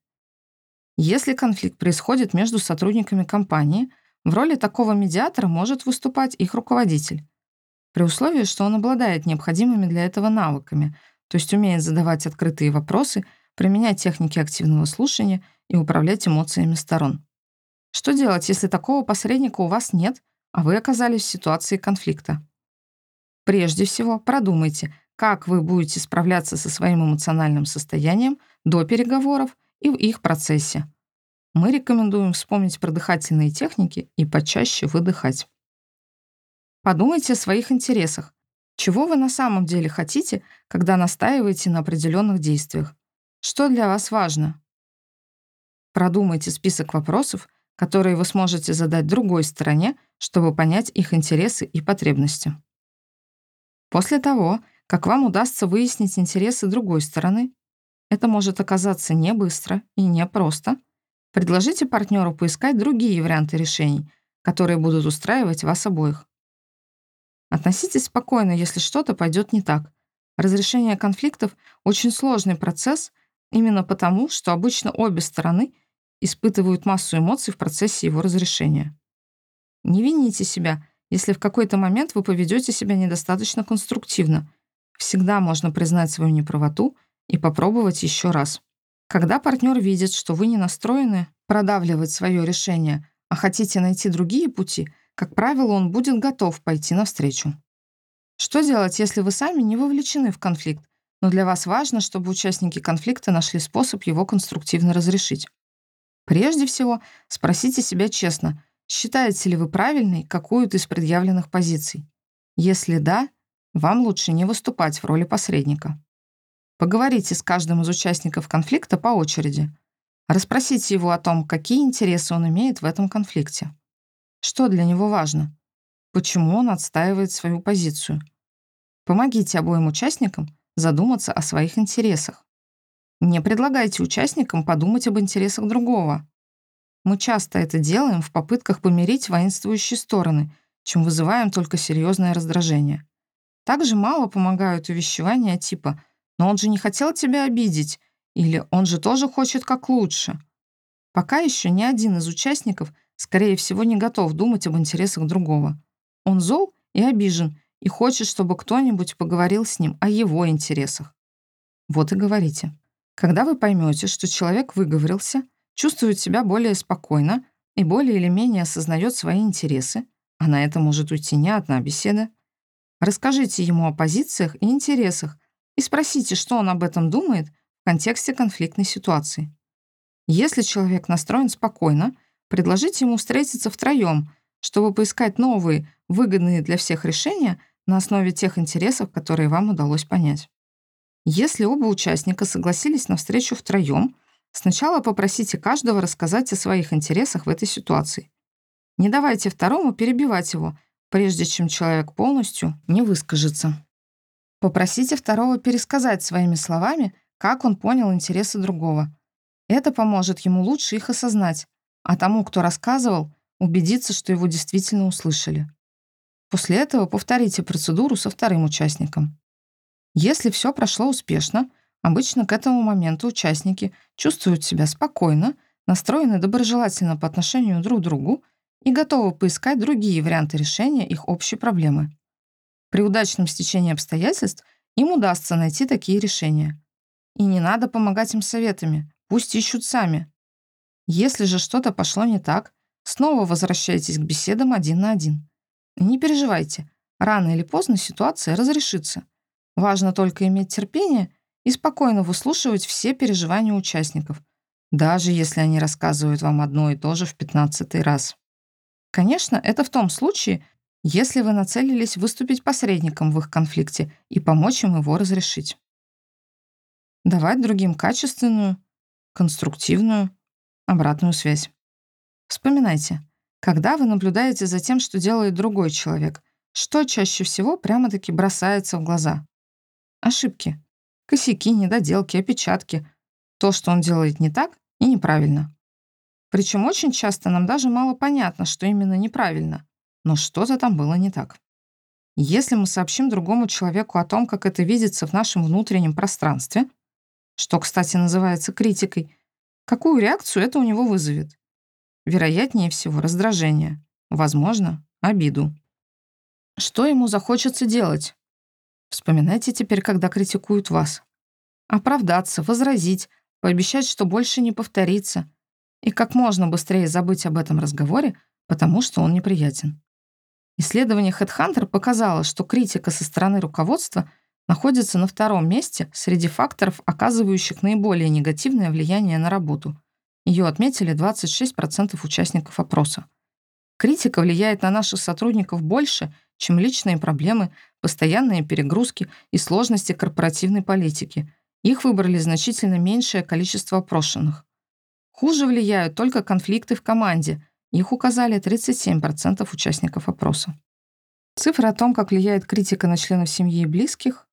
Если конфликт происходит между сотрудниками компании, в роли такого медиатора может выступать их руководитель, при условии, что он обладает необходимыми для этого навыками, то есть умеет задавать открытые вопросы, применять техники активного слушания и управлять эмоциями сторон. Что делать, если такого посредника у вас нет, а вы оказались в ситуации конфликта? Прежде всего, продумайте, как вы будете справляться со своим эмоциональным состоянием до переговоров и в их процессе. Мы рекомендуем вспомнить про дыхательные техники и почаще выдыхать. Подумайте о своих интересах. Чего вы на самом деле хотите, когда настаиваете на определенных действиях? Что для вас важно? Продумайте список вопросов, которые вы сможете задать другой стороне, чтобы понять их интересы и потребности. После того, как вам удастся выяснить интересы другой стороны, это может оказаться не быстро и не просто, предложите партнеру поискать другие варианты решений, которые будут устраивать вас обоих. Относитесь спокойно, если что-то пойдет не так. Разрешение конфликтов — очень сложный процесс именно потому, что обычно обе стороны испытывают массу эмоций в процессе его разрешения. Не вините себя, если в какой-то момент вы поведете себя недостаточно конструктивно. Всегда можно признать свою неправоту и попробовать еще раз. Когда партнер видит, что вы не настроены продавливать свое решение, а хотите найти другие пути, как правило, он будет готов пойти навстречу. Что делать, если вы сами не вовлечены в конфликт, но для вас важно, чтобы участники конфликта нашли способ его конструктивно разрешить? Прежде всего, спросите себя честно, считаете ли вы правильной какую-то из предъявленных позиций. Если да, вам лучше не выступать в роли посредника. Поговорите с каждым из участников конфликта по очереди. Расспросите его о том, какие интересы он имеет в этом конфликте. Что для него важно? Почему он отстаивает свою позицию? Помогите обоим участникам задуматься о своих интересах. Не предлагайте участникам подумать об интересах другого. Мы часто это делаем в попытках помирить воинствующие стороны, чем вызываем только серьезное раздражение. Также мало помогают увещевания типа «но он же не хотел тебя обидеть» или «он же тоже хочет как лучше». Пока еще ни один из участников, скорее всего, не готов думать об интересах другого. Он зол и обижен, и хочет, чтобы кто-нибудь поговорил с ним о его интересах. Вот и говорите. Когда вы поймете, что человек выговорился, чувствует себя более спокойно и более или менее осознает свои интересы, а на это может уйти не одна беседа, расскажите ему о позициях и интересах и спросите, что он об этом думает в контексте конфликтной ситуации. Если человек настроен спокойно, предложите ему встретиться втроем, чтобы поискать новые, выгодные для всех решения на основе тех интересов, которые вам удалось понять. Если оба участника согласились на встречу втроем, сначала попросите каждого рассказать о своих интересах в этой ситуации. Не давайте второму перебивать его, прежде чем человек полностью не выскажется. Попросите второго пересказать своими словами, как он понял интересы другого. Это поможет ему лучше их осознать, а тому, кто рассказывал, убедиться, что его действительно услышали. После этого повторите процедуру со вторым участником. Если все прошло успешно, обычно к этому моменту участники чувствуют себя спокойно, настроены доброжелательно по отношению друг к другу и готовы поискать другие варианты решения их общей проблемы. При удачном стечении обстоятельств им удастся найти такие решения. И не надо помогать им советами, пусть ищут сами. Если же что-то пошло не так, снова возвращайтесь к беседам один на один. не переживайте, рано или поздно ситуация разрешится. Важно только иметь терпение и спокойно выслушивать все переживания участников, даже если они рассказывают вам одно и то же в пятнадцатый раз. Конечно, это в том случае, если вы нацелились выступить посредником в их конфликте и помочь им его разрешить. Давать другим качественную, конструктивную, обратную связь. Вспоминайте, когда вы наблюдаете за тем, что делает другой человек, что чаще всего прямо-таки бросается в глаза? Ошибки. Косяки, недоделки, опечатки. То, что он делает не так и неправильно. Причем очень часто нам даже мало понятно, что именно неправильно, но что-то там было не так. Если мы сообщим другому человеку о том, как это видится в нашем внутреннем пространстве, что, кстати, называется критикой, какую реакцию это у него вызовет? Вероятнее всего, раздражение. Возможно, обиду. Что ему захочется делать? Вспоминайте теперь, когда критикуют вас. Оправдаться, возразить, пообещать, что больше не повторится, и как можно быстрее забыть об этом разговоре, потому что он неприятен. Исследование HeadHunter показало, что критика со стороны руководства находится на втором месте среди факторов, оказывающих наиболее негативное влияние на работу. Ее отметили 26% участников опроса. Критика влияет на наших сотрудников больше, чем личные проблемы, постоянные перегрузки и сложности корпоративной политики. Их выбрали значительно меньшее количество опрошенных. Хуже влияют только конфликты в команде. Их указали 37% участников опроса. Цифры о том, как влияет критика на членов семьи и близких,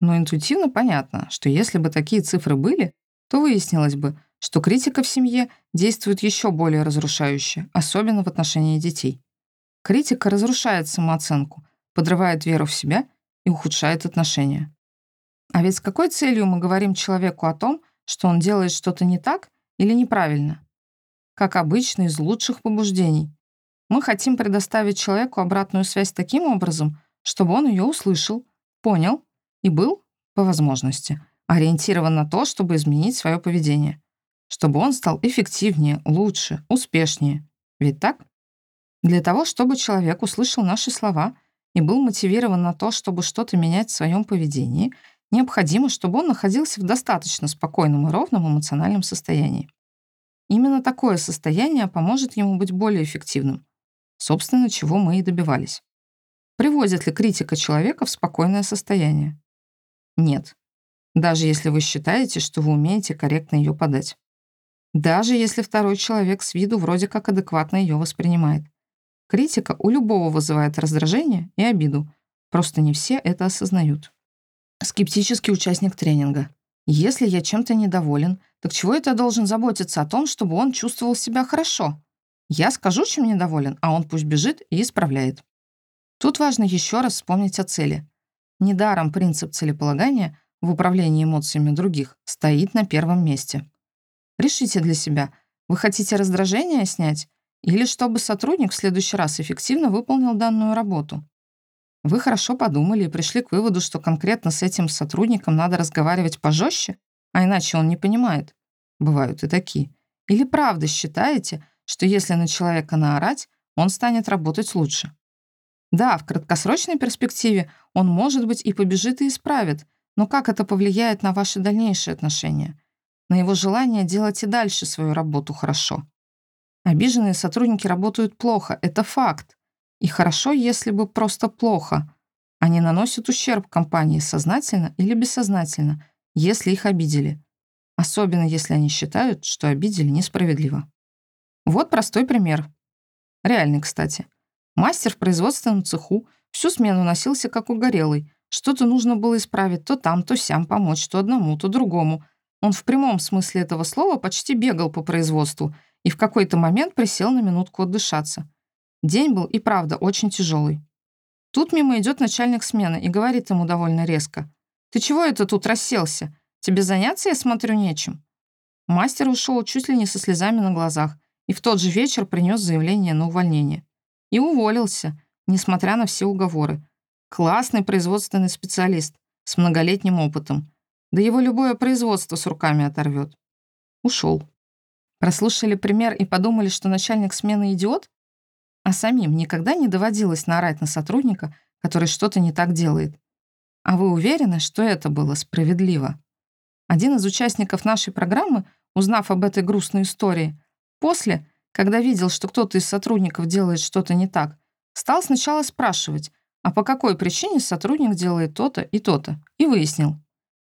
но интуитивно понятно, что если бы такие цифры были, то выяснилось бы, что критика в семье действует еще более разрушающе, особенно в отношении детей. Критика разрушает самооценку, подрывает веру в себя и ухудшает отношения. А ведь с какой целью мы говорим человеку о том, что он делает что-то не так или неправильно. Как обычно, из лучших побуждений. Мы хотим предоставить человеку обратную связь таким образом, чтобы он ее услышал, понял и был, по возможности, ориентирован на то, чтобы изменить свое поведение. Чтобы он стал эффективнее, лучше, успешнее. Ведь так? Для того, чтобы человек услышал наши слова и был мотивирован на то, чтобы что-то менять в своем поведении — Необходимо, чтобы он находился в достаточно спокойном и ровном эмоциональном состоянии. Именно такое состояние поможет ему быть более эффективным. Собственно, чего мы и добивались. Приводит ли критика человека в спокойное состояние? Нет. Даже если вы считаете, что вы умеете корректно ее подать. Даже если второй человек с виду вроде как адекватно ее воспринимает. Критика у любого вызывает раздражение и обиду. Просто не все это осознают. Скептический участник тренинга. Если я чем-то недоволен, так чего это я должен заботиться о том, чтобы он чувствовал себя хорошо? Я скажу, чем недоволен, а он пусть бежит и исправляет. Тут важно еще раз вспомнить о цели. Недаром принцип целеполагания в управлении эмоциями других стоит на первом месте. Решите для себя, вы хотите раздражение снять или чтобы сотрудник в следующий раз эффективно выполнил данную работу. Вы хорошо подумали и пришли к выводу, что конкретно с этим сотрудником надо разговаривать пожестче, а иначе он не понимает. Бывают и такие. Или правда считаете, что если на человека наорать, он станет работать лучше? Да, в краткосрочной перспективе он, может быть, и побежит и исправит, но как это повлияет на ваши дальнейшие отношения? На его желание делать и дальше свою работу хорошо? Обиженные сотрудники работают плохо, это факт. И хорошо, если бы просто плохо. Они наносят ущерб компании сознательно или бессознательно, если их обидели. Особенно если они считают, что обидели несправедливо. Вот простой пример. Реальный, кстати. Мастер в производственном цеху всю смену носился как угорелый. Что-то нужно было исправить то там, то сям, помочь то одному, то другому. Он в прямом смысле этого слова почти бегал по производству и в какой-то момент присел на минутку отдышаться. День был и правда очень тяжелый. Тут мимо идет начальник смены и говорит ему довольно резко. «Ты чего это тут расселся? Тебе заняться, я смотрю, нечем». Мастер ушел чуть ли не со слезами на глазах и в тот же вечер принес заявление на увольнение. И уволился, несмотря на все уговоры. Классный производственный специалист с многолетним опытом. Да его любое производство с руками оторвет. Ушел. Прослушали пример и подумали, что начальник смены идиот? А самим никогда не доводилось наорать на сотрудника, который что-то не так делает. А вы уверены, что это было справедливо? Один из участников нашей программы, узнав об этой грустной истории, после, когда видел, что кто-то из сотрудников делает что-то не так, стал сначала спрашивать, а по какой причине сотрудник делает то-то и то-то, и выяснил.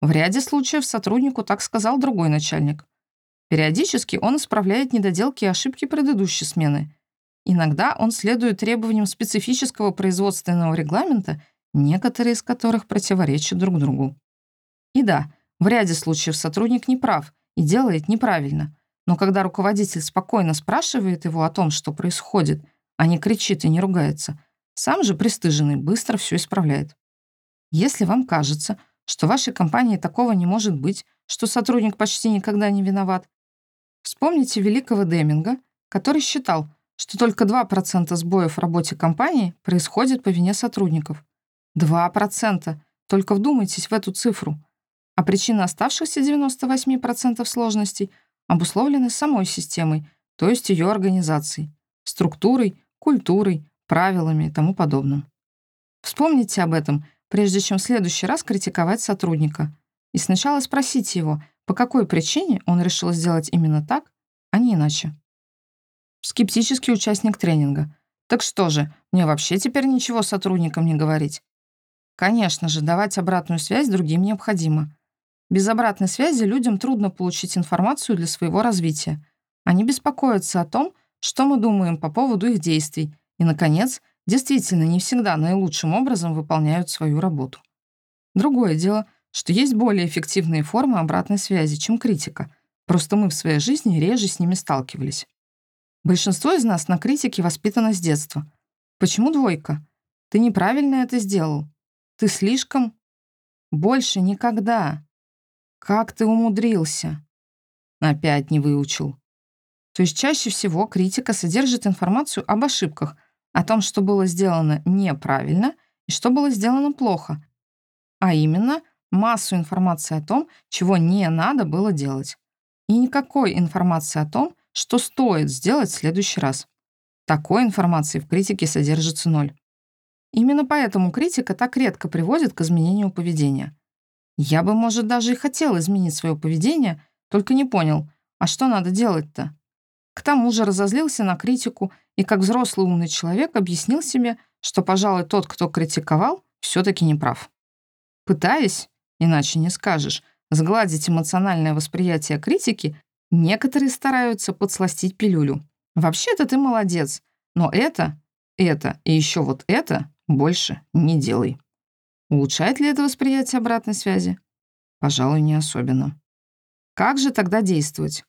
В ряде случаев сотруднику так сказал другой начальник. Периодически он исправляет недоделки и ошибки предыдущей смены. Иногда он следует требованиям специфического производственного регламента, некоторые из которых противоречат друг другу. И да, в ряде случаев сотрудник не прав и делает неправильно, но когда руководитель спокойно спрашивает его о том, что происходит, а не кричит и не ругается, сам же пристыженный быстро все исправляет. Если вам кажется, что в вашей компании такого не может быть, что сотрудник почти никогда не виноват, вспомните великого Деминга, который считал, что только 2% сбоев в работе компании происходит по вине сотрудников. 2%. Только вдумайтесь в эту цифру. А причина оставшихся 98% сложностей — обусловлены самой системой, то есть ее организацией, структурой, культурой, правилами и тому подобным. Вспомните об этом, прежде чем в следующий раз критиковать сотрудника, и сначала спросите его, по какой причине он решил сделать именно так, а не иначе. Скептический участник тренинга. Так что же, мне вообще теперь ничего сотрудникам не говорить? Конечно же, давать обратную связь другим необходимо. Без обратной связи людям трудно получить информацию для своего развития. Они беспокоятся о том, что мы думаем по поводу их действий, и, наконец, действительно не всегда наилучшим образом выполняют свою работу. Другое дело, что есть более эффективные формы обратной связи, чем критика, просто мы в своей жизни реже с ними сталкивались. Большинство из нас на критике воспитано с детства. Почему двойка? Ты неправильно это сделал. Ты слишком... Больше никогда. Как ты умудрился? Опять не выучил. То есть чаще всего критика содержит информацию об ошибках, о том, что было сделано неправильно и что было сделано плохо, а именно массу информации о том, чего не надо было делать. И никакой информации о том, что стоит сделать в следующий раз. Такой информации в критике содержится ноль. Именно поэтому критика так редко приводит к изменению поведения. Я бы, может, даже и хотел изменить свое поведение, только не понял, а что надо делать-то? К тому же разозлился на критику и, как взрослый умный человек, объяснил себе, что, пожалуй, тот, кто критиковал, все таки не прав. Пытаясь, иначе не скажешь, сгладить эмоциональное восприятие критики, некоторые стараются подсластить пилюлю. Вообще-то ты молодец, но это, это и еще вот это больше не делай. Улучшает ли это восприятие обратной связи? Пожалуй, не особенно. Как же тогда действовать?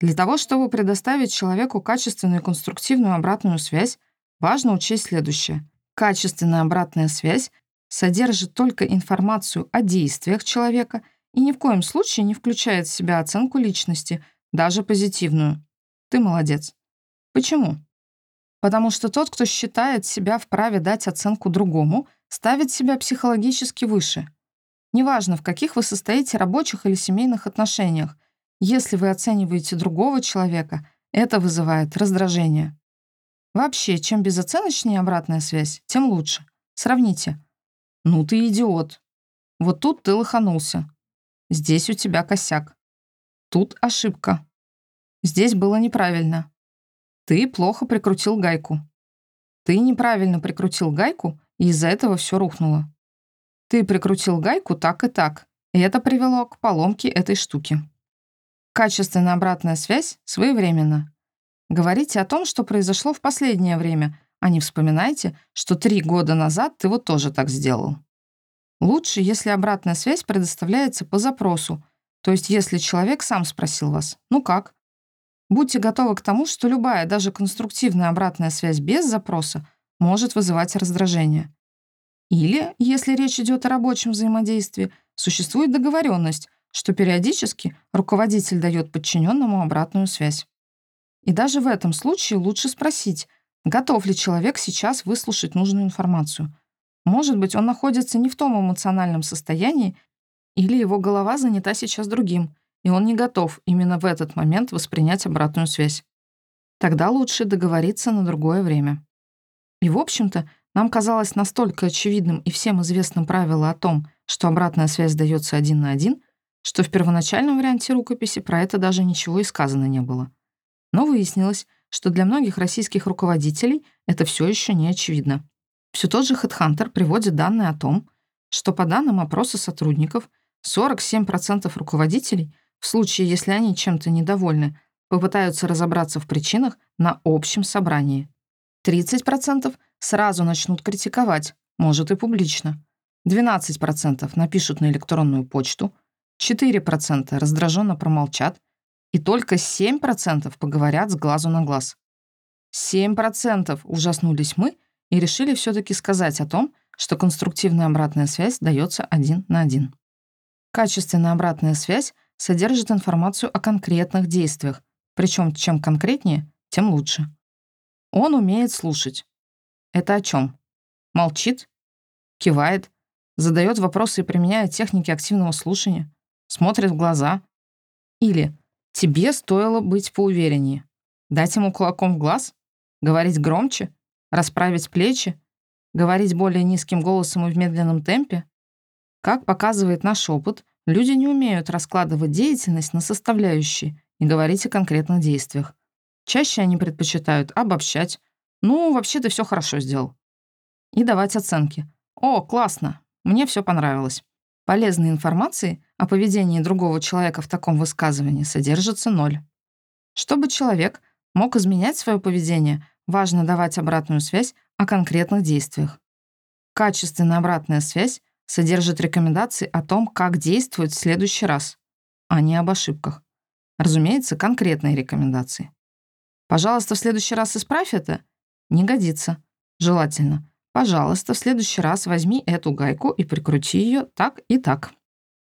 Для того, чтобы предоставить человеку качественную и конструктивную обратную связь, важно учесть следующее. Качественная обратная связь содержит только информацию о действиях человека и ни в коем случае не включает в себя оценку личности, даже позитивную. Ты молодец. Почему? Потому что тот, кто считает себя вправе дать оценку другому — ставит себя психологически выше. Неважно, в каких вы состоите рабочих или семейных отношениях, если вы оцениваете другого человека, это вызывает раздражение. Вообще, чем безоценочнее обратная связь, тем лучше. Сравните. Ну ты идиот. Вот тут ты лоханулся. Здесь у тебя косяк. Тут ошибка. Здесь было неправильно. Ты плохо прикрутил гайку. Ты неправильно прикрутил гайку, и из-за этого все рухнуло. Ты прикрутил гайку так и так, и это привело к поломке этой штуки. Качественная обратная связь своевременно. Говорите о том, что произошло в последнее время, а не вспоминайте, что три года назад ты вот тоже так сделал. Лучше, если обратная связь предоставляется по запросу, то есть если человек сам спросил вас «ну как?». Будьте готовы к тому, что любая, даже конструктивная обратная связь без запроса может вызывать раздражение. Или, если речь идет о рабочем взаимодействии, существует договоренность, что периодически руководитель дает подчиненному обратную связь. И даже в этом случае лучше спросить, готов ли человек сейчас выслушать нужную информацию. Может быть, он находится не в том эмоциональном состоянии, или его голова занята сейчас другим, и он не готов именно в этот момент воспринять обратную связь. Тогда лучше договориться на другое время. И, в общем-то, нам казалось настолько очевидным и всем известным правило о том, что обратная связь дается один на один, что в первоначальном варианте рукописи про это даже ничего и сказано не было. Но выяснилось, что для многих российских руководителей это все еще не очевидно. Все тот же HeadHunter приводит данные о том, что по данным опроса сотрудников 47% руководителей, в случае, если они чем-то недовольны, попытаются разобраться в причинах на общем собрании. 30% сразу начнут критиковать, может и публично. 12% напишут на электронную почту, 4% раздраженно промолчат, и только 7% поговорят с глазу на глаз. 7% ужаснулись мы и решили все таки сказать о том, что конструктивная обратная связь дается один на один. Качественная обратная связь содержит информацию о конкретных действиях, причем чем конкретнее, тем лучше. Он умеет слушать. Это о чем? Молчит, кивает, задает вопросы и применяет техники активного слушания, смотрит в глаза. Или тебе стоило быть поувереннее. Дать ему кулаком в глаз? Говорить громче? Расправить плечи? Говорить более низким голосом и в медленном темпе? Как показывает наш опыт, люди не умеют раскладывать деятельность на составляющие и говорить о конкретных действиях. Чаще они предпочитают обобщать. «Ну, вообще ты все хорошо сделал». И давать оценки. «О, классно! Мне все понравилось». Полезной информации о поведении другого человека в таком высказывании содержится ноль. Чтобы человек мог изменять свое поведение, важно давать обратную связь о конкретных действиях. Качественная обратная связь содержит рекомендации о том, как действовать в следующий раз, а не об ошибках. Разумеется, конкретные рекомендации. Пожалуйста, в следующий раз исправь это. Не годится. Желательно. Пожалуйста, в следующий раз возьми эту гайку и прикрути ее так и так.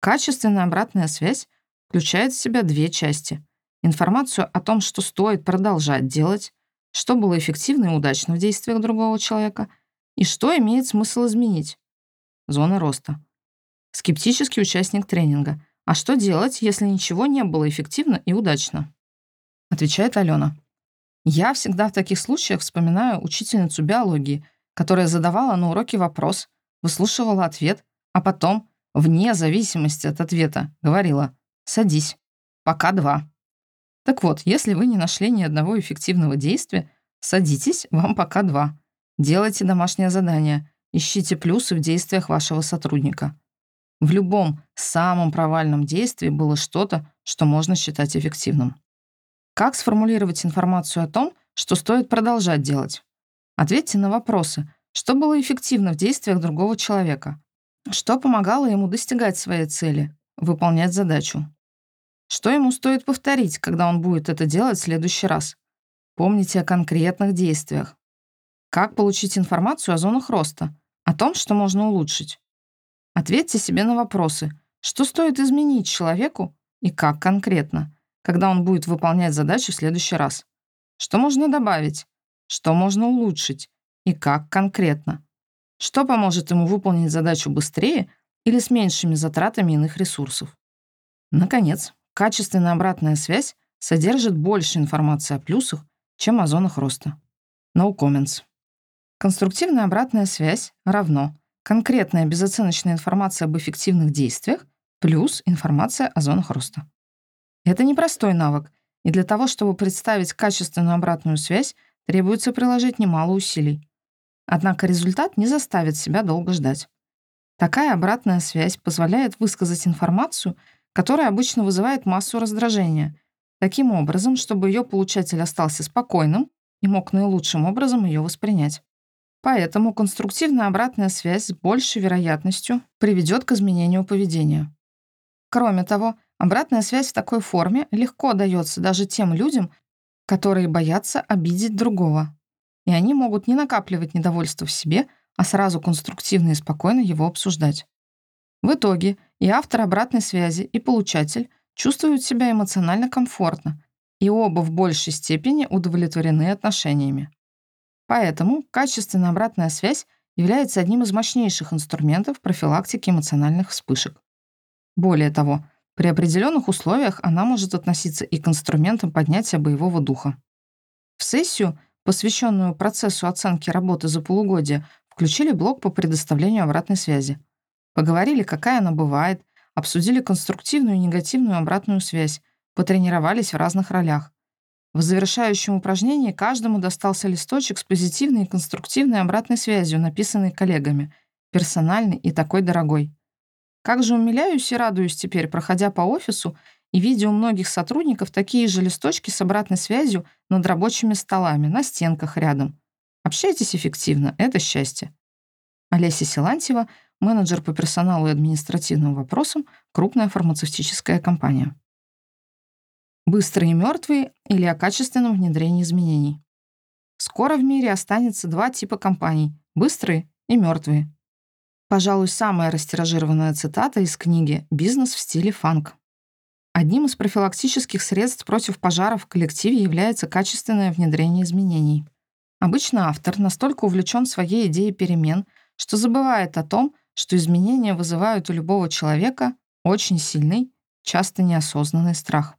Качественная обратная связь включает в себя две части. Информацию о том, что стоит продолжать делать, что было эффективно и удачно в действиях другого человека, и что имеет смысл изменить. Зона роста. Скептический участник тренинга. А что делать, если ничего не было эффективно и удачно? Отвечает Алена. Я всегда в таких случаях вспоминаю учительницу биологии, которая задавала на уроке вопрос, выслушивала ответ, а потом, вне зависимости от ответа, говорила «садись, пока два». Так вот, если вы не нашли ни одного эффективного действия, садитесь, вам пока два. Делайте домашнее задание, ищите плюсы в действиях вашего сотрудника. В любом самом провальном действии было что-то, что можно считать эффективным. Как сформулировать информацию о том, что стоит продолжать делать? Ответьте на вопросы. Что было эффективно в действиях другого человека? Что помогало ему достигать своей цели, выполнять задачу? Что ему стоит повторить, когда он будет это делать в следующий раз? Помните о конкретных действиях. Как получить информацию о зонах роста, о том, что можно улучшить? Ответьте себе на вопросы, что стоит изменить человеку и как конкретно когда он будет выполнять задачу в следующий раз. Что можно добавить? Что можно улучшить? И как конкретно? Что поможет ему выполнить задачу быстрее или с меньшими затратами иных ресурсов? Наконец, качественная обратная связь содержит больше информации о плюсах, чем о зонах роста. No comments. Конструктивная обратная связь равно конкретная безоценочная информация об эффективных действиях плюс информация о зонах роста. Это непростой навык, и для того, чтобы представить качественную обратную связь, требуется приложить немало усилий. Однако результат не заставит себя долго ждать. Такая обратная связь позволяет высказать информацию, которая обычно вызывает массу раздражения, таким образом, чтобы ее получатель остался спокойным и мог наилучшим образом ее воспринять. Поэтому конструктивная обратная связь с большей вероятностью приведет к изменению поведения. Кроме того, Обратная связь в такой форме легко дается даже тем людям, которые боятся обидеть другого. И они могут не накапливать недовольство в себе, а сразу конструктивно и спокойно его обсуждать. В итоге и автор обратной связи, и получатель чувствуют себя эмоционально комфортно, и оба в большей степени удовлетворены отношениями. Поэтому качественная обратная связь является одним из мощнейших инструментов профилактики эмоциональных вспышек. Более того, при определенных условиях она может относиться и к инструментам поднятия боевого духа. В сессию, посвященную процессу оценки работы за полугодие, включили блок по предоставлению обратной связи. Поговорили, какая она бывает, обсудили конструктивную и негативную обратную связь, потренировались в разных ролях. В завершающем упражнении каждому достался листочек с позитивной и конструктивной обратной связью, написанной коллегами, персональный и такой дорогой. Как же умиляюсь и радуюсь теперь, проходя по офису и видя у многих сотрудников такие же листочки с обратной связью над рабочими столами, на стенках рядом. Общайтесь эффективно, это счастье. Олеся Силантьева, менеджер по персоналу и административным вопросам, крупная фармацевтическая компания. Быстрые мертвые или о качественном внедрении изменений. Скоро в мире останется два типа компаний — быстрые и мертвые. Пожалуй, самая растиражированная цитата из книги «Бизнес в стиле фанк». Одним из профилактических средств против пожаров в коллективе является качественное внедрение изменений. Обычно автор настолько увлечен своей идеей перемен, что забывает о том, что изменения вызывают у любого человека очень сильный, часто неосознанный страх.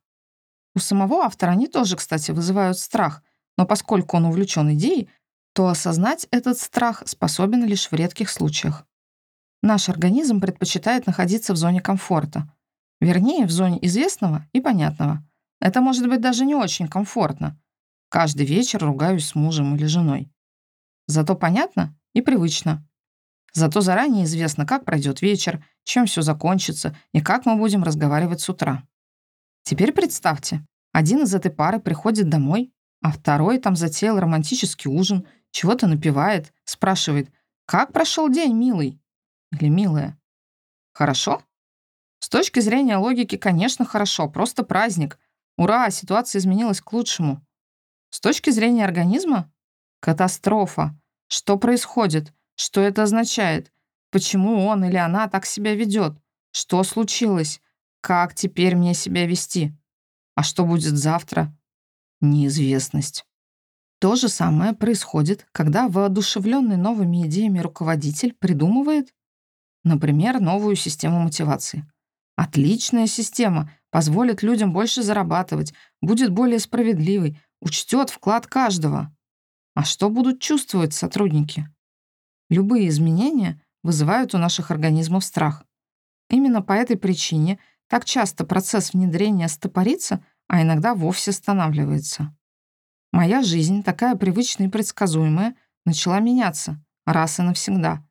У самого автора они тоже, кстати, вызывают страх, но поскольку он увлечен идеей, то осознать этот страх способен лишь в редких случаях. Наш организм предпочитает находиться в зоне комфорта, вернее, в зоне известного и понятного. Это может быть даже не очень комфортно. Каждый вечер ругаюсь с мужем или женой. Зато понятно и привычно. Зато заранее известно, как пройдет вечер, чем все закончится и как мы будем разговаривать с утра. Теперь представьте, один из этой пары приходит домой, а второй там затеял романтический ужин, чего-то напевает, спрашивает, «Как прошел день, милый?» или «Милая». Хорошо? С точки зрения логики, конечно, хорошо, просто праздник. Ура, ситуация изменилась к лучшему. С точки зрения организма — катастрофа. Что происходит? Что это означает? Почему он или она так себя ведет? Что случилось? Как теперь мне себя вести? А что будет завтра? Неизвестность. То же самое происходит, когда воодушевленный новыми идеями руководитель придумывает, например, новую систему мотивации. Отличная система, позволит людям больше зарабатывать, будет более справедливой, учтет вклад каждого. А что будут чувствовать сотрудники? Любые изменения вызывают у наших организмов страх. Именно по этой причине так часто процесс внедрения стопорится, а иногда вовсе останавливается. Моя жизнь, такая привычная и предсказуемая, начала меняться раз и навсегда.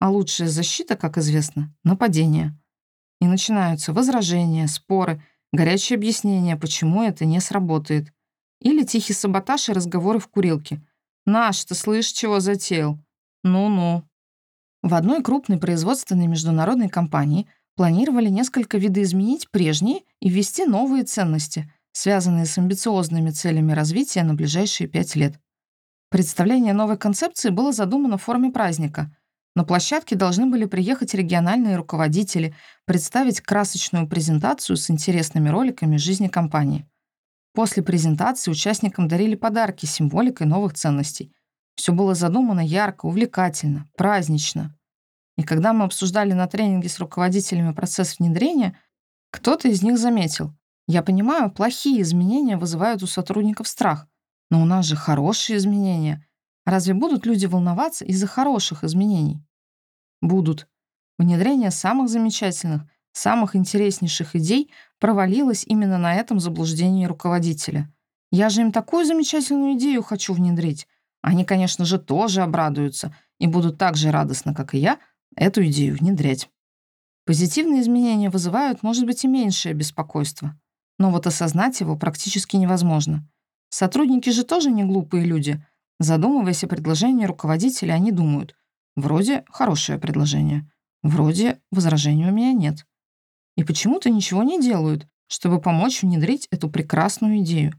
А лучшая защита, как известно, — нападение. И начинаются возражения, споры, горячие объяснения, почему это не сработает. Или тихий саботаж и разговоры в курилке. «Наш, ты слышишь, чего затеял?» «Ну-ну». В одной крупной производственной международной компании — планировали несколько видоизменить прежние и ввести новые ценности, связанные с амбициозными целями развития на ближайшие пять лет. Представление новой концепции было задумано в форме праздника. На площадке должны были приехать региональные руководители, представить красочную презентацию с интересными роликами жизни компании. После презентации участникам дарили подарки с символикой новых ценностей. Все было задумано ярко, увлекательно, празднично. И когда мы обсуждали на тренинге с руководителями процесс внедрения, кто-то из них заметил, я понимаю, плохие изменения вызывают у сотрудников страх, но у нас же хорошие изменения. Разве будут люди волноваться из-за хороших изменений? Будут. Внедрение самых замечательных, самых интереснейших идей провалилось именно на этом заблуждении руководителя. Я же им такую замечательную идею хочу внедрить. Они, конечно же, тоже обрадуются и будут так же радостны, как и я, эту идею внедрять. Позитивные изменения вызывают, может быть, и меньшее беспокойство. Но вот осознать его практически невозможно. Сотрудники же тоже не глупые люди. Задумываясь о предложении руководителя, они думают, вроде хорошее предложение, вроде возражений у меня нет. И почему-то ничего не делают, чтобы помочь внедрить эту прекрасную идею.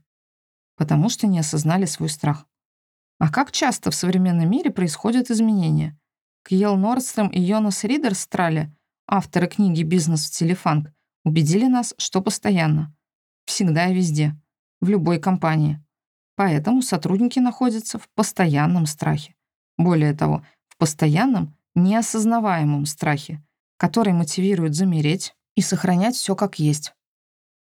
Потому что не осознали свой страх. А как часто в современном мире происходят изменения? Кьел Нордстром и Йонас Ридерстрале, авторы книги «Бизнес в стиле фанк», убедили нас, что постоянно. Всегда и везде. В любой компании. Поэтому сотрудники находятся в постоянном страхе. Более того, в постоянном, неосознаваемом страхе, который мотивирует замереть и сохранять все как есть.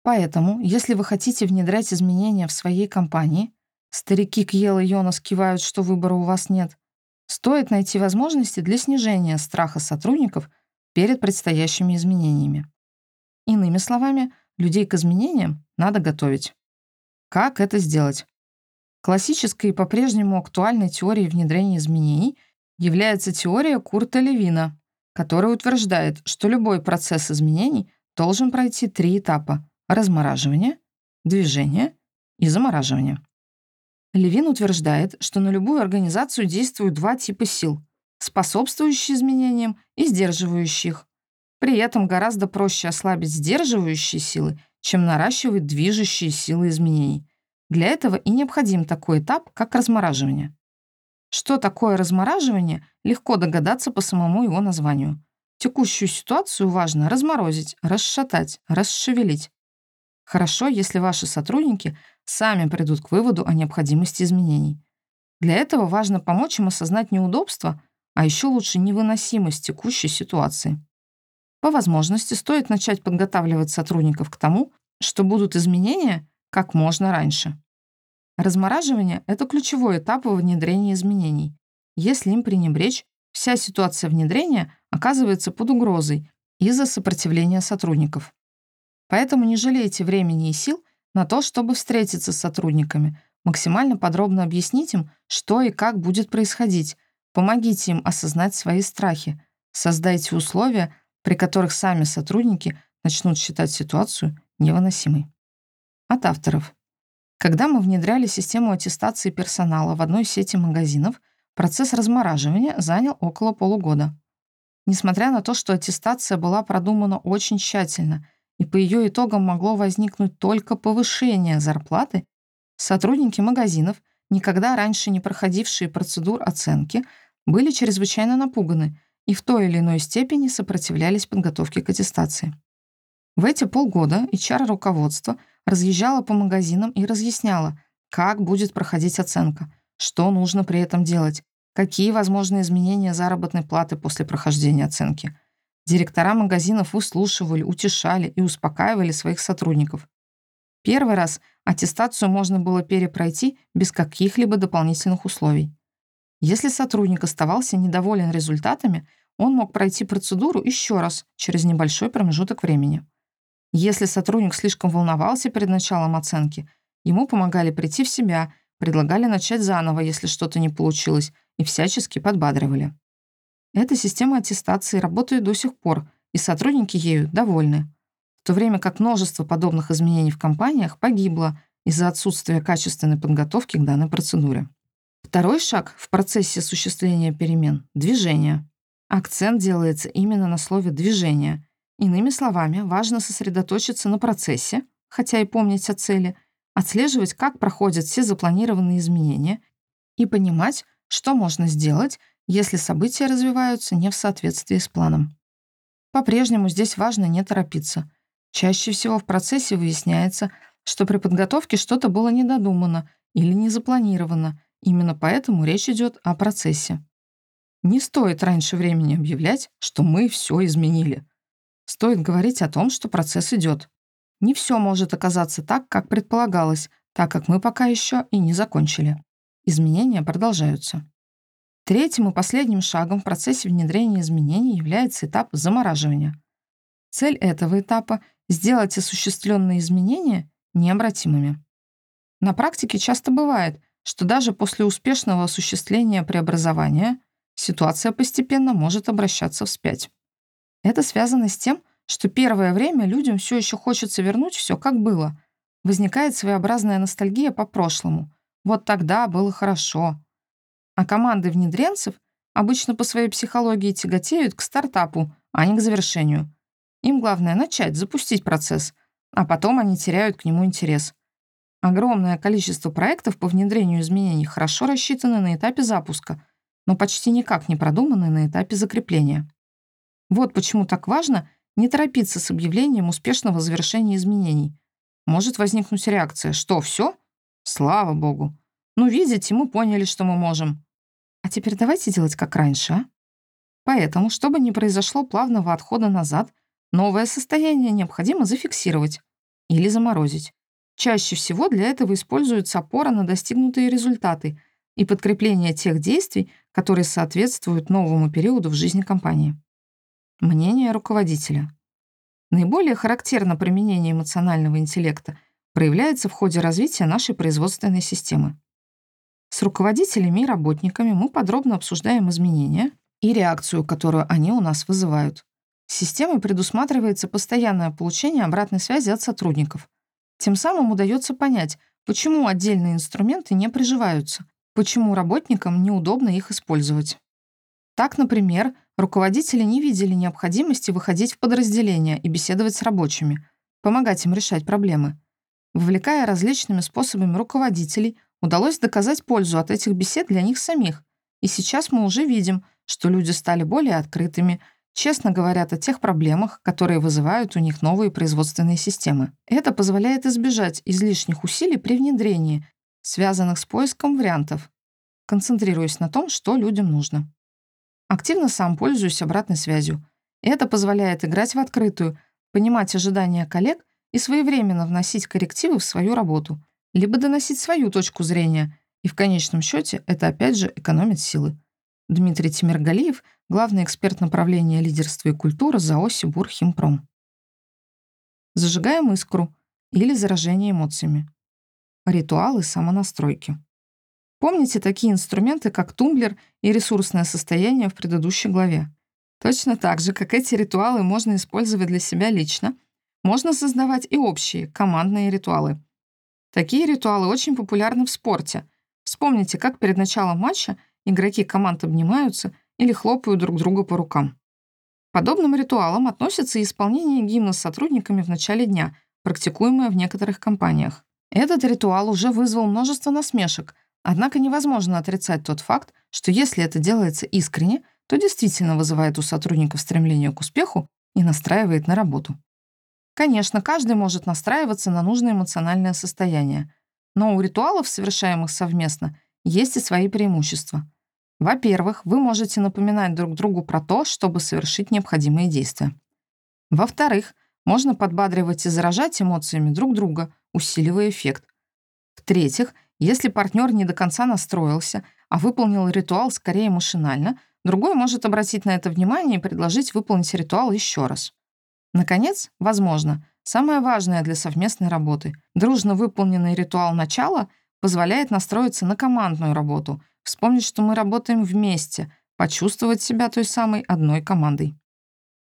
Поэтому, если вы хотите внедрять изменения в своей компании, старики Кьел и Йонас кивают, что выбора у вас нет, Стоит найти возможности для снижения страха сотрудников перед предстоящими изменениями. Иными словами, людей к изменениям надо готовить. Как это сделать? Классической и по-прежнему актуальной теорией внедрения изменений является теория Курта Левина, которая утверждает, что любой процесс изменений должен пройти три этапа — размораживание, движение и замораживание. Левин утверждает, что на любую организацию действуют два типа сил — способствующие изменениям и сдерживающие их. При этом гораздо проще ослабить сдерживающие силы, чем наращивать движущие силы изменений. Для этого и необходим такой этап, как размораживание. Что такое размораживание, легко догадаться по самому его названию. Текущую ситуацию важно разморозить, расшатать, расшевелить. Хорошо, если ваши сотрудники сами придут к выводу о необходимости изменений. Для этого важно помочь им осознать неудобства, а еще лучше невыносимость текущей ситуации. По возможности стоит начать подготавливать сотрудников к тому, что будут изменения как можно раньше. Размораживание — это ключевой этап во внедрении изменений. Если им пренебречь, вся ситуация внедрения оказывается под угрозой из-за сопротивления сотрудников. Поэтому не жалейте времени и сил на то, чтобы встретиться с сотрудниками, максимально подробно объяснить им, что и как будет происходить, помогите им осознать свои страхи, создайте условия, при которых сами сотрудники начнут считать ситуацию невыносимой. От авторов. Когда мы внедряли систему аттестации персонала в одной сети магазинов, процесс размораживания занял около полугода. Несмотря на то, что аттестация была продумана очень тщательно, и по ее итогам могло возникнуть только повышение зарплаты, сотрудники магазинов, никогда раньше не проходившие процедур оценки, были чрезвычайно напуганы и в той или иной степени сопротивлялись подготовке к аттестации. В эти полгода HR-руководство разъезжала по магазинам и разъясняла, как будет проходить оценка, что нужно при этом делать, какие возможны изменения заработной платы после прохождения оценки. Директора магазинов выслушивали, утешали и успокаивали своих сотрудников. Первый раз аттестацию можно было перепройти без каких-либо дополнительных условий. Если сотрудник оставался недоволен результатами, он мог пройти процедуру еще раз через небольшой промежуток времени. Если сотрудник слишком волновался перед началом оценки, ему помогали прийти в себя, предлагали начать заново, если что-то не получилось, и всячески подбадривали. Эта система аттестации работает до сих пор, и сотрудники ею довольны. В то время как множество подобных изменений в компаниях погибло из-за отсутствия качественной подготовки к данной процедуре. Второй шаг в процессе осуществления перемен — движение. Акцент делается именно на слове «движение», Иными словами, важно сосредоточиться на процессе, хотя и помнить о цели, отслеживать, как проходят все запланированные изменения и понимать, что можно сделать, если события развиваются не в соответствии с планом. По-прежнему здесь важно не торопиться. Чаще всего в процессе выясняется, что при подготовке что-то было недодумано или не запланировано, именно поэтому речь идет о процессе. Не стоит раньше времени объявлять, что мы все изменили. Стоит говорить о том, что процесс идет. Не все может оказаться так, как предполагалось, так как мы пока еще и не закончили. Изменения продолжаются. Третьим и последним шагом в процессе внедрения изменений является этап замораживания. Цель этого этапа — сделать осуществленные изменения необратимыми. На практике часто бывает, что даже после успешного осуществления преобразования ситуация постепенно может обращаться вспять. Это связано с тем, что первое время людям все еще хочется вернуть все как было. Возникает своеобразная ностальгия по прошлому. Вот тогда было хорошо. А команды внедренцев обычно по своей психологии тяготеют к стартапу, а не к завершению. Им главное начать, запустить процесс, а потом они теряют к нему интерес. Огромное количество проектов по внедрению изменений хорошо рассчитаны на этапе запуска, но почти никак не продуманы на этапе закрепления. Вот почему так важно не торопиться с объявлением успешного завершения изменений. Может возникнуть реакция «Что, все? Слава богу! Ну, видите, мы поняли, что мы можем. А теперь давайте делать как раньше, а? Поэтому, чтобы не произошло плавного отхода назад, новое состояние необходимо зафиксировать или заморозить. Чаще всего для этого используются опора на достигнутые результаты и подкрепление тех действий, которые соответствуют новому периоду в жизни компании. Мнение руководителя. Наиболее характерно применение эмоционального интеллекта проявляется в ходе развития нашей производственной системы. С руководителями и работниками мы подробно обсуждаем изменения и реакцию, которую они у нас вызывают. Системой предусматривается постоянное получение обратной связи от сотрудников. Тем самым удается понять, почему отдельные инструменты не приживаются, почему работникам неудобно их использовать. Так, например, руководители не видели необходимости выходить в подразделения и беседовать с рабочими, помогать им решать проблемы. Вовлекая различными способами руководителей, удалось доказать пользу от этих бесед для них самих. И сейчас мы уже видим, что люди стали более открытыми, честно говорят о тех проблемах, которые вызывают у них новые производственные системы. Это позволяет избежать излишних усилий при внедрении, связанных с поиском вариантов, концентрируясь на том, что людям нужно. Активно сам пользуюсь обратной связью. Это позволяет играть в открытую, понимать ожидания коллег и своевременно вносить коррективы в свою работу, либо доносить свою точку зрения, и в конечном счете это опять же экономит силы. Дмитрий Тимиргалиев, главный эксперт направления лидерства и культуры ЗАО «Сибур-Химпром». Зажигаем искру или заражение эмоциями. Ритуалы самонастройки. Помните такие инструменты, как тумблер и ресурсное состояние в предыдущей главе? Точно так же, как эти ритуалы можно использовать для себя лично — можно создавать и общие, командные ритуалы. Такие ритуалы очень популярны в спорте. Вспомните, как перед началом матча игроки команд обнимаются или хлопают друг друга по рукам. подобным ритуалам относится и исполнение гимна с сотрудниками в начале дня, практикуемое в некоторых компаниях. Этот ритуал уже вызвал множество насмешек, однако невозможно отрицать тот факт, что если это делается искренне, то действительно вызывает у сотрудников стремление к успеху и настраивает на работу. Конечно, каждый может настраиваться на нужное эмоциональное состояние, но у ритуалов, совершаемых совместно, есть и свои преимущества. Во-первых, вы можете напоминать друг другу про то, чтобы совершить необходимые действия. Во-вторых, можно подбадривать и заражать эмоциями друг друга, усиливая эффект. В-третьих, если партнер не до конца настроился, а выполнил ритуал скорее машинально, другой может обратить на это внимание и предложить выполнить ритуал еще раз. Наконец, возможно, самое важное для совместной работы — дружно выполненный ритуал начала позволяет настроиться на командную работу, вспомнить, что мы работаем вместе, почувствовать себя той самой одной командой.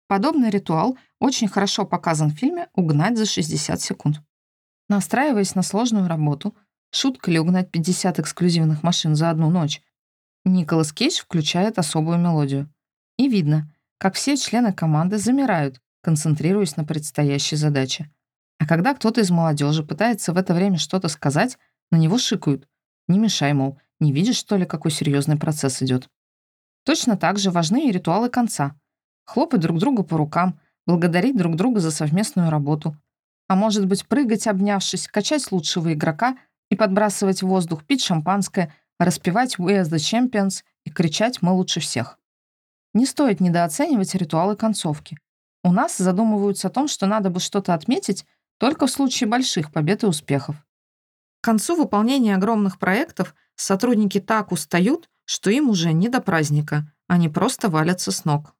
Подобный ритуал очень хорошо показан в фильме «Угнать за 60 секунд». Настраиваясь на сложную работу, шутка ли угнать 50 эксклюзивных машин за одну ночь, Николас Кейдж включает особую мелодию. И видно, как все члены команды замирают, концентрируясь на предстоящей задаче. А когда кто-то из молодежи пытается в это время что-то сказать, на него шикают. Не мешай, мол, не видишь, что ли, какой серьезный процесс идет. Точно так же важны и ритуалы конца. Хлопать друг друга по рукам, благодарить друг друга за совместную работу. А может быть, прыгать, обнявшись, качать лучшего игрока и подбрасывать в воздух, пить шампанское, распевать «We are the champions» и кричать «Мы лучше всех». Не стоит недооценивать ритуалы концовки. У нас задумываются о том, что надо бы что-то отметить только в случае больших побед и успехов. К концу выполнения огромных проектов сотрудники так устают, что им уже не до праздника, они просто валятся с ног.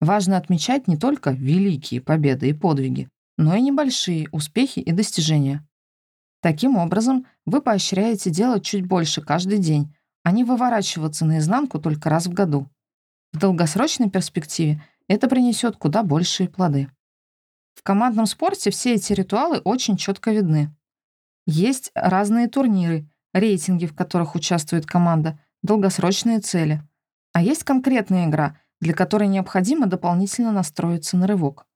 Важно отмечать не только великие победы и подвиги, но и небольшие успехи и достижения. Таким образом, вы поощряете делать чуть больше каждый день, а не выворачиваться наизнанку только раз в году. В долгосрочной перспективе это принесет куда большие плоды. В командном спорте все эти ритуалы очень четко видны. Есть разные турниры, рейтинги, в которых участвует команда, долгосрочные цели. А есть конкретная игра, для которой необходимо дополнительно настроиться на рывок.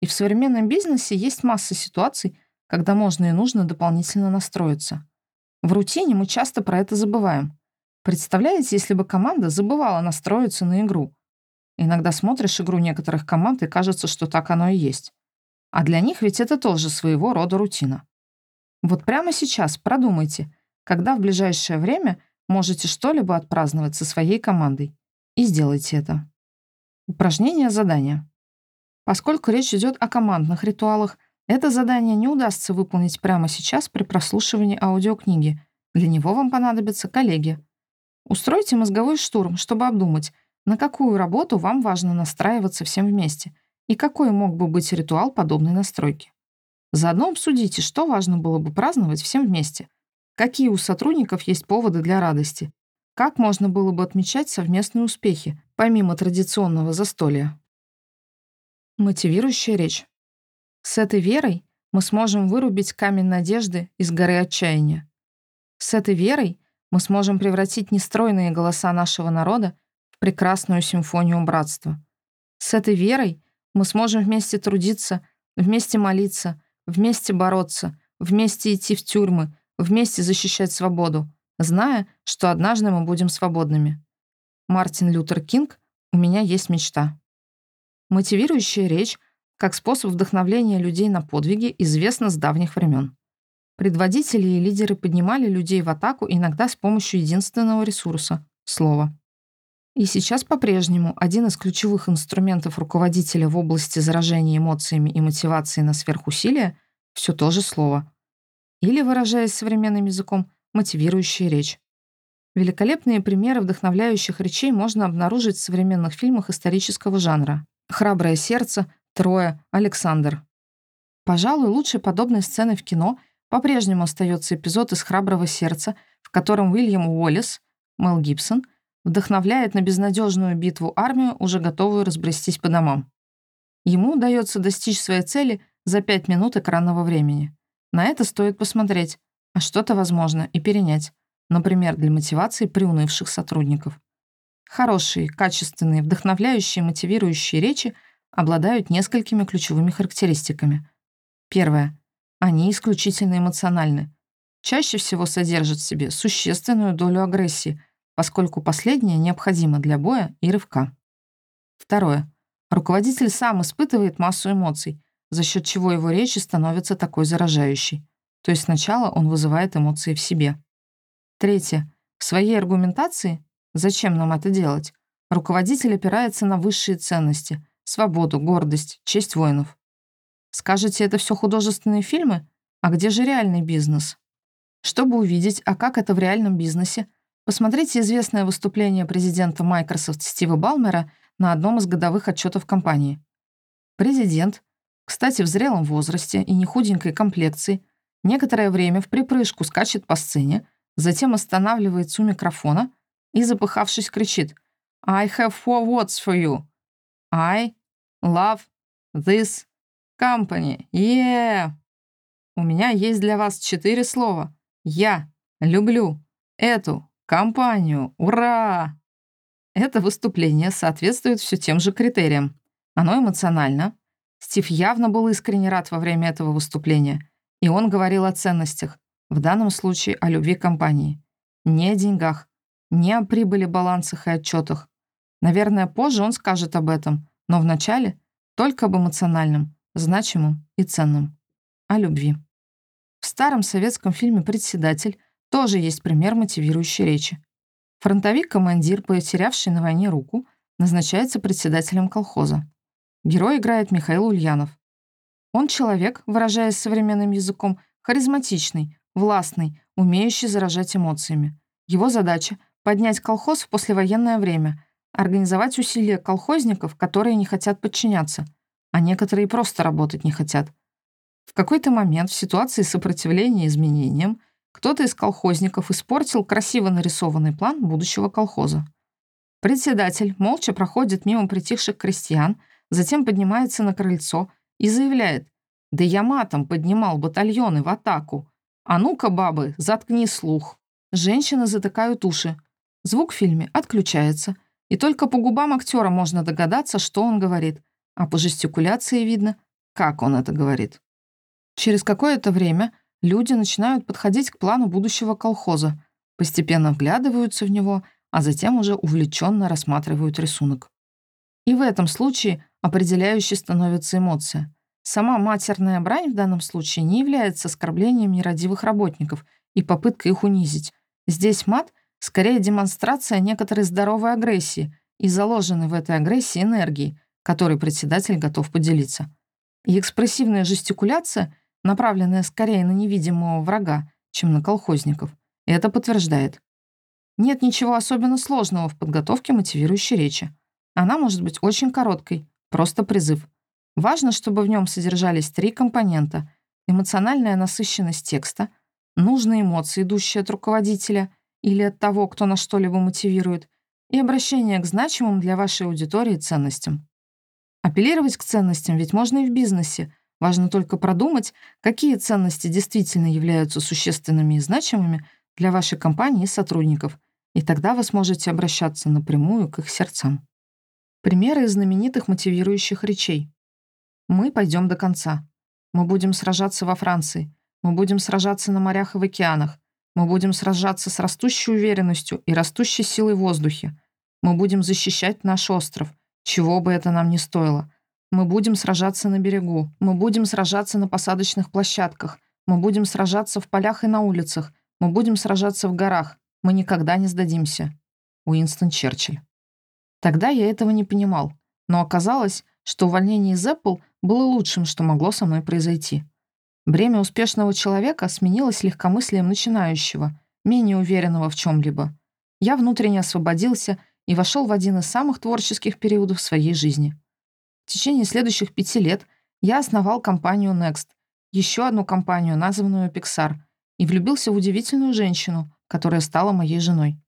И в современном бизнесе есть масса ситуаций, когда можно и нужно дополнительно настроиться. В рутине мы часто про это забываем. Представляете, если бы команда забывала настроиться на игру? Иногда смотришь игру некоторых команд, и кажется, что так оно и есть. А для них ведь это тоже своего рода рутина. Вот прямо сейчас продумайте, когда в ближайшее время можете что-либо отпраздновать со своей командой. И сделайте это. Упражнение задания. Поскольку речь идет о командных ритуалах, это задание не удастся выполнить прямо сейчас при прослушивании аудиокниги. Для него вам понадобятся коллеги. Устройте мозговой штурм, чтобы обдумать, на какую работу вам важно настраиваться всем вместе? И какой мог бы быть ритуал подобной настройки? Заодно обсудите, что важно было бы праздновать всем вместе. Какие у сотрудников есть поводы для радости. Как можно было бы отмечать совместные успехи, помимо традиционного застолья. Мотивирующая речь. С этой верой мы сможем вырубить камень надежды из горы отчаяния. С этой верой мы сможем превратить нестройные голоса нашего народа прекрасную симфонию братства. С этой верой мы сможем вместе трудиться, вместе молиться, вместе бороться, вместе идти в тюрьмы, вместе защищать свободу, зная, что однажды мы будем свободными. Мартин Лютер Кинг «У меня есть мечта». Мотивирующая речь как способ вдохновления людей на подвиги известна с давних времен. Предводители и лидеры поднимали людей в атаку иногда с помощью единственного ресурса — слова. И сейчас по-прежнему один из ключевых инструментов руководителя в области заражения эмоциями и мотивации на сверхусилие — все то же слово. Или, выражаясь современным языком, мотивирующая речь. Великолепные примеры вдохновляющих речей можно обнаружить в современных фильмах исторического жанра. «Храброе сердце», «Трое», «Александр». Пожалуй, лучшей подобной сценой в кино по-прежнему остается эпизод из «Храброго сердца», в котором Уильям Уоллес, Мел Гибсон, вдохновляет на безнадежную битву армию, уже готовую разбрестись по домам. Ему удается достичь своей цели за пять минут экранного времени. На это стоит посмотреть, а что-то возможно и перенять, например, для мотивации приунывших сотрудников. Хорошие, качественные, вдохновляющие, мотивирующие речи обладают несколькими ключевыми характеристиками. Первое. Они исключительно эмоциональны. Чаще всего содержат в себе существенную долю агрессии, поскольку последняя необходима для боя и рывка. Второе. Руководитель сам испытывает массу эмоций, за счет чего его речи становятся такой заражающей. То есть сначала он вызывает эмоции в себе. Третье. В своей аргументации «зачем нам это делать?» руководитель опирается на высшие ценности — свободу, гордость, честь воинов. Скажете, это все художественные фильмы? А где же реальный бизнес? Чтобы увидеть, а как это в реальном бизнесе, посмотрите известное выступление президента Microsoft Стива Балмера на одном из годовых отчетов компании. Президент, кстати, в зрелом возрасте и не худенькой комплекции, некоторое время в припрыжку скачет по сцене, затем останавливается у микрофона и, запыхавшись, кричит «I have four words for you. I love this company. Yeah! У меня есть для вас четыре слова. Я люблю эту компанию. Ура! Это выступление соответствует все тем же критериям. Оно эмоционально. Стив явно был искренне рад во время этого выступления. И он говорил о ценностях, в данном случае о любви компании. Не о деньгах, не о прибыли, балансах и отчетах. Наверное, позже он скажет об этом, но вначале только об эмоциональном, значимом и ценном. О любви. В старом советском фильме «Председатель» тоже есть пример мотивирующей речи. Фронтовик-командир, потерявший на войне руку, назначается председателем колхоза. Герой играет Михаил Ульянов. Он человек, выражаясь современным языком, харизматичный, властный, умеющий заражать эмоциями. Его задача — поднять колхоз в послевоенное время, организовать усилия колхозников, которые не хотят подчиняться, а некоторые просто работать не хотят. В какой-то момент в ситуации сопротивления изменениям кто-то из колхозников испортил красиво нарисованный план будущего колхоза. Председатель молча проходит мимо притихших крестьян, затем поднимается на крыльцо и заявляет «Да я матом поднимал батальоны в атаку. А ну-ка, бабы, заткни слух». Женщины затыкают уши. Звук в фильме отключается, и только по губам актера можно догадаться, что он говорит, а по жестикуляции видно, как он это говорит. Через какое-то время люди начинают подходить к плану будущего колхоза, постепенно вглядываются в него, а затем уже увлеченно рассматривают рисунок. И в этом случае определяющей становится эмоция. Сама матерная брань в данном случае не является оскорблением нерадивых работников и попыткой их унизить. Здесь мат — скорее демонстрация некоторой здоровой агрессии и заложенной в этой агрессии энергии, которой председатель готов поделиться. И экспрессивная жестикуляция — направленная скорее на невидимого врага, чем на колхозников. И это подтверждает. Нет ничего особенно сложного в подготовке мотивирующей речи. Она может быть очень короткой, просто призыв. Важно, чтобы в нем содержались три компонента эмоциональная насыщенность текста, нужные эмоции, идущие от руководителя или от того, кто на что-либо мотивирует, и обращение к значимым для вашей аудитории ценностям. Апеллировать к ценностям ведь можно и в бизнесе. Важно только продумать, какие ценности действительно являются существенными и значимыми для вашей компании и сотрудников, и тогда вы сможете обращаться напрямую к их сердцам. Примеры из знаменитых мотивирующих речей. Мы пойдем до конца. Мы будем сражаться во Франции. Мы будем сражаться на морях и в океанах. Мы будем сражаться с растущей уверенностью и растущей силой в воздухе. Мы будем защищать наш остров, чего бы это нам ни стоило. Мы будем сражаться на берегу. Мы будем сражаться на посадочных площадках. Мы будем сражаться в полях и на улицах. Мы будем сражаться в горах. Мы никогда не сдадимся. Уинстон Черчилль. Тогда я этого не понимал, но оказалось, что увольнение из Apple было лучшим, что могло со мной произойти. Бремя успешного человека сменилось легкомыслием начинающего, менее уверенного в чем либо Я внутренне освободился и вошел в один из самых творческих периодов своей жизни. В течение следующих пяти лет я основал компанию Next, еще одну компанию, названную Pixar, и влюбился в удивительную женщину, которая стала моей женой.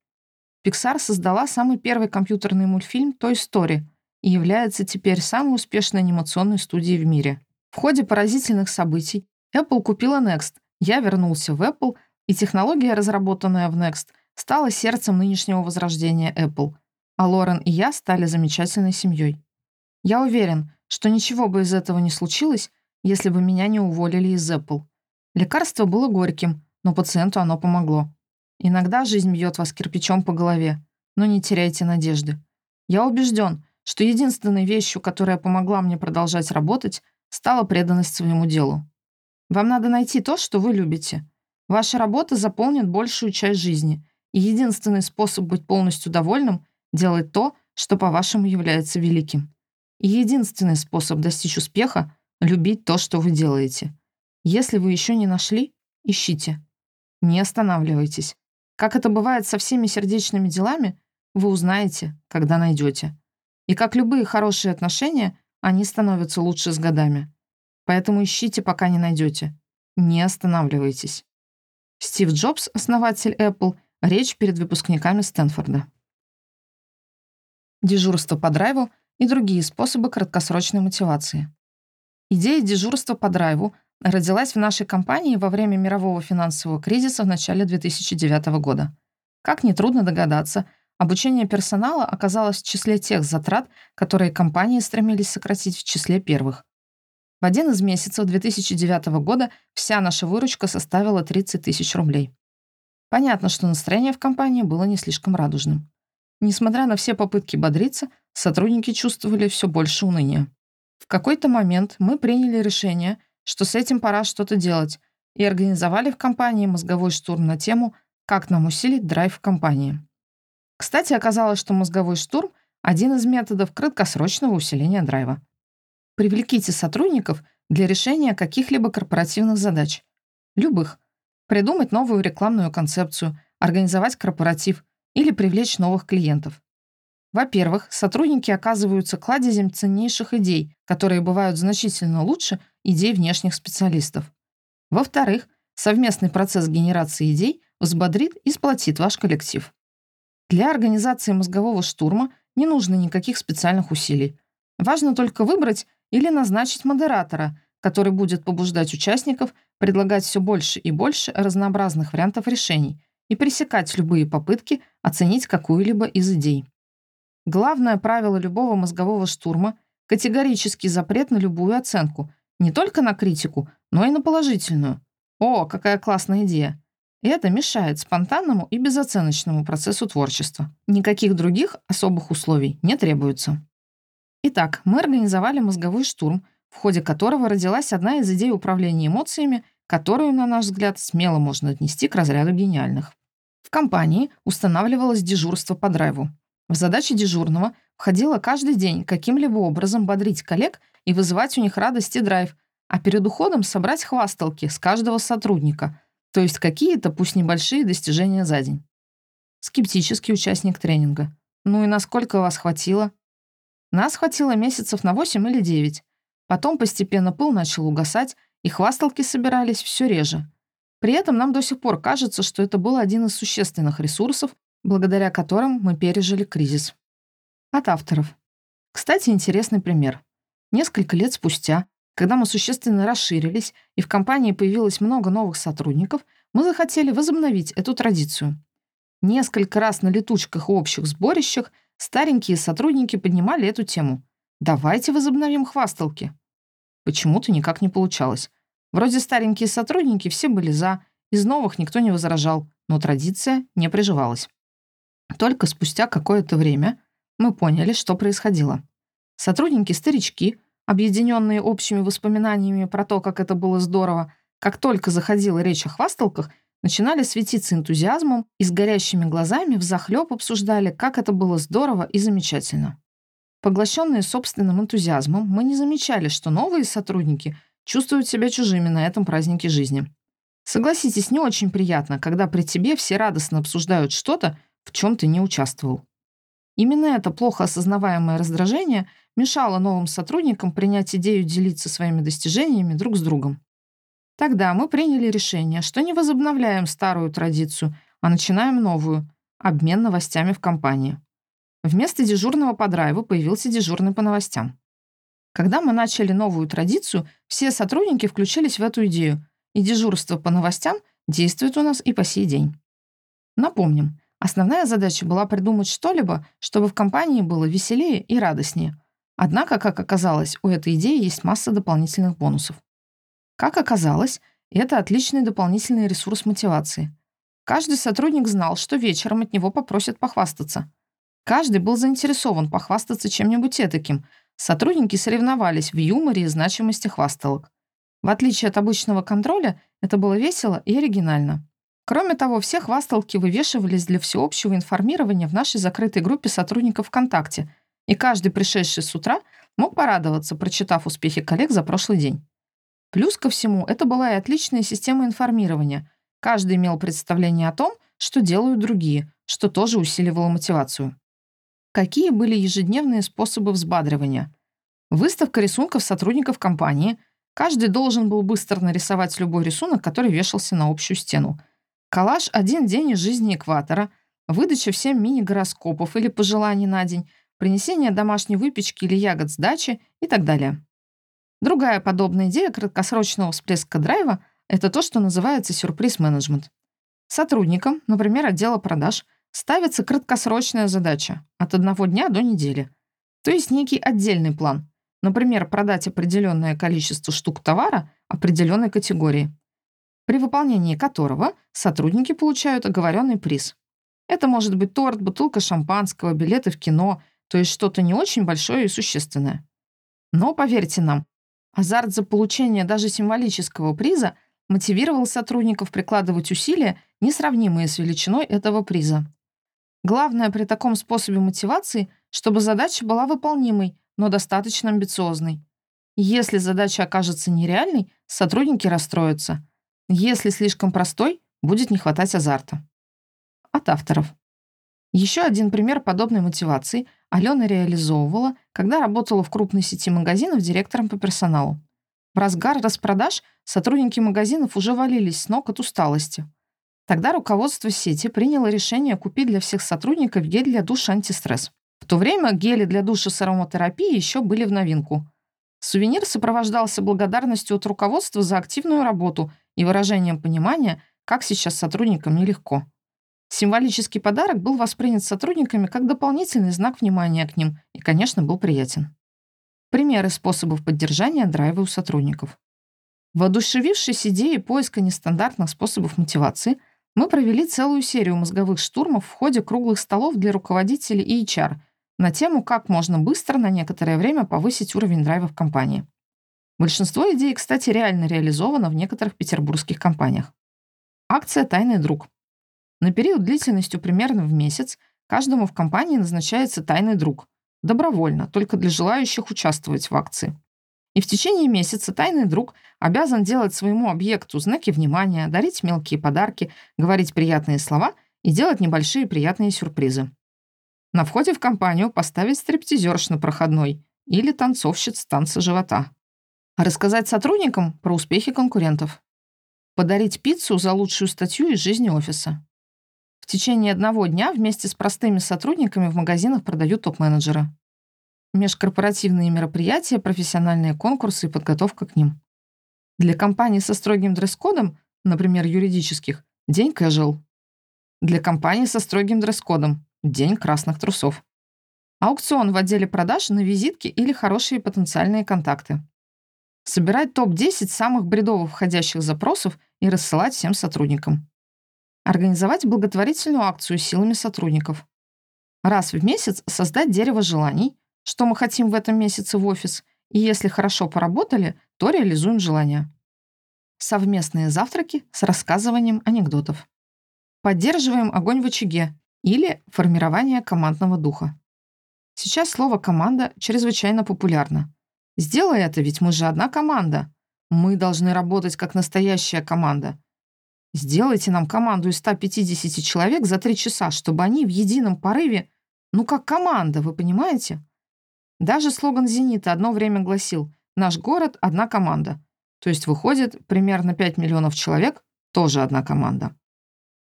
Pixar создала самый первый компьютерный мультфильм Toy Story и является теперь самой успешной анимационной студией в мире. В ходе поразительных событий Apple купила Next, я вернулся в Apple, и технология, разработанная в Next, стала сердцем нынешнего возрождения Apple, а Лорен и я стали замечательной семьей. Я уверен, что ничего бы из этого не случилось, если бы меня не уволили из Apple. Лекарство было горьким, но пациенту оно помогло. Иногда жизнь бьет вас кирпичом по голове, но не теряйте надежды. Я убежден, что единственной вещью, которая помогла мне продолжать работать, стала преданность своему делу. Вам надо найти то, что вы любите. Ваша работа заполнит большую часть жизни, и единственный способ быть полностью довольным — делать то, что, по-вашему, является великим. Единственный способ достичь успеха — любить то, что вы делаете. Если вы еще не нашли, ищите. Не останавливайтесь. Как это бывает со всеми сердечными делами, вы узнаете, когда найдете. И как любые хорошие отношения, они становятся лучше с годами. Поэтому ищите, пока не найдете. Не останавливайтесь. Стив Джобс, основатель Apple, речь перед выпускниками Стэнфорда. Дежурство по драйву и другие способы краткосрочной мотивации. Идея дежурства по драйву родилась в нашей компании во время мирового финансового кризиса в начале 2009 года. Как нетрудно догадаться, обучение персонала оказалось в числе тех затрат, которые компании стремились сократить в числе первых. В один из месяцев 2009 года вся наша выручка составила 30 тысяч рублей. Понятно, что настроение в компании было не слишком радужным. Несмотря на все попытки бодриться, сотрудники чувствовали все больше уныния. В какой-то момент мы приняли решение — что с этим пора что-то делать, и организовали в компании мозговой штурм на тему «Как нам усилить драйв в компании». Кстати, оказалось, что мозговой штурм — один из методов краткосрочного усиления драйва. Привлеките сотрудников для решения каких-либо корпоративных задач. Любых. Придумать новую рекламную концепцию, организовать корпоратив или привлечь новых клиентов. Во-первых, сотрудники оказываются кладезем ценнейших идей, которые бывают значительно лучше идей внешних специалистов. Во-вторых, совместный процесс генерации идей взбодрит и сплотит ваш коллектив. Для организации мозгового штурма не нужно никаких специальных усилий. Важно только выбрать или назначить модератора, который будет побуждать участников предлагать все больше и больше разнообразных вариантов решений и пресекать любые попытки оценить какую-либо из идей. Главное правило любого мозгового штурма — категорический запрет на любую оценку, не только на критику, но и на положительную. О, какая классная идея! И это мешает спонтанному и безоценочному процессу творчества. Никаких других особых условий не требуется. Итак, мы организовали мозговой штурм, в ходе которого родилась одна из идей управления эмоциями, которую, на наш взгляд, смело можно отнести к разряду гениальных. В компании устанавливалось дежурство по драйву. В задачи дежурного входило каждый день каким-либо образом бодрить коллег и вызывать у них радость и драйв, а перед уходом собрать хвасталки с каждого сотрудника, то есть какие-то, пусть небольшие, достижения за день. Скептический участник тренинга. Ну и насколько вас хватило? Нас хватило месяцев на 8 или 9. Потом постепенно пыл начал угасать, и хвасталки собирались все реже. При этом нам до сих пор кажется, что это был один из существенных ресурсов, благодаря которым мы пережили кризис. От авторов. Кстати, интересный пример. Несколько лет спустя, когда мы существенно расширились и в компании появилось много новых сотрудников, мы захотели возобновить эту традицию. Несколько раз на летучках и общих сборищах старенькие сотрудники поднимали эту тему. «Давайте возобновим хвасталки». Почему-то никак не получалось. Вроде старенькие сотрудники все были «за», из новых никто не возражал, но традиция не приживалась. Только спустя какое-то время мы поняли, что происходило. Сотрудники-старички, объединенные общими воспоминаниями про то, как это было здорово, как только заходила речь о хвасталках, начинали светиться энтузиазмом и с горящими глазами взахлёб обсуждали, как это было здорово и замечательно. Поглощенные собственным энтузиазмом, мы не замечали, что новые сотрудники чувствуют себя чужими на этом празднике жизни. Согласитесь, не очень приятно, когда при тебе все радостно обсуждают что-то, в чем ты не участвовал. Именно это плохо осознаваемое раздражение мешало новым сотрудникам принять идею делиться своими достижениями друг с другом. Тогда мы приняли решение, что не возобновляем старую традицию, а начинаем новую — обмен новостями в компании. Вместо дежурного по драйву появился дежурный по новостям. Когда мы начали новую традицию, все сотрудники включились в эту идею, и дежурство по новостям действует у нас и по сей день. Напомним, основная задача была придумать что-либо, чтобы в компании было веселее и радостнее. Однако, как оказалось, у этой идеи есть масса дополнительных бонусов. Как оказалось, это отличный дополнительный ресурс мотивации. Каждый сотрудник знал, что вечером от него попросят похвастаться. Каждый был заинтересован похвастаться чем-нибудь этаким. Сотрудники соревновались в юморе и значимости хвасталок. В отличие от обычного контроля, это было весело и оригинально. Кроме того, все хвасталки вывешивались для всеобщего информирования в нашей закрытой группе сотрудников ВКонтакте, и каждый пришедший с утра мог порадоваться, прочитав успехи коллег за прошлый день. Плюс ко всему, это была и отличная система информирования. Каждый имел представление о том, что делают другие, что тоже усиливало мотивацию. Какие были ежедневные способы взбадривания? Выставка рисунков сотрудников компании. Каждый должен был быстро нарисовать любой рисунок, который вешался на общую стену. Коллаж «Один день из жизни экватора», выдача всем мини-гороскопов или пожеланий на день, принесение домашней выпечки или ягод с дачи и так далее. Другая подобная идея краткосрочного всплеска драйва — это то, что называется сюрприз-менеджмент. Сотрудникам, например, отдела продаж — ставится краткосрочная задача от одного дня до недели. То есть некий отдельный план. Например, продать определенное количество штук товара определенной категории, при выполнении которого сотрудники получают оговоренный приз. Это может быть торт, бутылка шампанского, билеты в кино, то есть что-то не очень большое и существенное. Но, поверьте нам, азарт за получение даже символического приза мотивировал сотрудников прикладывать усилия, несравнимые с величиной этого приза. Главное при таком способе мотивации, чтобы задача была выполнимой, но достаточно амбициозной. Если задача окажется нереальной, сотрудники расстроятся. Если слишком простой, будет не хватать азарта. От авторов. Еще один пример подобной мотивации Алена реализовывала, когда работала в крупной сети магазинов директором по персоналу. В разгар распродаж сотрудники магазинов уже валились с ног от усталости. Тогда руководство сети приняло решение купить для всех сотрудников гель для душа антистресс. В то время гели для душа с ароматерапией еще были в новинку. Сувенир сопровождался благодарностью от руководства за активную работу и выражением понимания, как сейчас сотрудникам нелегко. Символический подарок был воспринят сотрудниками как дополнительный знак внимания к ним и, конечно, был приятен. Примеры способов поддержания драйва у сотрудников. Воодушевившись идеей поиска нестандартных способов мотивации – мы провели целую серию мозговых штурмов в ходе круглых столов для руководителей и HR на тему, как можно быстро на некоторое время повысить уровень драйва в компании. Большинство идей, кстати, реально реализовано в некоторых петербургских компаниях. Акция «Тайный друг». На период длительностью примерно в месяц каждому в компании назначается тайный друг. Добровольно, только для желающих участвовать в акции. И в течение месяца тайный друг обязан делать своему объекту знаки внимания, дарить мелкие подарки, говорить приятные слова и делать небольшие приятные сюрпризы. На входе в компанию поставить стриптизерш на проходной или танцовщиц танца живота. Рассказать сотрудникам про успехи конкурентов. Подарить пиццу за лучшую статью из жизни офиса. В течение одного дня вместе с простыми сотрудниками в магазинах продают топ-менеджеры. Межкорпоративные мероприятия, профессиональные конкурсы и подготовка к ним. Для компаний со строгим дресс-кодом, например, юридических, день casual. Для компаний со строгим дресс-кодом – день красных трусов. Аукцион в отделе продаж на визитки или хорошие потенциальные контакты. Собирать топ-10 самых бредовых входящих запросов и рассылать всем сотрудникам. Организовать благотворительную акцию силами сотрудников. Раз в месяц создать дерево желаний, что мы хотим в этом месяце в офис, и если хорошо поработали, то реализуем желания. Совместные завтраки с рассказыванием анекдотов. Поддерживаем огонь в очаге или формирование командного духа. Сейчас слово «команда» чрезвычайно популярно. Сделай это, ведь мы же одна команда. Мы должны работать как настоящая команда. Сделайте нам команду из 150 человек за три часа, чтобы они в едином порыве, ну как команда, вы понимаете? Даже слоган «Зенита» одно время гласил «Наш город – одна команда». То есть выходит, примерно 5 миллионов человек – тоже одна команда.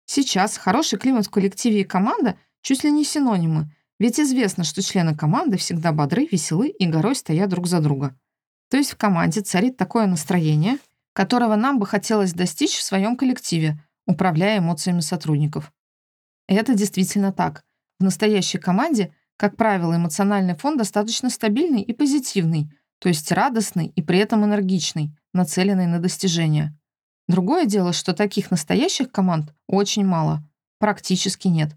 Сейчас хороший климат в коллективе и команда чуть ли не синонимы, ведь известно, что члены команды всегда бодры, веселы и горой стоят друг за друга. То есть в команде царит такое настроение, которого нам бы хотелось достичь в своем коллективе, управляя эмоциями сотрудников. И это действительно так. В настоящей команде – как правило, эмоциональный фон достаточно стабильный и позитивный, то есть радостный и при этом энергичный, нацеленный на достижение. Другое дело, что таких настоящих команд очень мало, практически нет.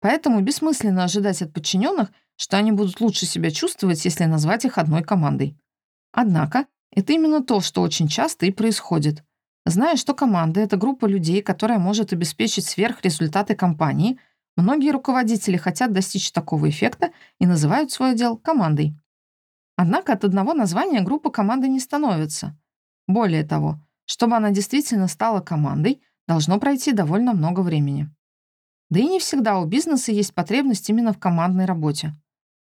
Поэтому бессмысленно ожидать от подчиненных, что они будут лучше себя чувствовать, если назвать их одной командой. Однако, это именно то, что очень часто и происходит. Зная, что команда — это группа людей, которая может обеспечить сверхрезультаты компании — Многие руководители хотят достичь такого эффекта и называют свой отдел командой. Однако от одного названия группа команды не становится. Более того, чтобы она действительно стала командой, должно пройти довольно много времени. Да и не всегда у бизнеса есть потребность именно в командной работе.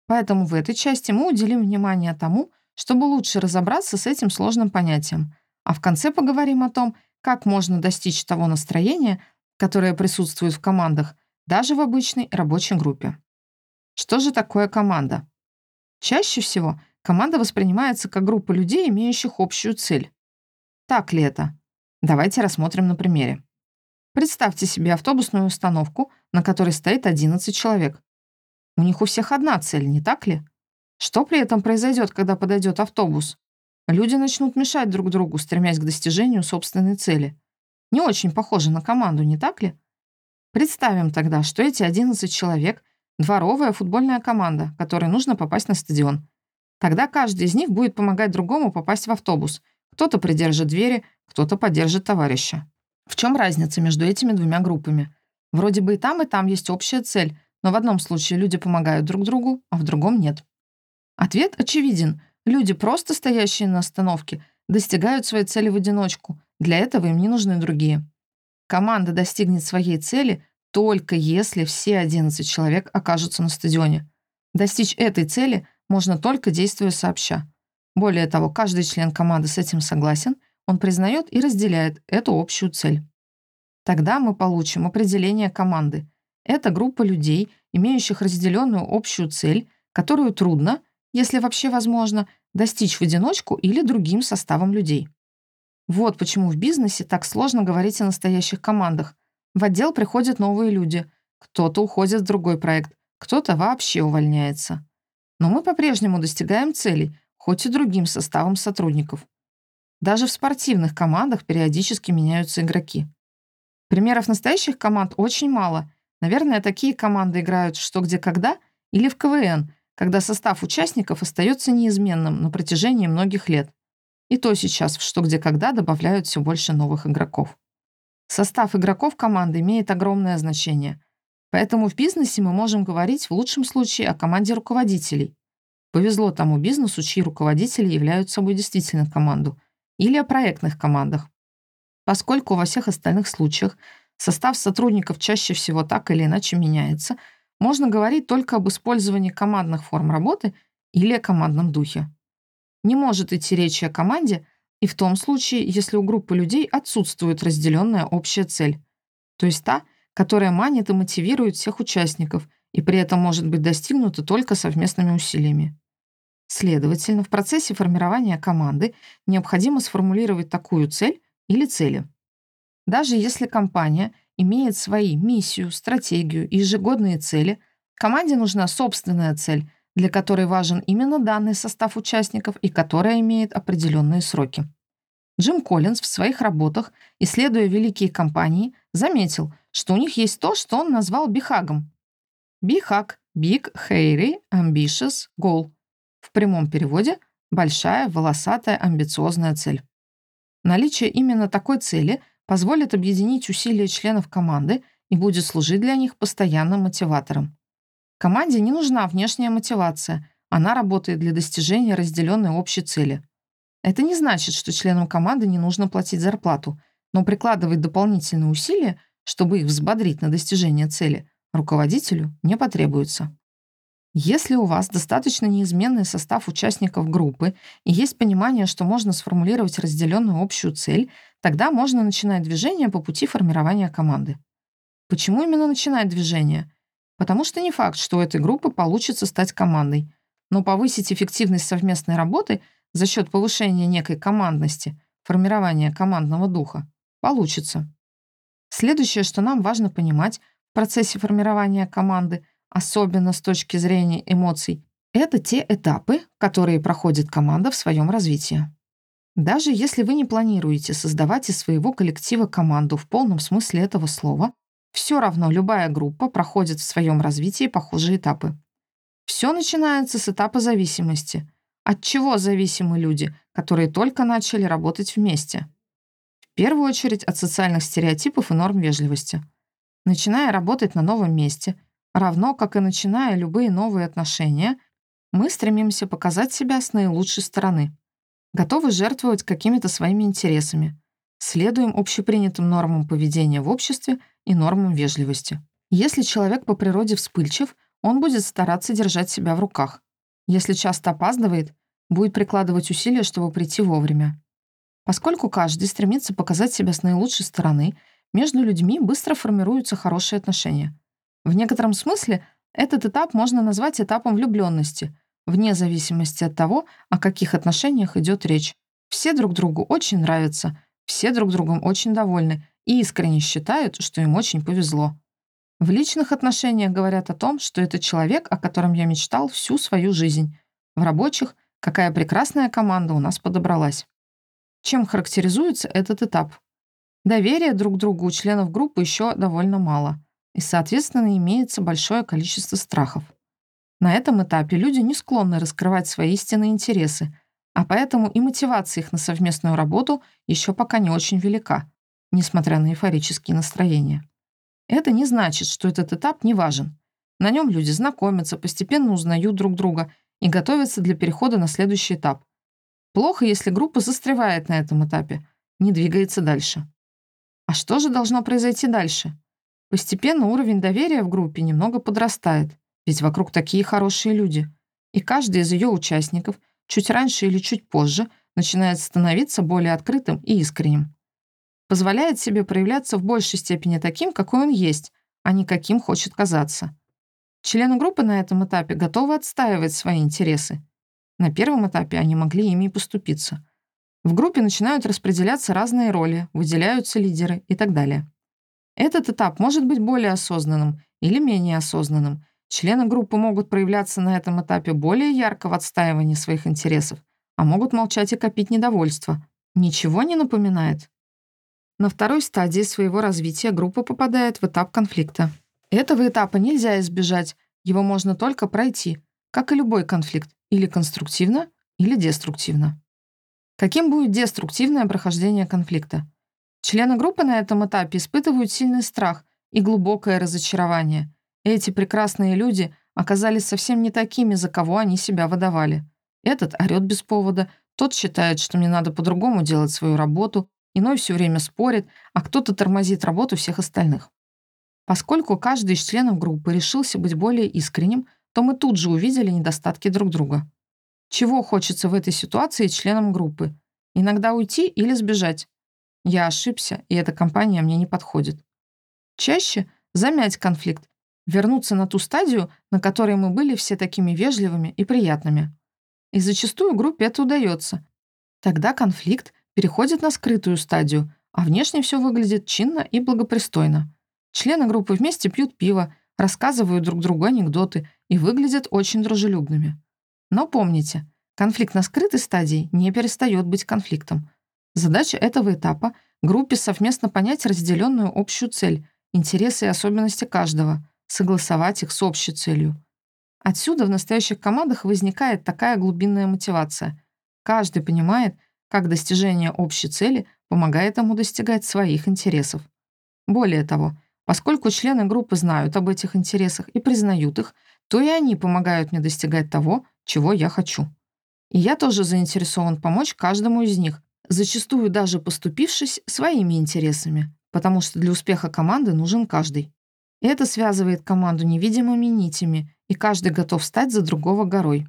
Поэтому в этой части мы уделим внимание тому, чтобы лучше разобраться с этим сложным понятием, а в конце поговорим о том, как можно достичь того настроения, которое присутствует в командах, даже в обычной рабочей группе. Что же такое команда? Чаще всего команда воспринимается как группа людей, имеющих общую цель. Так ли это? Давайте рассмотрим на примере. Представьте себе автобусную установку, на которой стоит 11 человек. У них у всех одна цель, не так ли? Что при этом произойдет, когда подойдет автобус? Люди начнут мешать друг другу, стремясь к достижению собственной цели. Не очень похоже на команду, не так ли? Представим тогда, что эти 11 человек — дворовая футбольная команда, которой нужно попасть на стадион. Тогда каждый из них будет помогать другому попасть в автобус. Кто-то придержит двери, кто-то поддержит товарища. В чем разница между этими двумя группами? Вроде бы и там, и там есть общая цель, но в одном случае люди помогают друг другу, а в другом нет. Ответ очевиден. Люди, просто стоящие на остановке, достигают своей цели в одиночку. Для этого им не нужны другие. Команда достигнет своей цели только если все 11 человек окажутся на стадионе. Достичь этой цели можно только действуя сообща. Более того, каждый член команды с этим согласен, он признает и разделяет эту общую цель. Тогда мы получим определение команды. Это группа людей, имеющих разделенную общую цель, которую трудно, если вообще возможно, достичь в одиночку или другим составом людей. Вот почему в бизнесе так сложно говорить о настоящих командах. В отдел приходят новые люди. Кто-то уходит в другой проект, кто-то вообще увольняется. Но мы по-прежнему достигаем целей, хоть и другим составом сотрудников. Даже в спортивных командах периодически меняются игроки. Примеров настоящих команд очень мало. Наверное, такие команды играют «Что, где, когда» или в КВН, когда состав участников остается неизменным на протяжении многих лет. И то сейчас в «Что, где, когда» добавляют все больше новых игроков. Состав игроков команды имеет огромное значение. Поэтому в бизнесе мы можем говорить в лучшем случае о команде руководителей. Повезло тому бизнесу, чьи руководители являются собой действительно команду. Или о проектных командах. Поскольку во всех остальных случаях состав сотрудников чаще всего так или иначе меняется, можно говорить только об использовании командных форм работы или о командном духе. не может идти речи о команде и в том случае, если у группы людей отсутствует разделенная общая цель, то есть та, которая манит и мотивирует всех участников и при этом может быть достигнута только совместными усилиями. Следовательно, в процессе формирования команды необходимо сформулировать такую цель или цели. Даже если компания имеет свои миссию, стратегию и ежегодные цели, команде нужна собственная цель, для которой важен именно данный состав участников и которая имеет определенные сроки. Джим Коллинз в своих работах, исследуя великие компании, заметил, что у них есть то, что он назвал бихагом. Бихаг – Big, Hairy, Ambitious, Goal. Прямом переводе – большая, волосатая, амбициозная цель. Наличие именно такой цели позволит объединить усилия членов команды и будет служить для них постоянным мотиватором. Команде не нужна внешняя мотивация, она работает для достижения разделенной общей цели. Это не значит, что членам команды не нужно платить зарплату, но прикладывать дополнительные усилия, чтобы их взбодрить на достижение цели, руководителю не потребуется. Если у вас достаточно неизменный состав участников группы и есть понимание, что можно сформулировать разделенную общую цель, тогда можно начинать движение по пути формирования команды. Почему именно начинать движение? Потому что не факт, что у этой группы получится стать командой. Но повысить эффективность совместной работы за счет повышения некой командности, формирования командного духа, получится. Следующее, что нам важно понимать в процессе формирования команды – особенно с точки зрения эмоций, это те этапы, которые проходит команда в своем развитии. Даже если вы не планируете создавать из своего коллектива команду в полном смысле этого слова, все равно любая группа проходит в своем развитии похожие этапы. Все начинается с этапа зависимости. От чего зависимы люди, которые только начали работать вместе? В первую очередь от социальных стереотипов и норм вежливости. Начиная работать на новом месте, Равно, как и начиная любые новые отношения, мы стремимся показать себя с наилучшей стороны. Готовы жертвовать какими-то своими интересами. Следуем общепринятым нормам поведения в обществе и нормам вежливости. Если человек по природе вспыльчив, он будет стараться держать себя в руках. Если часто опаздывает, будет прикладывать усилия, чтобы прийти вовремя. Поскольку каждый стремится показать себя с наилучшей стороны, между людьми быстро формируются хорошие отношения. В некотором смысле этот этап можно назвать этапом влюбленности, вне зависимости от того, о каких отношениях идет речь. Все друг другу очень нравятся, все друг другом очень довольны и искренне считают, что им очень повезло. В личных отношениях говорят о том, что это человек, о котором я мечтал всю свою жизнь. В рабочих — какая прекрасная команда у нас подобралась. Чем характеризуется этот этап? Доверия друг другу у членов группы еще довольно мало и, соответственно, имеется большое количество страхов. На этом этапе люди не склонны раскрывать свои истинные интересы, а поэтому и мотивация их на совместную работу еще пока не очень велика, несмотря на эйфорические настроения. Это не значит, что этот этап не важен. На нем люди знакомятся, постепенно узнают друг друга и готовятся для перехода на следующий этап. Плохо, если группа застревает на этом этапе, не двигается дальше. А что же должно произойти дальше? Постепенно уровень доверия в группе немного подрастает, ведь вокруг такие хорошие люди. И каждый из ее участников чуть раньше или чуть позже начинает становиться более открытым и искренним. Позволяет себе проявляться в большей степени таким, какой он есть, а не каким хочет казаться. Члены группы на этом этапе готовы отстаивать свои интересы. На первом этапе они могли ими поступиться. В группе начинают распределяться разные роли, выделяются лидеры и так далее. Этот этап может быть более осознанным или менее осознанным. Члены группы могут проявляться на этом этапе более ярко в отстаивании своих интересов, а могут молчать и копить недовольство. Ничего не напоминает? На второй стадии своего развития группа попадает в этап конфликта. Этого этапа нельзя избежать, его можно только пройти, как и любой конфликт, или конструктивно, или деструктивно. Каким будет деструктивное прохождение конфликта? Члены группы на этом этапе испытывают сильный страх и глубокое разочарование. Эти прекрасные люди оказались совсем не такими, за кого они себя выдавали. Этот орёт без повода, тот считает, что мне надо по-другому делать свою работу, иной все время спорит, а кто-то тормозит работу всех остальных. Поскольку каждый из членов группы решился быть более искренним, то мы тут же увидели недостатки друг друга. Чего хочется в этой ситуации членам группы? Иногда уйти или сбежать? Я ошибся, и эта компания мне не подходит. Чаще замять конфликт, вернуться на ту стадию, на которой мы были все такими вежливыми и приятными. И зачастую группе это удается. Тогда конфликт переходит на скрытую стадию, а внешне все выглядит чинно и благопристойно. Члены группы вместе пьют пиво, рассказывают друг другу анекдоты и выглядят очень дружелюбными. Но помните, конфликт на скрытой стадии не перестает быть конфликтом. Задача этого этапа — группе совместно понять разделенную общую цель, интересы и особенности каждого, согласовать их с общей целью. Отсюда в настоящих командах возникает такая глубинная мотивация. Каждый понимает, как достижение общей цели помогает ему достигать своих интересов. Более того, поскольку члены группы знают об этих интересах и признают их, то и они помогают мне достигать того, чего я хочу. И я тоже заинтересован помочь каждому из них, зачастую даже поступившись своими интересами, потому что для успеха команды нужен каждый. Это связывает команду невидимыми нитями, и каждый готов стать за другого горой.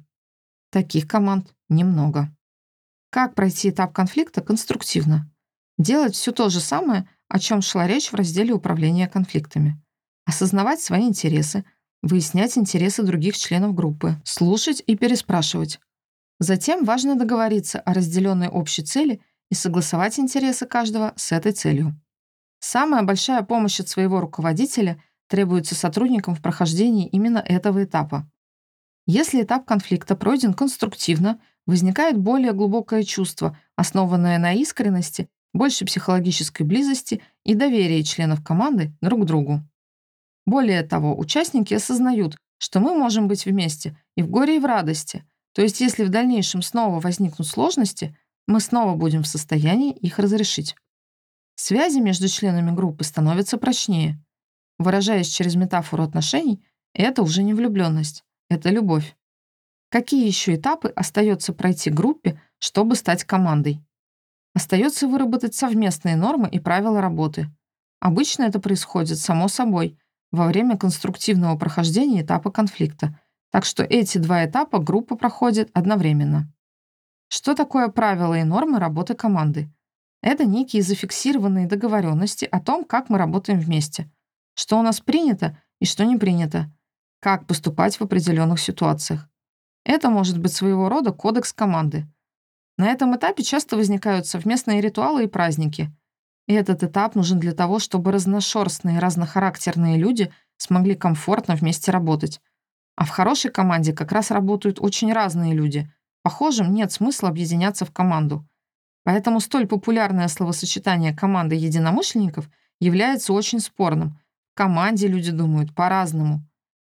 Таких команд немного. Как пройти этап конфликта конструктивно? Делать все то же самое, о чем шла речь в разделе управления конфликтами. Осознавать свои интересы, выяснять интересы других членов группы, слушать и переспрашивать. Затем важно договориться о разделенной общей цели и согласовать интересы каждого с этой целью. Самая большая помощь от своего руководителя требуется сотрудникам в прохождении именно этого этапа. Если этап конфликта пройден конструктивно, возникает более глубокое чувство, основанное на искренности, больше психологической близости и доверии членов команды друг к другу. Более того, участники осознают, что мы можем быть вместе и в горе, и в радости. То есть, если в дальнейшем снова возникнут сложности, мы снова будем в состоянии их разрешить. Связи между членами группы становятся прочнее. Выражаясь через метафору отношений, это уже не влюбленность, это любовь. Какие еще этапы остается пройти группе, чтобы стать командой? Остается выработать совместные нормы и правила работы. Обычно это происходит само собой, во время конструктивного прохождения этапа конфликта, так что эти два этапа группа проходит одновременно. Что такое правила и нормы работы команды? Это некие зафиксированные договоренности о том, как мы работаем вместе, что у нас принято и что не принято, как поступать в определенных ситуациях. Это может быть своего рода кодекс команды. На этом этапе часто возникают совместные ритуалы и праздники, и этот этап нужен для того, чтобы разношерстные, разнохарактерные люди смогли комфортно вместе работать. А в хорошей команде как раз работают очень разные люди. Похожим нет смысла объединяться в команду. Поэтому столь популярное словосочетание «команда единомышленников» является очень спорным. В команде люди думают по-разному.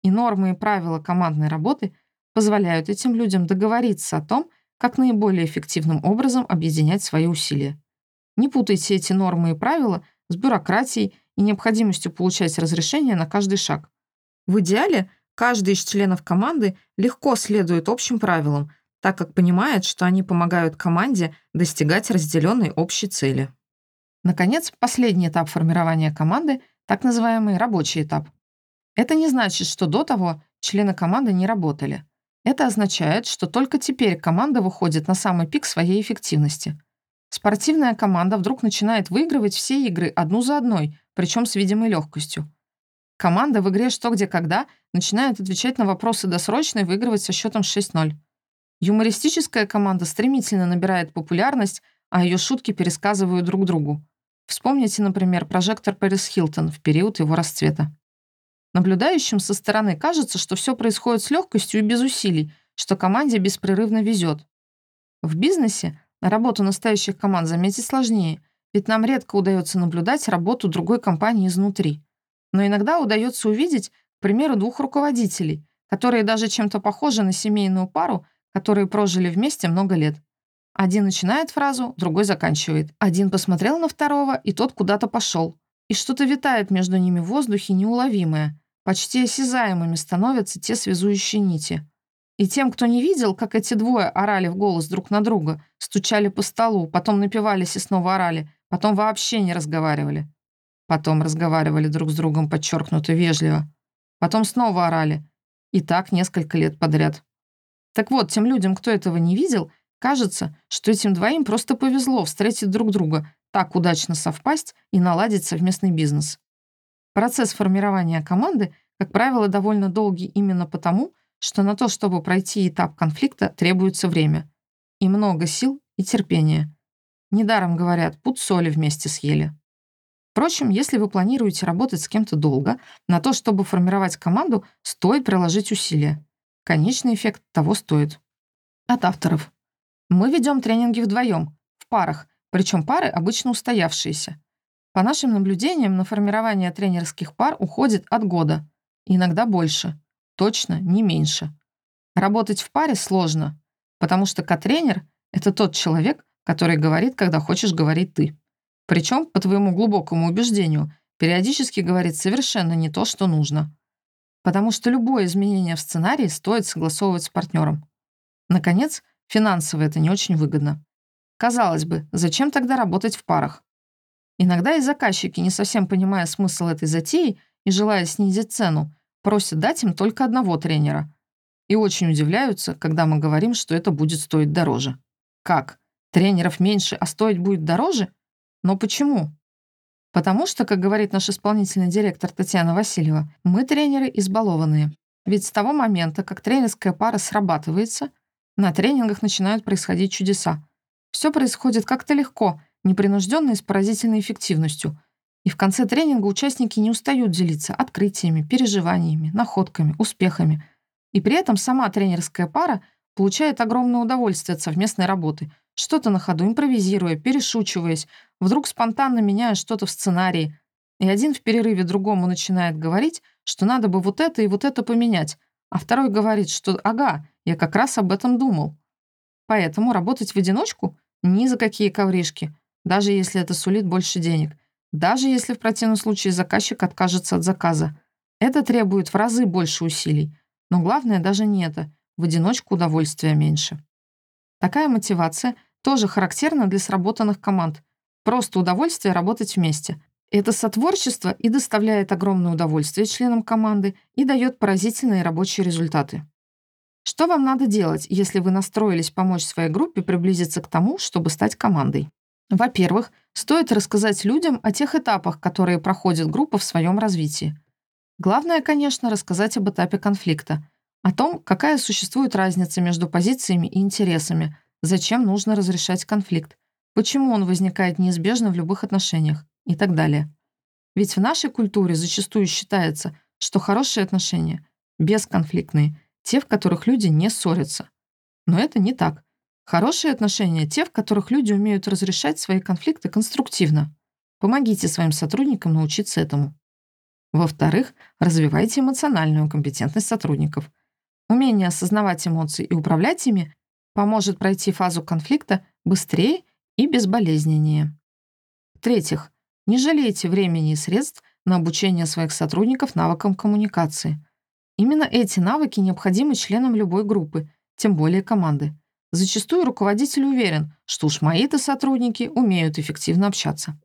И нормы и правила командной работы позволяют этим людям договориться о том, как наиболее эффективным образом объединять свои усилия. Не путайте эти нормы и правила с бюрократией и необходимостью получать разрешение на каждый шаг. В идеале каждый из членов команды легко следует общим правилам, так как понимает, что они помогают команде достигать разделенной общей цели. Наконец, последний этап формирования команды — так называемый рабочий этап. Это не значит, что до того члены команды не работали. Это означает, что только теперь команда выходит на самый пик своей эффективности — Спортивная команда вдруг начинает выигрывать все игры одну за одной, причем с видимой легкостью. Команда в игре «Что, где, когда» начинает отвечать на вопросы досрочно и выигрывать со счетом 6-0. Юмористическая команда стремительно набирает популярность, а ее шутки пересказывают друг другу. Вспомните, например, прожектор Пэрис Хилтон в период его расцвета. Наблюдающим со стороны кажется, что все происходит с легкостью и без усилий, что команде беспрерывно везет. В бизнесе Работу настоящих команд заметить сложнее, ведь нам редко удается наблюдать работу другой компании изнутри. Но иногда удается увидеть, к примеру, двух руководителей, которые даже чем-то похожи на семейную пару, которые прожили вместе много лет. Один начинает фразу, другой заканчивает. Один посмотрел на второго, и тот куда-то пошел. И что-то витает между ними в воздухе неуловимое. Почти осязаемыми становятся те связующие нити. И тем, кто не видел, как эти двое орали в голос друг на друга, стучали по столу, потом напивались и снова орали, потом вообще не разговаривали. Потом разговаривали друг с другом подчеркнуто вежливо. Потом снова орали. И так несколько лет подряд. Так вот, тем людям, кто этого не видел, кажется, что этим двоим просто повезло встретить друг друга, так удачно совпасть и наладить совместный бизнес. Процесс формирования команды, как правило, довольно долгий именно потому, что на то, чтобы пройти этап конфликта, требуется время. И много сил и терпения. Недаром говорят, пуд соли вместе съели. Впрочем, если вы планируете работать с кем-то долго, на то, чтобы формировать команду, стоит приложить усилия. Конечный эффект того стоит. От авторов. Мы ведем тренинги вдвоем, в парах, причем пары обычно устоявшиеся. По нашим наблюдениям, на формирование тренерских пар уходит от года, иногда больше, точно не меньше. Работать в паре сложно, потому что котренер — это тот человек, который говорит, когда хочешь говорить ты. Причем, по твоему глубокому убеждению, периодически говорит совершенно не то, что нужно. Потому что любое изменение в сценарии стоит согласовывать с партнером. Наконец, финансово это не очень выгодно. Казалось бы, зачем тогда работать в парах? Иногда и заказчики, не совсем понимая смысл этой затеи и желая снизить цену, просят дать им только одного тренера. И очень удивляются, когда мы говорим, что это будет стоить дороже. Как? Тренеров меньше, а стоить будет дороже? Но почему? Потому что, как говорит наш исполнительный директор Татьяна Васильева, мы тренеры избалованные. Ведь с того момента, как тренерская пара срабатывается, на тренингах начинают происходить чудеса. Все происходит как-то легко, непринужденно и с поразительной эффективностью. И в конце тренинга участники не устают делиться открытиями, переживаниями, находками, успехами. И при этом сама тренерская пара получает огромное удовольствие от совместной работы, что-то на ходу импровизируя, перешучиваясь, вдруг спонтанно меняя что-то в сценарии. И один в перерыве другому начинает говорить, что надо бы вот это и вот это поменять, а второй говорит, что «ага, я как раз об этом думал». Поэтому работать в одиночку ни за какие ковришки, даже если это сулит больше денег, даже если в противном случае заказчик откажется от заказа. Это требует в разы больше усилий. Но главное даже не это. В одиночку удовольствия меньше. Такая мотивация тоже характерна для сработанных команд. Просто удовольствие работать вместе. Это сотворчество и доставляет огромное удовольствие членам команды и дает поразительные рабочие результаты. Что вам надо делать, если вы настроились помочь своей группе приблизиться к тому, чтобы стать командой? Во-первых, стоит рассказать людям о тех этапах, которые проходит группа в своем развитии. Главное, конечно, рассказать об этапе конфликта, о том, какая существует разница между позициями и интересами, зачем нужно разрешать конфликт, почему он возникает неизбежно в любых отношениях и так далее. Ведь в нашей культуре зачастую считается, что хорошие отношения — бесконфликтные, те, в которых люди не ссорятся. Но это не так. Хорошие отношения — те, в которых люди умеют разрешать свои конфликты конструктивно. Помогите своим сотрудникам научиться этому. Во-вторых, развивайте эмоциональную компетентность сотрудников — Умение осознавать эмоции и управлять ими поможет пройти фазу конфликта быстрее и безболезненнее. В-третьих, не жалейте времени и средств на обучение своих сотрудников навыкам коммуникации. Именно эти навыки необходимы членам любой группы, тем более команды. Зачастую руководитель уверен, что уж мои-то сотрудники умеют эффективно общаться.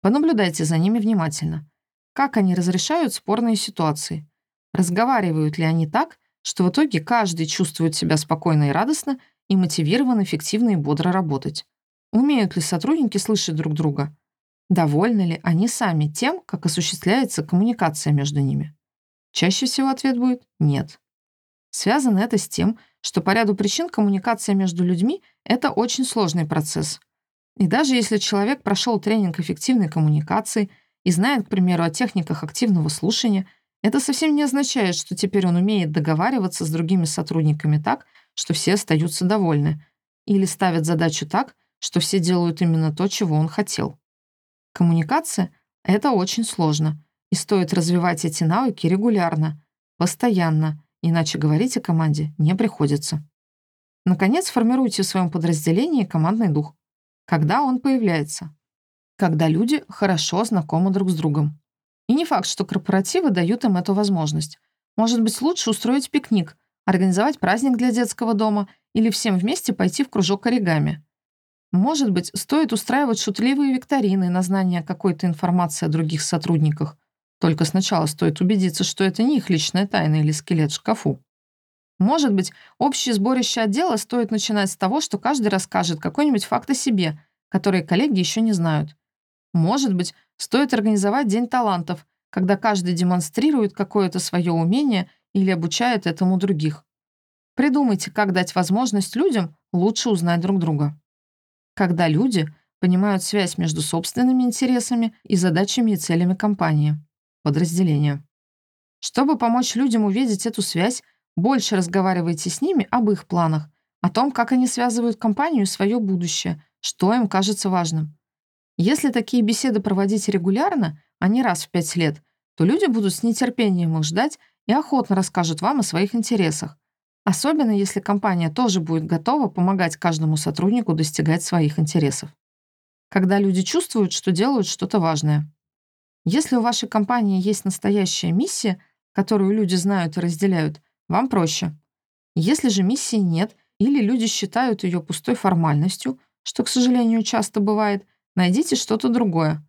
Понаблюдайте за ними внимательно. Как они разрешают спорные ситуации? Разговаривают ли они так, что в итоге каждый чувствует себя спокойно и радостно и мотивирован эффективно и бодро работать. Умеют ли сотрудники слышать друг друга? Довольны ли они сами тем, как осуществляется коммуникация между ними? Чаще всего ответ будет «нет». Связано это с тем, что по ряду причин коммуникация между людьми — это очень сложный процесс. И даже если человек прошел тренинг эффективной коммуникации и знает, к примеру, о техниках активного слушания — это совсем не означает, что теперь он умеет договариваться с другими сотрудниками так, что все остаются довольны, или ставит задачу так, что все делают именно то, чего он хотел. Коммуникация — это очень сложно, и стоит развивать эти навыки регулярно, постоянно, иначе говорить о команде не приходится. Наконец, формируйте в своем подразделении командный дух. Когда он появляется? Когда люди хорошо знакомы друг с другом. И не факт, что корпоративы дают им эту возможность. Может быть, лучше устроить пикник, организовать праздник для детского дома или всем вместе пойти в кружок оригами. Может быть, стоит устраивать шутливые викторины на знание какой-то информации о других сотрудниках. Только сначала стоит убедиться, что это не их личная тайна или скелет в шкафу. Может быть, общее сборище отдела стоит начинать с того, что каждый расскажет какой-нибудь факт о себе, который коллеги еще не знают. Может быть, стоит организовать День талантов, когда каждый демонстрирует какое-то свое умение или обучает этому других. Придумайте, как дать возможность людям лучше узнать друг друга. Когда люди понимают связь между собственными интересами и задачами и целями компании, подразделения. Чтобы помочь людям увидеть эту связь, больше разговаривайте с ними об их планах, о том, как они связывают компанию и свое будущее, что им кажется важным. Если такие беседы проводить регулярно, а не раз в пять лет, то люди будут с нетерпением их ждать и охотно расскажут вам о своих интересах, Особенно если компания тоже будет готова помогать каждому сотруднику достигать своих интересов. Когда люди чувствуют, что делают что-то важное. Если у вашей компании есть настоящая миссия, которую люди знают и разделяют, вам проще. Если же миссии нет, или люди считают ее пустой формальностью, что, к сожалению, часто бывает, найдите что-то другое.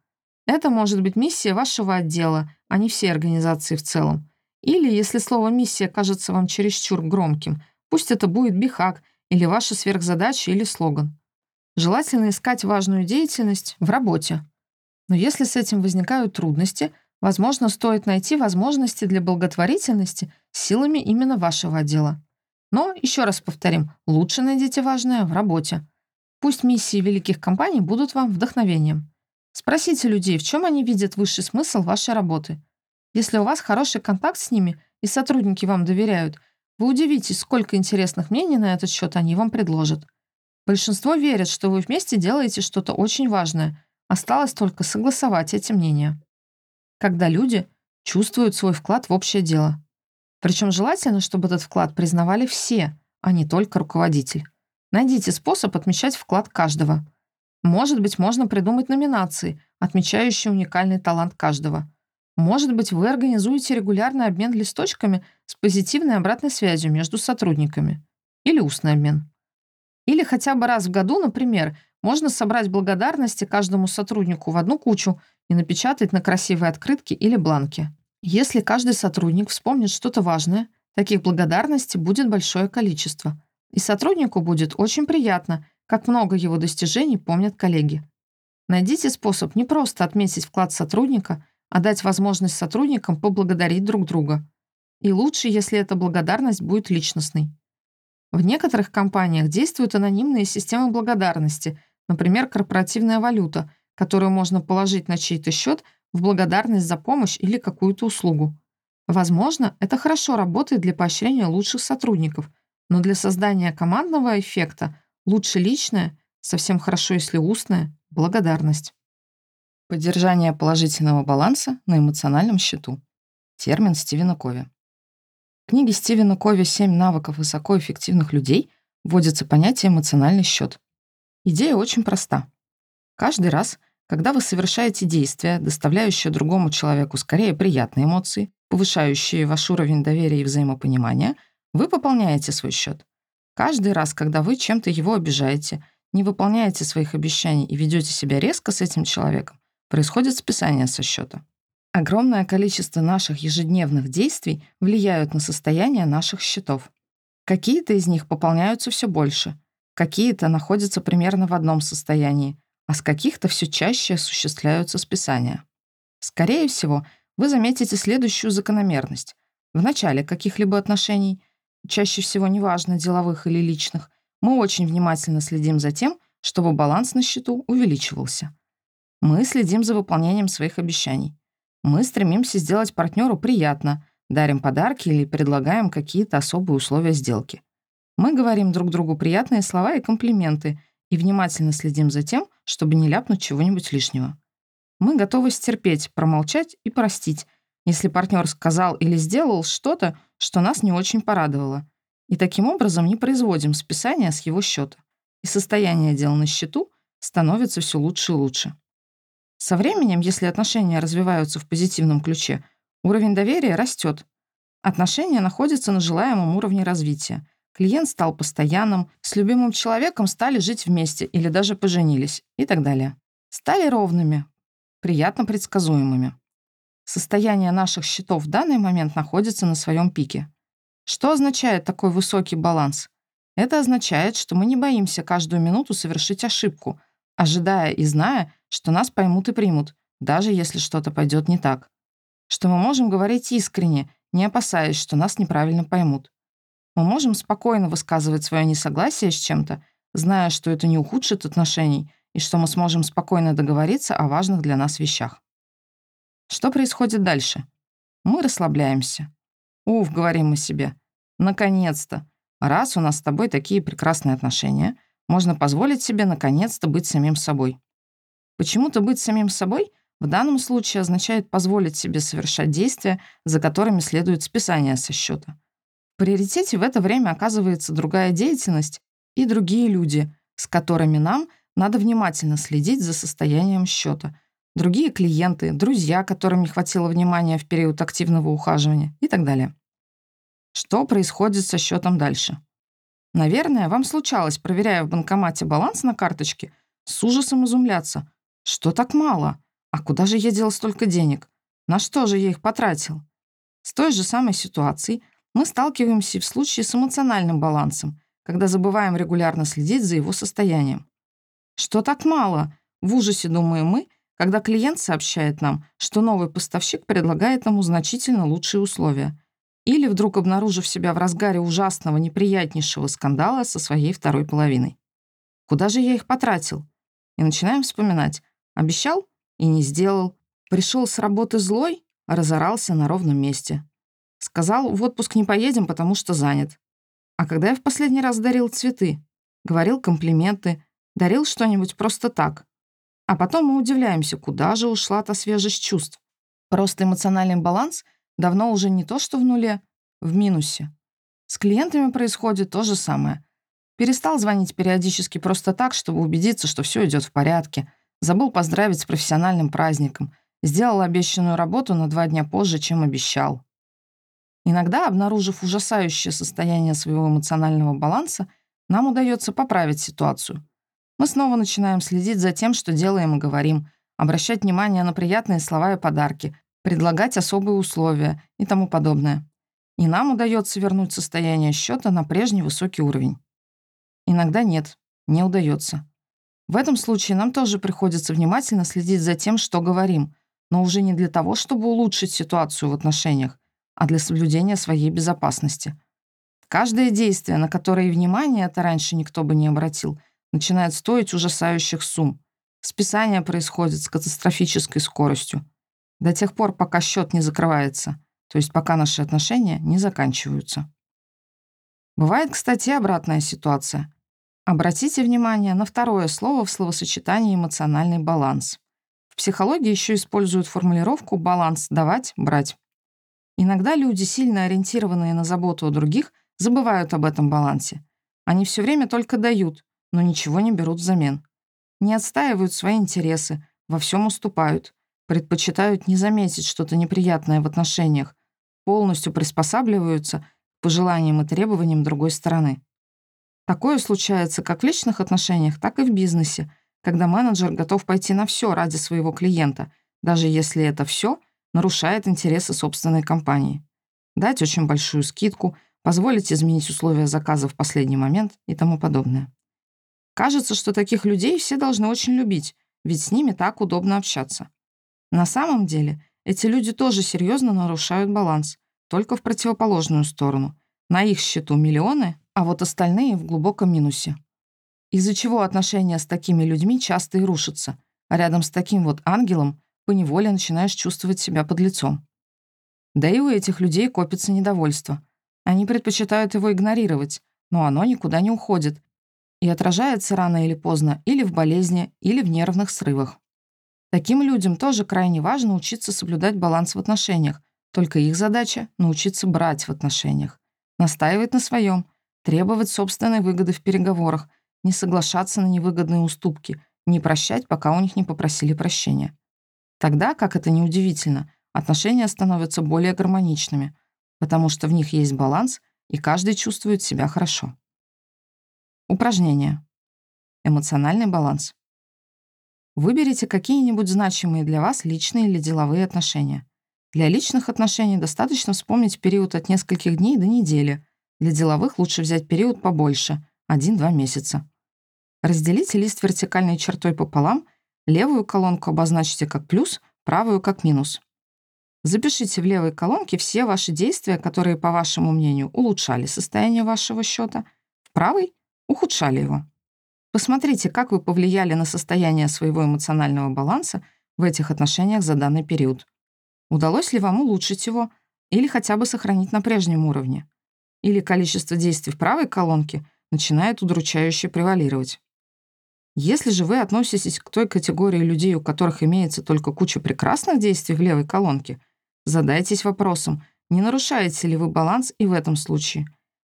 Это может быть миссия вашего отдела, а не всей организации в целом. Или, если слово «миссия» кажется вам чересчур громким, пусть это будет бихак или ваша сверхзадача или слоган. Желательно искать важную деятельность в работе. Но если с этим возникают трудности, возможно, стоит найти возможности для благотворительности силами именно вашего отдела. Но, еще раз повторим, лучше найдите важное в работе. Пусть миссии великих компаний будут вам вдохновением. Спросите людей, в чем они видят высший смысл вашей работы – если у вас хороший контакт с ними и сотрудники вам доверяют, вы удивитесь, сколько интересных мнений на этот счет они вам предложат. Большинство верят, что вы вместе делаете что-то очень важное. Осталось только согласовать эти мнения. Когда люди чувствуют свой вклад в общее дело. Причем желательно, чтобы этот вклад признавали все, а не только руководитель. Найдите способ отмечать вклад каждого. Может быть, можно придумать номинации, отмечающие уникальный талант каждого. Может быть, вы организуете регулярный обмен листочками с позитивной обратной связью между сотрудниками. Или устный обмен. Или хотя бы раз в году, например, можно собрать благодарности каждому сотруднику в одну кучу и напечатать на красивой открытке или бланке. Если каждый сотрудник вспомнит что-то важное, таких благодарностей будет большое количество. И сотруднику будет очень приятно, как много его достижений помнят коллеги. Найдите способ не просто отметить вклад сотрудника, а дать возможность сотрудникам поблагодарить друг друга. И лучше, если эта благодарность будет личностной. В некоторых компаниях действуют анонимные системы благодарности, например, корпоративная валюта, которую можно положить на чей-то счет в благодарность за помощь или какую-то услугу. Возможно, это хорошо работает для поощрения лучших сотрудников, но для создания командного эффекта лучше личная, совсем хорошо, если устная, благодарность. Поддержание положительного баланса на эмоциональном счету. Термин Стивена Кови. В книге Стивена Кови «Семь навыков высокоэффективных людей» вводится понятие «эмоциональный счет». Идея очень проста. Каждый раз, когда вы совершаете действие, доставляющее другому человеку скорее приятные эмоции, повышающие ваш уровень доверия и взаимопонимания, вы пополняете свой счет. Каждый раз, когда вы чем-то его обижаете, не выполняете своих обещаний и ведете себя резко с этим человеком, происходит списание со счета. Огромное количество наших ежедневных действий влияют на состояние наших счетов. Какие-то из них пополняются все больше, какие-то находятся примерно в одном состоянии, а с каких-то все чаще осуществляются списания. Скорее всего, вы заметите следующую закономерность. В начале каких-либо отношений, чаще всего неважно, деловых или личных, мы очень внимательно следим за тем, чтобы баланс на счету увеличивался. Мы следим за выполнением своих обещаний. Мы стремимся сделать партнеру приятно, дарим подарки или предлагаем какие-то особые условия сделки. Мы говорим друг другу приятные слова и комплименты и внимательно следим за тем, чтобы не ляпнуть чего-нибудь лишнего. Мы готовы стерпеть, промолчать и простить, если партнер сказал или сделал что-то, что нас не очень порадовало. И таким образом не производим списания с его счета. И состояние дел на счету становится все лучше и лучше. Со временем, если отношения развиваются в позитивном ключе, уровень доверия растет. Отношения находятся на желаемом уровне развития. Клиент стал постоянным, с любимым человеком стали жить вместе или даже поженились и так далее. Стали ровными, приятно предсказуемыми. Состояние наших счетов в данный момент находится на своем пике. Что означает такой высокий баланс? Это означает, что мы не боимся каждую минуту совершить ошибку, ожидая и зная, что нас поймут и примут, даже если что-то пойдет не так. Что мы можем говорить искренне, не опасаясь, что нас неправильно поймут. Мы можем спокойно высказывать свое несогласие с чем-то, зная, что это не ухудшит отношений и что мы сможем спокойно договориться о важных для нас вещах. Что происходит дальше? Мы расслабляемся. «Уф», — говорим мы себе, — «наконец-то! Раз у нас с тобой такие прекрасные отношения, можно позволить себе наконец-то быть самим собой». Почему-то быть самим собой в данном случае означает позволить себе совершать действия, за которыми следует списание со счета. В приоритете в это время оказывается другая деятельность и другие люди, с которыми нам надо внимательно следить за состоянием счета, другие клиенты, друзья, которым не хватило внимания в период активного ухаживания и так далее. Что происходит со счетом дальше? Наверное, вам случалось, проверяя в банкомате баланс на карточке, с ужасом изумляться. Что так мало? А куда же я дел столько денег? На что же я их потратил? С той же самой ситуацией мы сталкиваемся в случае с эмоциональным балансом, когда забываем регулярно следить за его состоянием. Что так мало? В ужасе думаем мы, когда клиент сообщает нам, что новый поставщик предлагает ему значительно лучшие условия. Или вдруг обнаружив себя в разгаре ужасного, неприятнейшего скандала со своей второй половиной. Куда же я их потратил? И начинаем вспоминать. Обещал и не сделал. Пришел с работы злой, а разорался на ровном месте. Сказал, в отпуск не поедем, потому что занят. А когда я в последний раз дарил цветы? Говорил комплименты, дарил что-нибудь просто так. А потом мы удивляемся, куда же ушла та свежесть чувств. Просто эмоциональный баланс давно уже не то что в нуле, в минусе. С клиентами происходит то же самое. Перестал звонить периодически просто так, чтобы убедиться, что все идет в порядке. Забыл поздравить с профессиональным праздником. Сделал обещанную работу на два дня позже, чем обещал. Иногда, обнаружив ужасающее состояние своего эмоционального баланса, нам удается поправить ситуацию. Мы снова начинаем следить за тем, что делаем и говорим, обращать внимание на приятные слова и подарки, предлагать особые условия и тому подобное. И нам удается вернуть состояние счета на прежний высокий уровень. Иногда нет, не удается. В этом случае нам тоже приходится внимательно следить за тем, что говорим, но уже не для того, чтобы улучшить ситуацию в отношениях, а для соблюдения своей безопасности. Каждое действие, на которое внимание это раньше никто бы не обратил, начинает стоить ужасающих сумм. Списание происходит с катастрофической скоростью. До тех пор, пока счет не закрывается, то есть пока наши отношения не заканчиваются. Бывает, кстати, обратная ситуация. Обратите внимание на второе слово в словосочетании «эмоциональный баланс». В психологии еще используют формулировку «баланс давать, брать». Иногда люди, сильно ориентированные на заботу о других, забывают об этом балансе. Они все время только дают, но ничего не берут взамен. Не отстаивают свои интересы, во всем уступают, предпочитают не заметить что-то неприятное в отношениях, полностью приспосабливаются к пожеланиям и требованиям другой стороны. Такое случается как в личных отношениях, так и в бизнесе, когда менеджер готов пойти на все ради своего клиента, даже если это все нарушает интересы собственной компании. Дать очень большую скидку, позволить изменить условия заказа в последний момент и тому подобное. Кажется, что таких людей все должны очень любить, ведь с ними так удобно общаться. На самом деле, эти люди тоже серьезно нарушают баланс, только в противоположную сторону. На их счету миллионы, а вот остальные в глубоком минусе. Из-за чего отношения с такими людьми часто и рушатся, а рядом с таким вот ангелом поневоле начинаешь чувствовать себя под лицом. Да и у этих людей копится недовольство. Они предпочитают его игнорировать, но оно никуда не уходит и отражается рано или поздно или в болезни, или в нервных срывах. Таким людям тоже крайне важно учиться соблюдать баланс в отношениях, только их задача — научиться брать в отношениях, настаивать на своем, требовать собственной выгоды в переговорах, не соглашаться на невыгодные уступки, не прощать, пока у них не попросили прощения. Тогда, как это неудивительно, отношения становятся более гармоничными, потому что в них есть баланс, и каждый чувствует себя хорошо. Упражнение. Эмоциональный баланс. Выберите какие-нибудь значимые для вас личные или деловые отношения. Для личных отношений достаточно вспомнить период от нескольких дней до недели. Для деловых лучше взять период побольше — 1-2 месяца. Разделите лист вертикальной чертой пополам, левую колонку обозначьте как плюс, правую как минус. Запишите в левой колонке все ваши действия, которые, по вашему мнению, улучшали состояние вашего счета, в правой — ухудшали его. Посмотрите, как вы повлияли на состояние своего эмоционального баланса в этих отношениях за данный период. Удалось ли вам улучшить его или хотя бы сохранить на прежнем уровне? Или количество действий в правой колонке начинает удручающе превалировать? Если же вы относитесь к той категории людей, у которых имеется только куча прекрасных действий в левой колонке, задайтесь вопросом, не нарушаете ли вы баланс и в этом случае.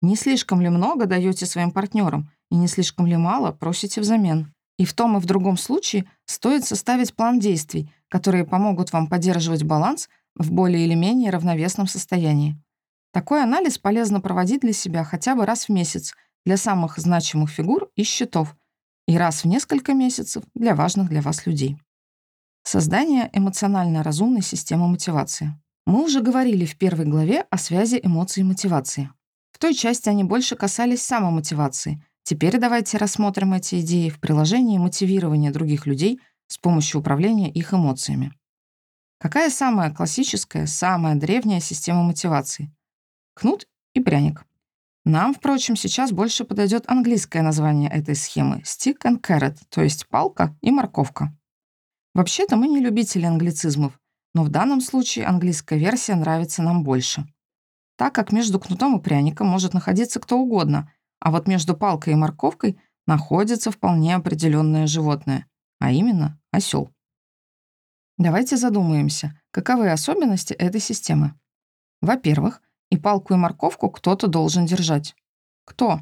Не слишком ли много даете своим партнерам и не слишком ли мало просите взамен? И в том и в другом случае стоит составить план действий, которые помогут вам поддерживать баланс в более или менее равновесном состоянии. Такой анализ полезно проводить для себя хотя бы раз в месяц для самых значимых фигур и счетов и раз в несколько месяцев для важных для вас людей. Создание эмоционально разумной системы мотивации. Мы уже говорили в первой главе о связи эмоций и мотивации. В той части они больше касались самомотивации, Теперь давайте рассмотрим эти идеи в приложении мотивирования других людей с помощью управления их эмоциями. Какая самая классическая, самая древняя система мотивации? Кнут и пряник. Нам, впрочем, сейчас больше подойдет английское название этой схемы — stick and carrot, то есть палка и морковка. Вообще-то мы не любители англицизмов, но в данном случае английская версия нравится нам больше. Так как между кнутом и пряником может находиться кто угодно, а вот между палкой и морковкой находится вполне определенное животное, а именно осел. Давайте задумаемся, каковы особенности этой системы. Во-первых, и палку, и морковку кто-то должен держать. Кто?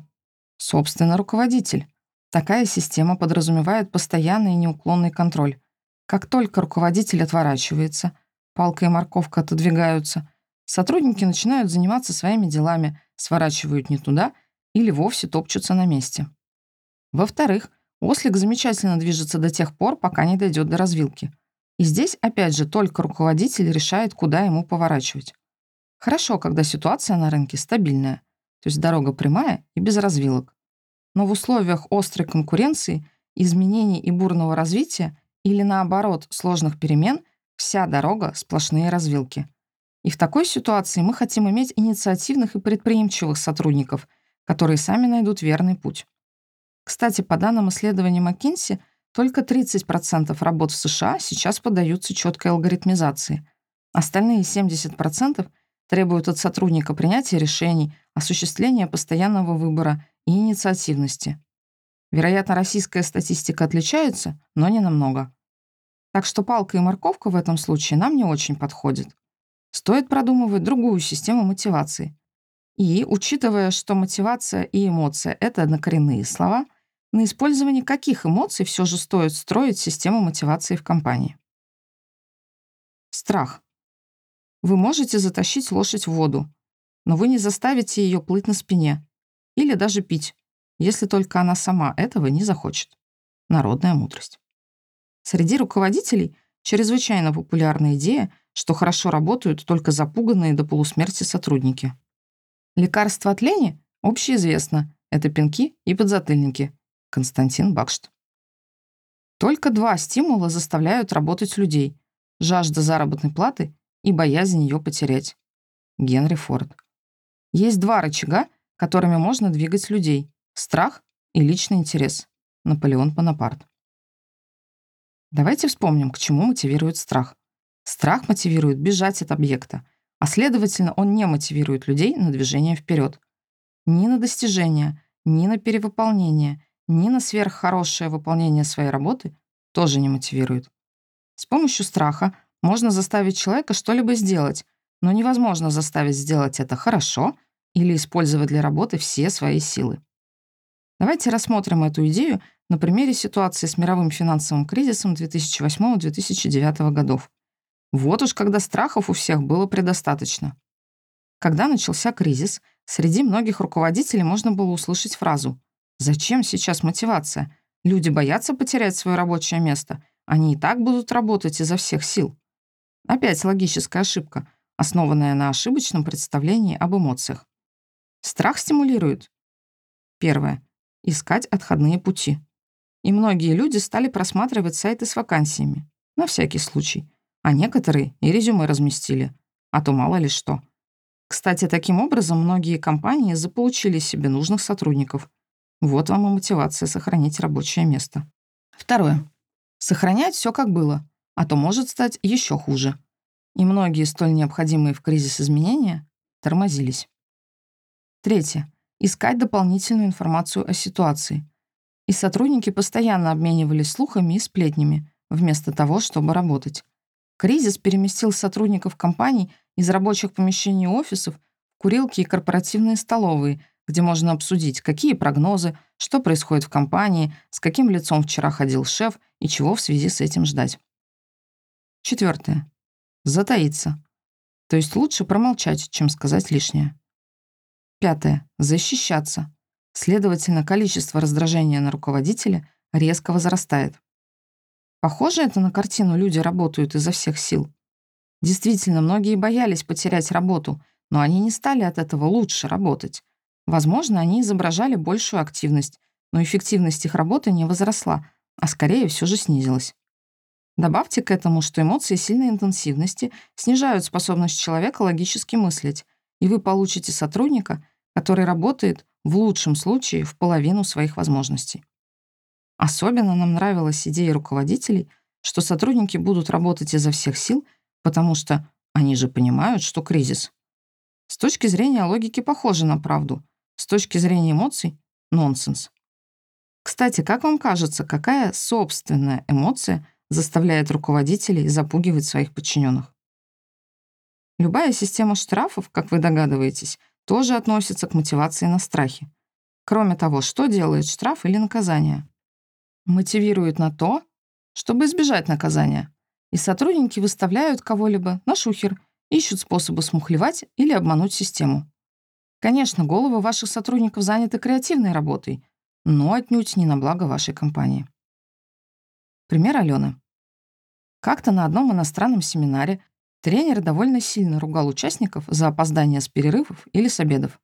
Собственно, руководитель. Такая система подразумевает постоянный и неуклонный контроль. Как только руководитель отворачивается, палка и морковка отодвигаются, сотрудники начинают заниматься своими делами, сворачивают не туда — или вовсе топчутся на месте. Во-вторых, ослик замечательно движется до тех пор, пока не дойдет до развилки. И здесь, опять же, только руководитель решает, куда ему поворачивать. Хорошо, когда ситуация на рынке стабильная, то есть дорога прямая и без развилок. Но в условиях острой конкуренции, изменений и бурного развития или, наоборот, сложных перемен, вся дорога — сплошные развилки. И в такой ситуации мы хотим иметь инициативных и предприимчивых сотрудников — которые сами найдут верный путь. Кстати, по данным исследования McKinsey, только 30% работ в США сейчас поддаются четкой алгоритмизации. Остальные 70% требуют от сотрудника принятия решений, осуществления постоянного выбора и инициативности. Вероятно, российская статистика отличается, но не намного. Так что палка и морковка в этом случае нам не очень подходят. Стоит продумывать другую систему мотивации, и, учитывая, что мотивация и эмоция — это однокоренные слова, на использование каких эмоций все же стоит строить систему мотивации в компании? Страх. Вы можете затащить лошадь в воду, но вы не заставите ее плыть на спине или даже пить, если только она сама этого не захочет. Народная мудрость. Среди руководителей чрезвычайно популярна идея, что хорошо работают только запуганные до полусмерти сотрудники. Лекарство от лени общеизвестно. Это пинки и подзатыльники. Константин Бакшт. Только два стимула заставляют работать людей. Жажда заработной платы и боязнь ее потерять. Генри Форд. Есть два рычага, которыми можно двигать людей. Страх и личный интерес. Наполеон Бонапарт. Давайте вспомним, к чему мотивирует страх. Страх мотивирует бежать от объекта, а следовательно, он не мотивирует людей на движение вперед. Ни на достижение, ни на перевыполнение, ни на сверххорошее выполнение своей работы тоже не мотивирует. С помощью страха можно заставить человека что-либо сделать, но невозможно заставить сделать это хорошо или использовать для работы все свои силы. Давайте рассмотрим эту идею на примере ситуации с мировым финансовым кризисом 2008-2009 годов. Вот уж когда страхов у всех было предостаточно. Когда начался кризис, среди многих руководителей можно было услышать фразу «Зачем сейчас мотивация? Люди боятся потерять свое рабочее место. Они и так будут работать изо всех сил». Опять логическая ошибка, основанная на ошибочном представлении об эмоциях. Страх стимулирует. Первое. Искать отходные пути. И многие люди стали просматривать сайты с вакансиями. На всякий случай. А некоторые и резюме разместили. А то мало ли что. Кстати, таким образом многие компании заполучили себе нужных сотрудников. Вот вам и мотивация сохранить рабочее место. Второе. Сохранять все как было, а то может стать еще хуже. И многие столь необходимые в кризис изменения тормозились. Третье. Искать дополнительную информацию о ситуации. И сотрудники постоянно обменивались слухами и сплетнями, вместо того, чтобы работать. Кризис переместил сотрудников компаний из рабочих помещений офисов в курилки и корпоративные столовые, где можно обсудить, какие прогнозы, что происходит в компании, с каким лицом вчера ходил шеф и чего в связи с этим ждать. Четвертое. Затаиться. То есть лучше промолчать, чем сказать лишнее. Пятое. Защищаться. Следовательно, количество раздражения на руководителя резко возрастает. Похоже это на картину «Люди работают изо всех сил». Действительно, многие боялись потерять работу, но они не стали от этого лучше работать. Возможно, они изображали большую активность, но эффективность их работы не возросла, а скорее все же снизилась. Добавьте к этому, что эмоции сильной интенсивности снижают способность человека логически мыслить, и вы получите сотрудника, который работает в лучшем случае в половину своих возможностей. Особенно нам нравилась идея руководителей, что сотрудники будут работать изо всех сил, потому что они же понимают, что кризис. С точки зрения логики похоже на правду, с точки зрения эмоций — нонсенс. Кстати, как вам кажется, какая собственная эмоция заставляет руководителей запугивать своих подчиненных? Любая система штрафов, как вы догадываетесь, тоже относится к мотивации на страхе. Кроме того, что делает штраф или наказание? Мотивирует на то, чтобы избежать наказания. И сотрудники выставляют кого-либо на шухер, ищут способы смухлевать или обмануть систему. Конечно, головы ваших сотрудников заняты креативной работой, но отнюдь не на благо вашей компании. Пример Алены. Как-то на одном иностранном семинаре тренер довольно сильно ругал участников за опоздание с перерывов или с обедов.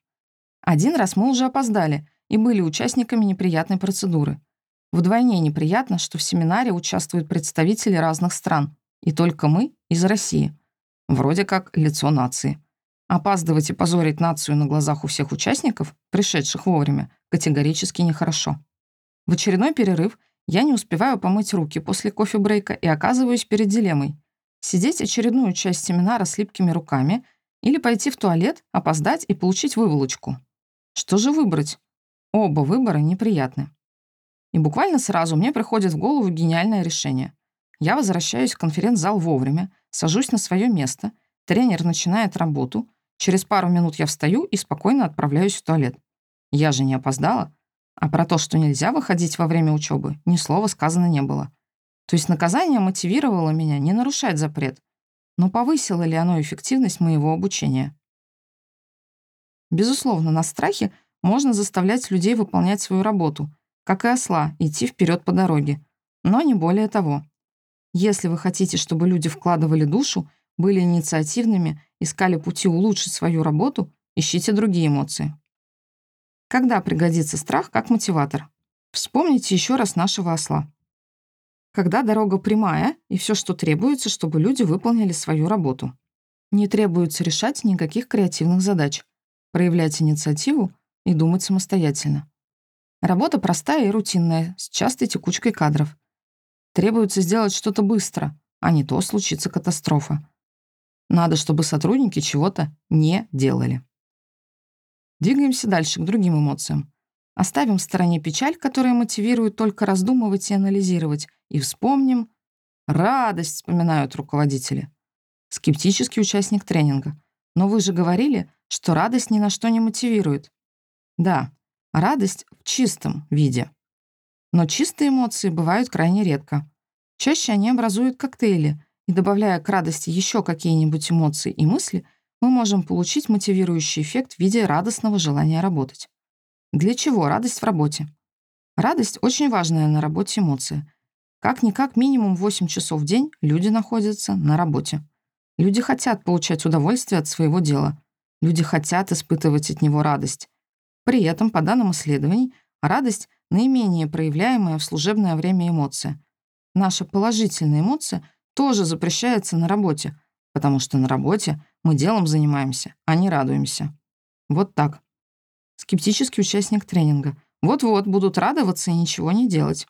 Один раз мы уже опоздали и были участниками неприятной процедуры — Вдвойне неприятно, что в семинаре участвуют представители разных стран, и только мы из России. Вроде как лицо нации. Опаздывать и позорить нацию на глазах у всех участников, пришедших вовремя, категорически нехорошо. В очередной перерыв я не успеваю помыть руки после кофе-брейка и оказываюсь перед дилеммой. Сидеть очередную часть семинара с липкими руками или пойти в туалет, опоздать и получить выволочку. Что же выбрать? Оба выбора неприятны. И буквально сразу мне приходит в голову гениальное решение. Я возвращаюсь в конференц-зал вовремя, сажусь на свое место, тренер начинает работу, через пару минут я встаю и спокойно отправляюсь в туалет. Я же не опоздала, а про то, что нельзя выходить во время учебы, ни слова сказано не было. То есть наказание мотивировало меня не нарушать запрет, но повысило ли оно эффективность моего обучения? Безусловно, на страхе можно заставлять людей выполнять свою работу — как и осла, идти вперед по дороге. Но не более того. Если вы хотите, чтобы люди вкладывали душу, были инициативными, искали пути улучшить свою работу, ищите другие эмоции. Когда пригодится страх как мотиватор? Вспомните еще раз нашего осла. Когда дорога прямая, и все, что требуется, чтобы люди выполнили свою работу. Не требуется решать никаких креативных задач, проявлять инициативу и думать самостоятельно. Работа простая и рутинная, с частой текучкой кадров. Требуется сделать что-то быстро, а не то случится катастрофа. Надо, чтобы сотрудники чего-то не делали. Двигаемся дальше к другим эмоциям. Оставим в стороне печаль, которая мотивирует только раздумывать и анализировать, и вспомним радость, вспоминают руководители. Скептический участник тренинга. Но вы же говорили, что радость ни на что не мотивирует. Да, Радость в чистом виде. Но чистые эмоции бывают крайне редко. Чаще они образуют коктейли, и добавляя к радости еще какие-нибудь эмоции и мысли, мы можем получить мотивирующий эффект в виде радостного желания работать. Для чего радость в работе? Радость — очень важная на работе эмоция. Как-никак минимум 8 часов в день люди находятся на работе. Люди хотят получать удовольствие от своего дела. Люди хотят испытывать от него радость. При этом, по данным исследований, радость — наименее проявляемая в служебное время эмоция. Наша положительная эмоция тоже запрещается на работе, потому что на работе мы делом занимаемся, а не радуемся. Вот так. Скептический участник тренинга. Вот-вот, будут радоваться и ничего не делать.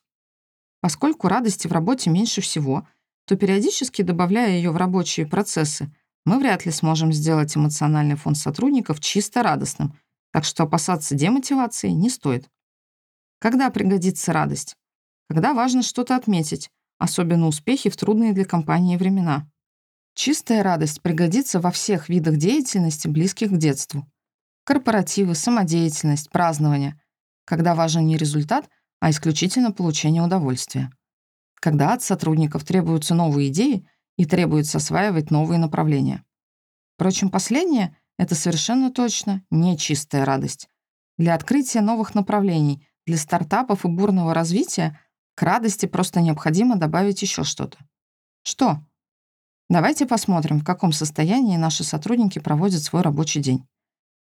Поскольку радости в работе меньше всего, то периодически добавляя ее в рабочие процессы, мы вряд ли сможем сделать эмоциональный фон сотрудников чисто радостным, так что опасаться демотивации не стоит. Когда пригодится радость? Когда важно что-то отметить, особенно успехи в трудные для компании времена. Чистая радость пригодится во всех видах деятельности, близких к детству корпоративы, самодеятельность, празднование, когда важен не результат, а исключительно получение удовольствия. Когда от сотрудников требуются новые идеи и требуется осваивать новые направления. Впрочем, последнее — это совершенно точно не чистая радость. Для открытия новых направлений, для стартапов и бурного развития к радости просто необходимо добавить еще что-то. Что? Давайте посмотрим, в каком состоянии наши сотрудники проводят свой рабочий день.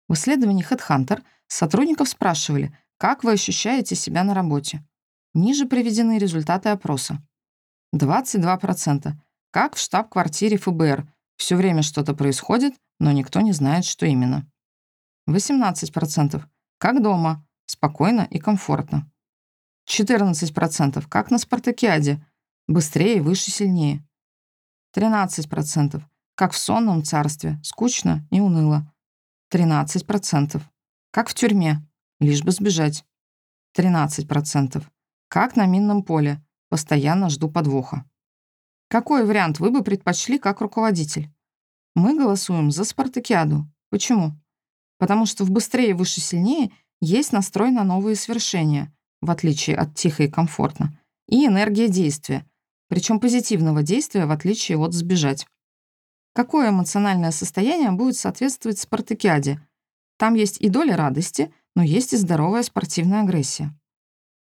В исследовании HeadHunter сотрудников спрашивали, как вы ощущаете себя на работе. Ниже приведены результаты опроса. 22%. Как в штаб-квартире ФБР. Все время что-то происходит, но никто не знает, что именно. 18%. Как дома. Спокойно и комфортно. 14%. Как на спартакиаде. Быстрее, выше, сильнее. 13%. Как в сонном царстве. Скучно и уныло. 13%. Как в тюрьме, лишь бы сбежать. 13%. Как на минном поле, постоянно жду подвоха. Какой вариант вы бы предпочли как руководитель? Мы голосуем за спартакиаду. Почему? Потому что в «быстрее, выше, сильнее» есть настрой на новые свершения, в отличие от «тихо и комфортно», и энергия действия, причем позитивного действия, в отличие от «сбежать». Какое эмоциональное состояние будет соответствовать спартакиаде? Там есть и доля радости, но есть и здоровая спортивная агрессия.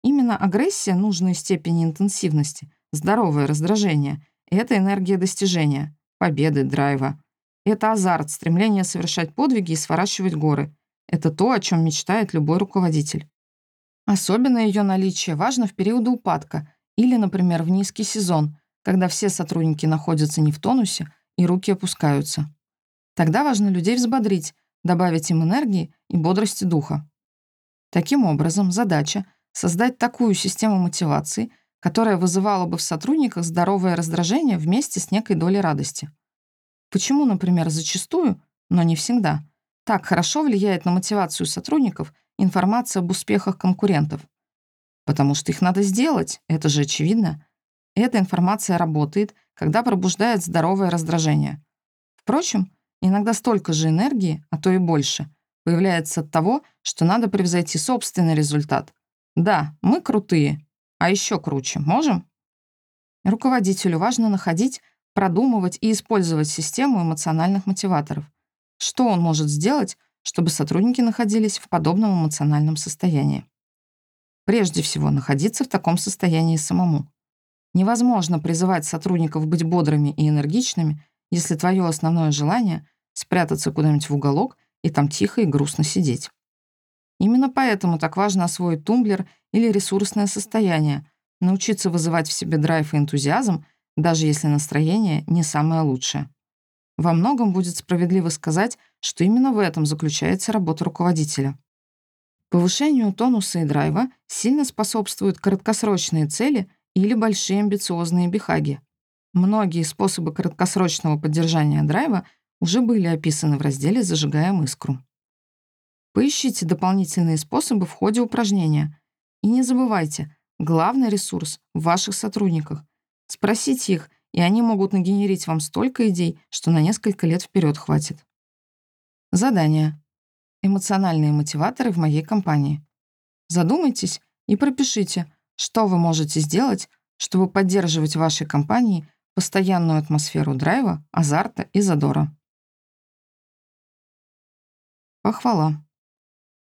Именно агрессия нужной степени интенсивности, здоровое раздражение — это энергия достижения, победы, драйва. Это азарт, стремление совершать подвиги и сворачивать горы. Это то, о чем мечтает любой руководитель. Особенно ее наличие важно в периоды упадка или, например, в низкий сезон, когда все сотрудники находятся не в тонусе, и руки опускаются. Тогда важно людей взбодрить, добавить им энергии и бодрости духа. Таким образом, задача — создать такую систему мотивации, которая вызывала бы в сотрудниках здоровое раздражение вместе с некой долей радости. Почему, например, зачастую, но не всегда, так хорошо влияет на мотивацию сотрудников информация об успехах конкурентов? Потому что их надо сделать, это же очевидно. Эта информация работает — когда пробуждает здоровое раздражение. Впрочем, иногда столько же энергии, а то и больше, появляется от того, что надо превзойти собственный результат. Да, мы крутые, а еще круче. Можем? Руководителю важно находить, продумывать и использовать систему эмоциональных мотиваторов. Что он может сделать, чтобы сотрудники находились в подобном эмоциональном состоянии? Прежде всего, находиться в таком состоянии самому. Невозможно призывать сотрудников быть бодрыми и энергичными, если твое основное желание — спрятаться куда-нибудь в уголок и там тихо и грустно сидеть. Именно поэтому так важно освоить тумблер или ресурсное состояние, научиться вызывать в себе драйв и энтузиазм, даже если настроение не самое лучшее. Во многом будет справедливо сказать, что именно в этом заключается работа руководителя. Повышению тонуса и драйва сильно способствуют краткосрочные цели — или большие амбициозные бихаги. Многие способы краткосрочного поддержания драйва уже были описаны в разделе «Зажигаем искру». Поищите дополнительные способы в ходе упражнения. И не забывайте, главный ресурс в ваших сотрудниках. Спросите их, и они могут нагенерить вам столько идей, что на несколько лет вперед хватит. Задание. Эмоциональные мотиваторы в моей компании. Задумайтесь и пропишите, что вы можете сделать, чтобы поддерживать в вашей компании постоянную атмосферу драйва, азарта и задора? Похвала.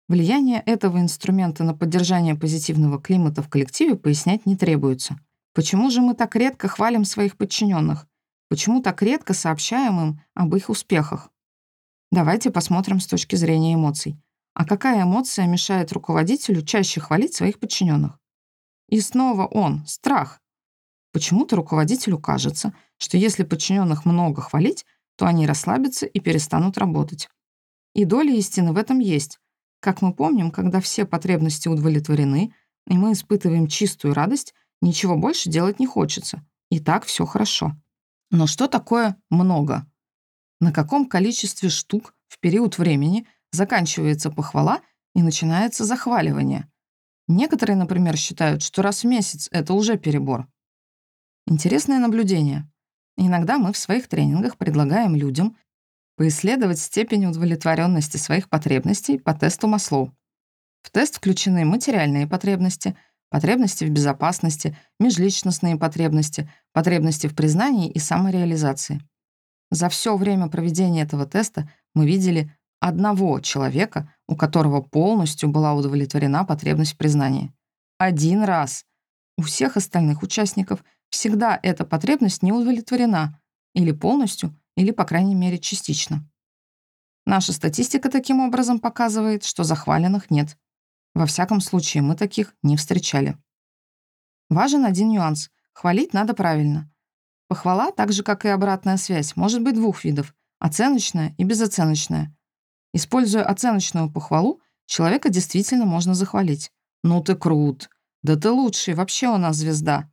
Влияние этого инструмента на поддержание позитивного климата в коллективе пояснять не требуется. Почему же мы так редко хвалим своих подчиненных? Почему так редко сообщаем им об их успехах? Давайте посмотрим с точки зрения эмоций. А какая эмоция мешает руководителю чаще хвалить своих подчиненных? И снова он — страх. Почему-то руководителю кажется, что если подчиненных много хвалить, то они расслабятся и перестанут работать. И доля истины в этом есть. Как мы помним, когда все потребности удовлетворены, и мы испытываем чистую радость, ничего больше делать не хочется. И так все хорошо. Но что такое много? На каком количестве штук в период времени заканчивается похвала и начинается захваливание? Некоторые, например, считают, что раз в месяц — это уже перебор. Интересное наблюдение. Иногда мы в своих тренингах предлагаем людям поисследовать степень удовлетворенности своих потребностей по тесту Маслоу. В тест включены материальные потребности, потребности в безопасности, межличностные потребности, потребности в признании и самореализации. За все время проведения этого теста мы видели одного человека, у которого полностью была удовлетворена потребность в признании. Один раз. У всех остальных участников всегда эта потребность не удовлетворена или полностью, или, по крайней мере, частично. Наша статистика таким образом показывает, что захваленных нет. Во всяком случае, мы таких не встречали. Важен один нюанс. Хвалить надо правильно. Похвала, так же, как и обратная связь, может быть двух видов — оценочная и безоценочная. Используя оценочную похвалу, человека действительно можно захвалить. «Ну ты крут! Да ты лучший, вообще у нас звезда!»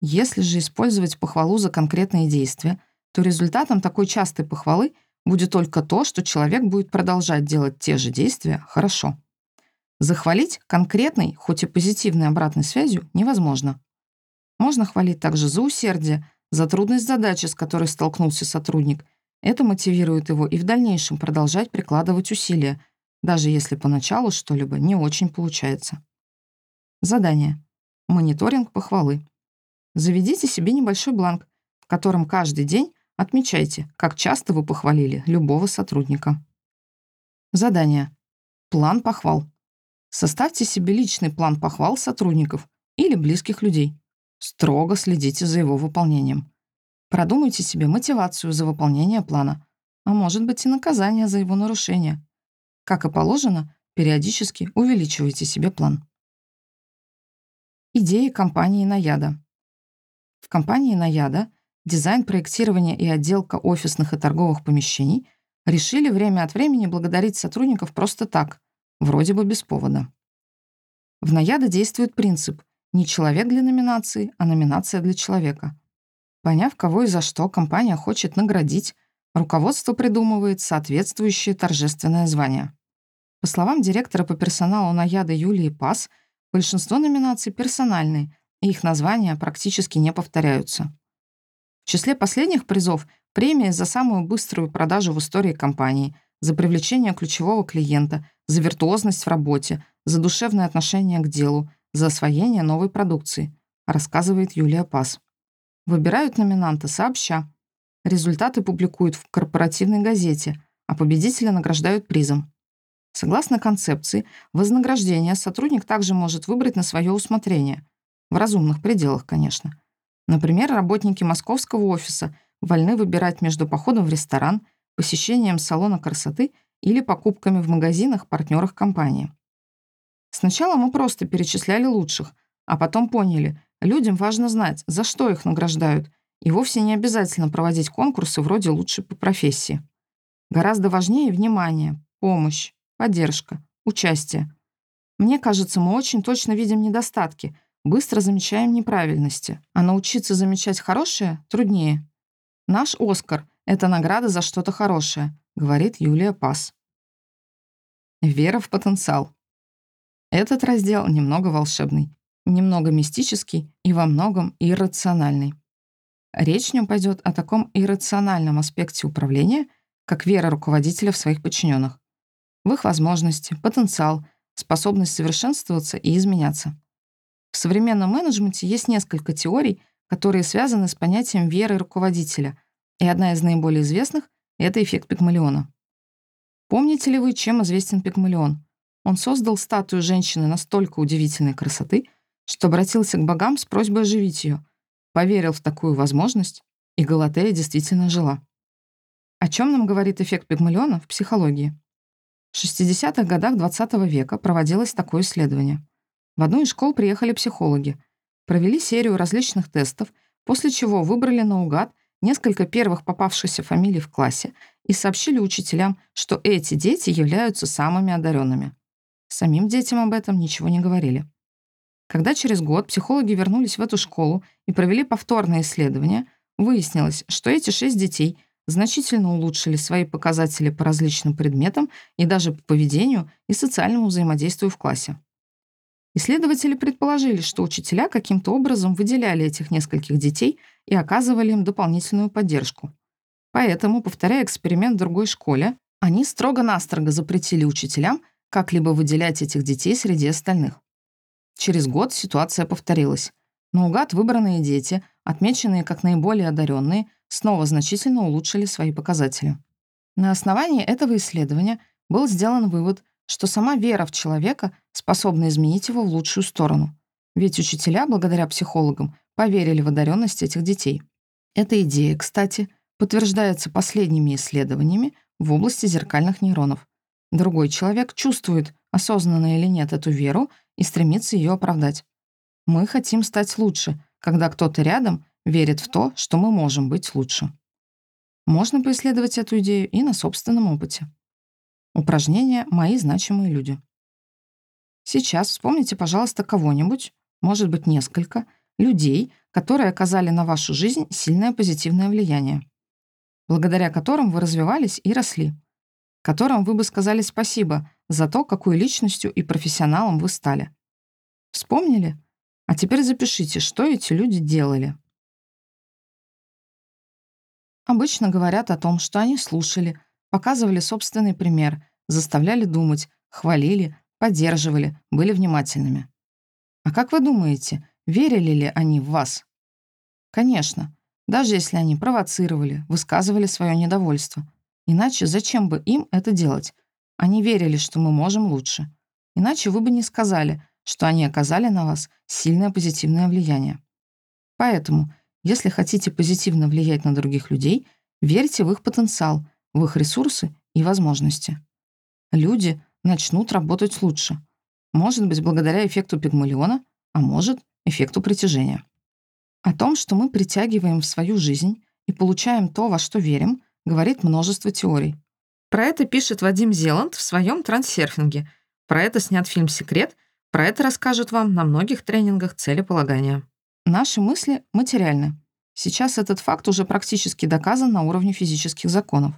Если же использовать похвалу за конкретные действия, то результатом такой частой похвалы будет только то, что человек будет продолжать делать те же действия хорошо. Захвалить конкретной, хоть и позитивной обратной связью невозможно. Можно хвалить также за усердие, за трудность задачи, с которой столкнулся сотрудник — это мотивирует его и в дальнейшем продолжать прикладывать усилия, даже если поначалу что-либо не очень получается. Задание. Мониторинг похвалы. Заведите себе небольшой бланк, в котором каждый день отмечайте, как часто вы похвалили любого сотрудника. Задание. План похвал. Составьте себе личный план похвал сотрудников или близких людей. Строго следите за его выполнением. Продумайте себе мотивацию за выполнение плана, а может быть и наказание за его нарушение. Как и положено, периодически увеличивайте себе план. Идеи компании «Наяда». В компании «Наяда» дизайн, проектирование и отделка офисных и торговых помещений решили время от времени благодарить сотрудников просто так, вроде бы без повода. В «Наяда» действует принцип «не человек для номинации, а номинация для человека». Поняв, кого и за что компания хочет наградить, руководство придумывает соответствующее торжественное звание. По словам директора по персоналу Наяда Юлии Пас, большинство номинаций персональные, и их названия практически не повторяются. В числе последних призов премия за самую быструю продажу в истории компании, за привлечение ключевого клиента, за виртуозность в работе, за душевное отношение к делу, за освоение новой продукции, рассказывает Юлия Пас. Выбирают номинанта сообща. Результаты публикуют в корпоративной газете, а победителя награждают призом. Согласно концепции, вознаграждение сотрудник также может выбрать на свое усмотрение. В разумных пределах, конечно. Например, работники московского офиса вольны выбирать между походом в ресторан, посещением салона красоты или покупками в магазинах, партнерах компании. Сначала мы просто перечисляли лучших, а потом поняли, Людям важно знать, за что их награждают, и вовсе не обязательно проводить конкурсы вроде «лучший по профессии». Гораздо важнее внимание, помощь, поддержка, участие. Мне кажется, мы очень точно видим недостатки, быстро замечаем неправильности, а научиться замечать хорошее труднее. Наш «Оскар» — это награда за что-то хорошее, говорит Юлия Пас. Вера в потенциал. Этот раздел немного волшебный немного мистический и во многом иррациональный. Речь в нем пойдет о таком иррациональном аспекте управления, как вера руководителя в своих подчиненных, в их возможности, потенциал, способность совершенствоваться и изменяться. В современном менеджменте есть несколько теорий, которые связаны с понятием веры руководителя, и одна из наиболее известных — это эффект Пигмалиона. Помните ли вы, чем известен Пигмалион? Он создал статую женщины настолько удивительной красоты — что обратился к богам с просьбой оживить ее, поверил в такую возможность и Галатея действительно жила. О чем нам говорит эффект Пигмалиона в психологии? В 60-х годах XX -го века проводилось такое исследование. В одну из школ приехали психологи, провели серию различных тестов, после чего выбрали наугад несколько первых попавшихся фамилий в классе и сообщили учителям, что эти дети являются самыми одаренными. Самим детям об этом ничего не говорили. Когда через год психологи вернулись в эту школу и провели повторное исследование, выяснилось, что эти шесть детей значительно улучшили свои показатели по различным предметам и даже по поведению и социальному взаимодействию в классе. Исследователи предположили, что учителя каким-то образом выделяли этих нескольких детей и оказывали им дополнительную поддержку. Поэтому, повторяя эксперимент в другой школе, они строго-настрого запретили учителям как-либо выделять этих детей среди остальных. Через год ситуация повторилась. Наугад выбранные дети, отмеченные как наиболее одаренные, снова значительно улучшили свои показатели. На основании этого исследования был сделан вывод, что сама вера в человека способна изменить его в лучшую сторону. Ведь учителя, благодаря психологам, поверили в одаренность этих детей. Эта идея, кстати, подтверждается последними исследованиями в области зеркальных нейронов. Другой человек чувствует, осознанно или нет, эту веру и стремится ее оправдать. Мы хотим стать лучше, когда кто-то рядом верит в то, что мы можем быть лучше. Можно поисследовать эту идею и на собственном опыте. Упражнение «Мои значимые люди». Сейчас вспомните, пожалуйста, кого-нибудь, может быть, несколько, людей, которые оказали на вашу жизнь сильное позитивное влияние, благодаря которым вы развивались и росли, которым вы бы сказали спасибо за то, какой личностью и профессионалом вы стали. Вспомнили? А теперь запишите, что эти люди делали. Обычно говорят о том, что они слушали, показывали собственный пример, заставляли думать, хвалили, поддерживали, были внимательными. А как вы думаете, верили ли они в вас? Конечно, даже если они провоцировали, высказывали свое недовольство. Иначе зачем бы им это делать? Они верили, что мы можем лучше. Иначе вы бы не сказали, что они оказали на вас сильное позитивное влияние. Поэтому, если хотите позитивно влиять на других людей, верьте в их потенциал, в их ресурсы и возможности. Люди начнут работать лучше. Может быть, благодаря эффекту Пигмалиона, а может, эффекту притяжения. О том, что мы притягиваем в свою жизнь и получаем то, во что верим, говорит множество теорий. Про это пишет Вадим Зеланд в своем трансерфинге. Про это снят фильм «Секрет», про это расскажут вам на многих тренингах целеполагания. Наши мысли материальны. Сейчас этот факт уже практически доказан на уровне физических законов.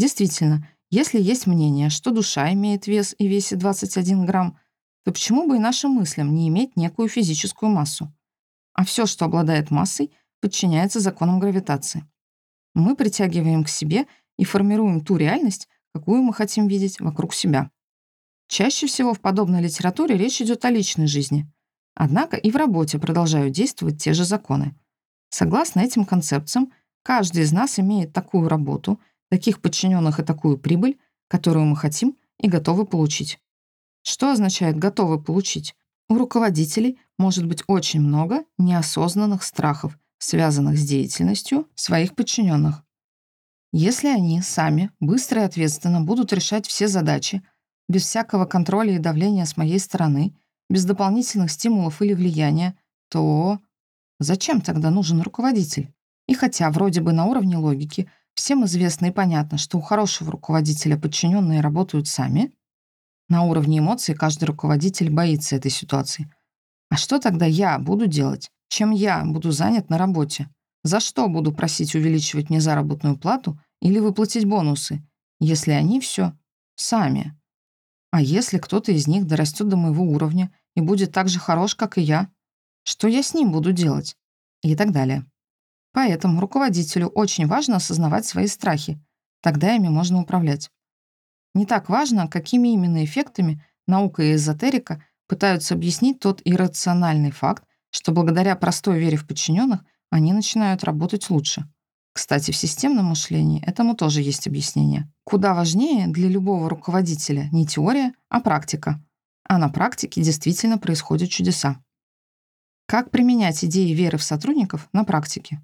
Действительно, если есть мнение, что душа имеет вес и весит 21 грамм, то почему бы и нашим мыслям не иметь некую физическую массу? А все, что обладает массой, подчиняется законам гравитации. Мы притягиваем к себе и формируем ту реальность, какую мы хотим видеть вокруг себя. Чаще всего в подобной литературе речь идет о личной жизни. Однако и в работе продолжают действовать те же законы. Согласно этим концепциям, каждый из нас имеет такую работу, таких подчиненных и такую прибыль, которую мы хотим и готовы получить. Что означает «готовы получить»? У руководителей может быть очень много неосознанных страхов, связанных с деятельностью своих подчиненных. Если они сами быстро и ответственно будут решать все задачи, без всякого контроля и давления с моей стороны, без дополнительных стимулов или влияния, то зачем тогда нужен руководитель? И хотя вроде бы на уровне логики всем известно и понятно, что у хорошего руководителя подчиненные работают сами, на уровне эмоций каждый руководитель боится этой ситуации. А что тогда я буду делать? Чем я буду занят на работе? За что буду просить увеличивать мне заработную плату или выплатить бонусы, если они все сами? А если кто-то из них дорастет до моего уровня и будет так же хорош, как и я, что я с ним буду делать? И так далее. Поэтому руководителю очень важно осознавать свои страхи. Тогда ими можно управлять. Не так важно, какими именно эффектами наука и эзотерика пытаются объяснить тот иррациональный факт, что благодаря простой вере в подчиненных они начинают работать лучше. Кстати, в системном мышлении этому тоже есть объяснение. Куда важнее для любого руководителя не теория, а практика. А на практике действительно происходят чудеса. Как применять идеи веры в сотрудников на практике?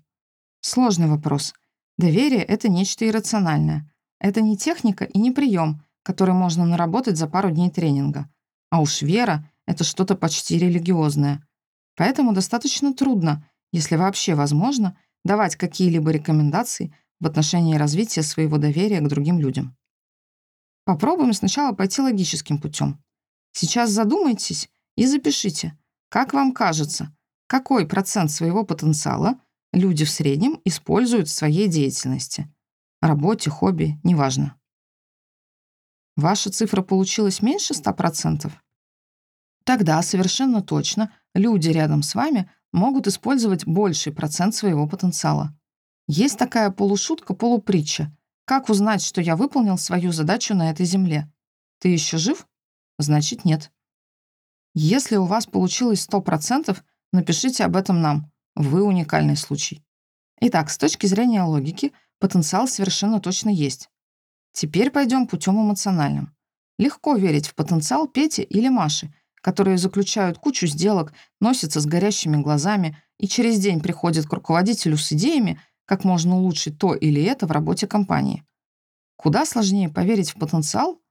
Сложный вопрос. Доверие — это нечто иррациональное. Это не техника и не прием, который можно наработать за пару дней тренинга. А уж вера — это что-то почти религиозное. Поэтому достаточно трудно, если вообще возможно, давать какие-либо рекомендации в отношении развития своего доверия к другим людям. Попробуем сначала пойти логическим путем. Сейчас задумайтесь и запишите, как вам кажется, какой процент своего потенциала люди в среднем используют в своей деятельности. Работе, хобби, неважно. Ваша цифра получилась меньше 100%? Тогда совершенно точно люди рядом с вами могут использовать больший процент своего потенциала. Есть такая полушутка-полупритча. Как узнать, что я выполнил свою задачу на этой земле? Ты еще жив? Значит, нет. Если у вас получилось 100%, напишите об этом нам. Вы уникальный случай. Итак, с точки зрения логики, потенциал совершенно точно есть. Теперь пойдем путем эмоциональным. Легко верить в потенциал Пети или Маши, которые заключают кучу сделок, носятся с горящими глазами и через день приходят к руководителю с идеями, как можно улучшить то или это в работе компании. Куда сложнее поверить в потенциал,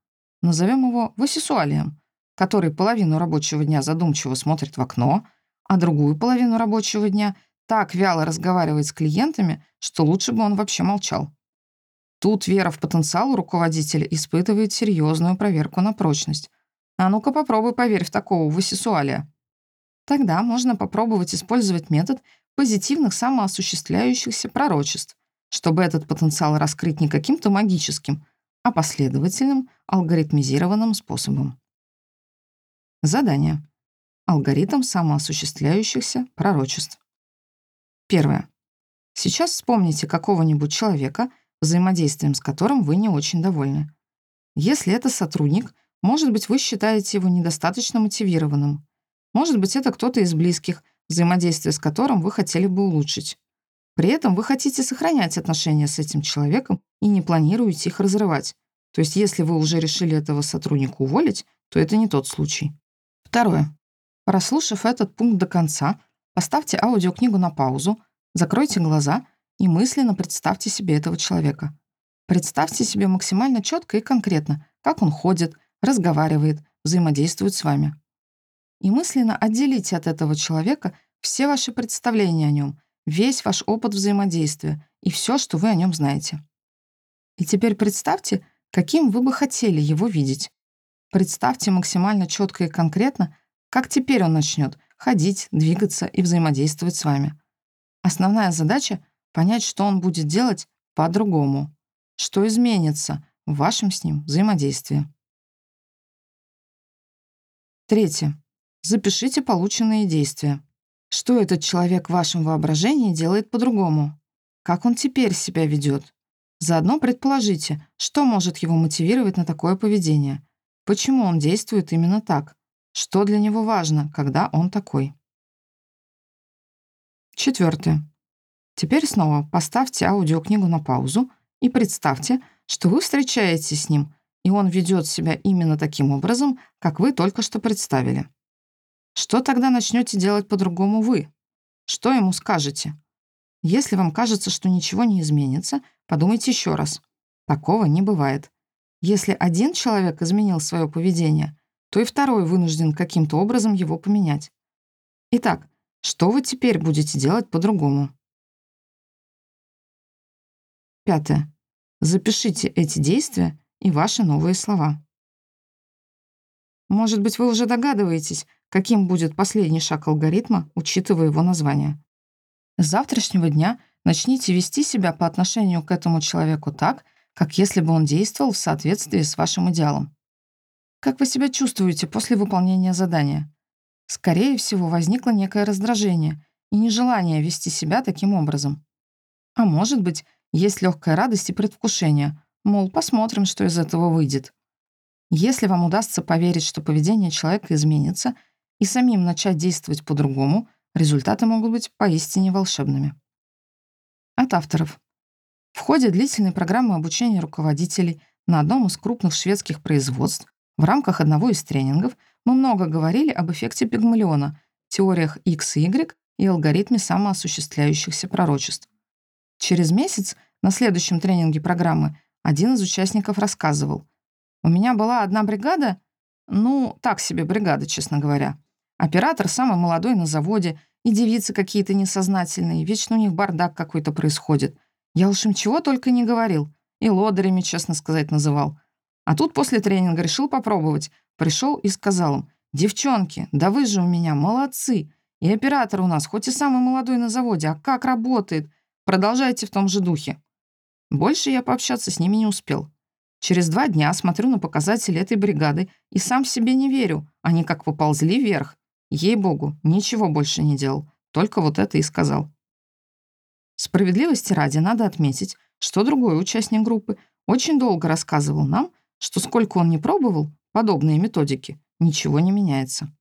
назовем его васисуалием, который половину рабочего дня задумчиво смотрит в окно, а другую половину рабочего дня так вяло разговаривает с клиентами, что лучше бы он вообще молчал. Тут вера в потенциал руководителя испытывает серьезную проверку на прочность. А ну-ка попробуй поверь в такого васисуалия. Тогда можно попробовать использовать метод позитивных самоосуществляющихся пророчеств, чтобы этот потенциал раскрыть не каким-то магическим, а последовательным, алгоритмизированным способом. Задание. Алгоритм самоосуществляющихся пророчеств. Первое. Сейчас вспомните какого-нибудь человека, взаимодействием с которым вы не очень довольны. Если это сотрудник, может быть, вы считаете его недостаточно мотивированным. Может быть, это кто-то из близких, взаимодействие с которым вы хотели бы улучшить. При этом вы хотите сохранять отношения с этим человеком и не планируете их разрывать. То есть если вы уже решили этого сотрудника уволить, то это не тот случай. Второе. Прослушав этот пункт до конца, поставьте аудиокнигу на паузу, закройте глаза и мысленно представьте себе этого человека. Представьте себе максимально четко и конкретно, как он ходит, разговаривает, взаимодействует с вами. И мысленно отделите от этого человека все ваши представления о нем, весь ваш опыт взаимодействия и все, что вы о нем знаете. И теперь представьте, каким вы бы хотели его видеть. Представьте максимально четко и конкретно, как теперь он начнет ходить, двигаться и взаимодействовать с вами? Основная задача — понять, что он будет делать по-другому, что изменится в вашем с ним взаимодействии. Третье. Запишите полученные действия. Что этот человек в вашем воображении делает по-другому? Как он теперь себя ведет? Заодно предположите, что может его мотивировать на такое поведение. Почему он действует именно так? Что для него важно, когда он такой? Четвертое. Теперь снова поставьте аудиокнигу на паузу и представьте, что вы встречаетесь с ним, и он ведет себя именно таким образом, как вы только что представили. Что тогда начнете делать по-другому вы? Что ему скажете? Если вам кажется, что ничего не изменится, подумайте еще раз. Такого не бывает. Если один человек изменил свое поведение, то и второй вынужден каким-то образом его поменять. Итак, что вы теперь будете делать по-другому? Пятое. Запишите эти действия и ваши новые слова. Может быть, вы уже догадываетесь, каким будет последний шаг алгоритма, учитывая его название. С завтрашнего дня начните вести себя по отношению к этому человеку так, как если бы он действовал в соответствии с вашим идеалом. Как вы себя чувствуете после выполнения задания? Скорее всего, возникло некое раздражение и нежелание вести себя таким образом. А может быть, есть легкая радость и предвкушение, мол, посмотрим, что из этого выйдет. Если вам удастся поверить, что поведение человека изменится, и самим начать действовать по-другому, результаты могут быть поистине волшебными. От авторов. В ходе длительной программы обучения руководителей на одном из крупных шведских производств в рамках одного из тренингов мы много говорили об эффекте Пигмалиона, теориях X и Y и алгоритме самоосуществляющихся пророчеств. Через месяц на следующем тренинге программы один из участников рассказывал. «У меня была одна бригада, ну, так себе бригада, честно говоря. Оператор самый молодой на заводе, и девицы какие-то несознательные, вечно у них бардак какой-то происходит. Я уж им чего только не говорил. И лодырями, честно сказать, называл. А тут после тренинга решил попробовать. Пришел и сказал им, «Девчонки, да вы же у меня молодцы. И оператор у нас, хоть и самый молодой на заводе, а как работает? Продолжайте в том же духе». Больше я пообщаться с ними не успел. Через два дня смотрю на показатели этой бригады и сам себе не верю. Они как поползли вверх. Ей-богу, ничего больше не делал. Только вот это и сказал. Справедливости ради надо отметить, что другой участник группы очень долго рассказывал нам, что сколько он не пробовал подобные методики, ничего не меняется.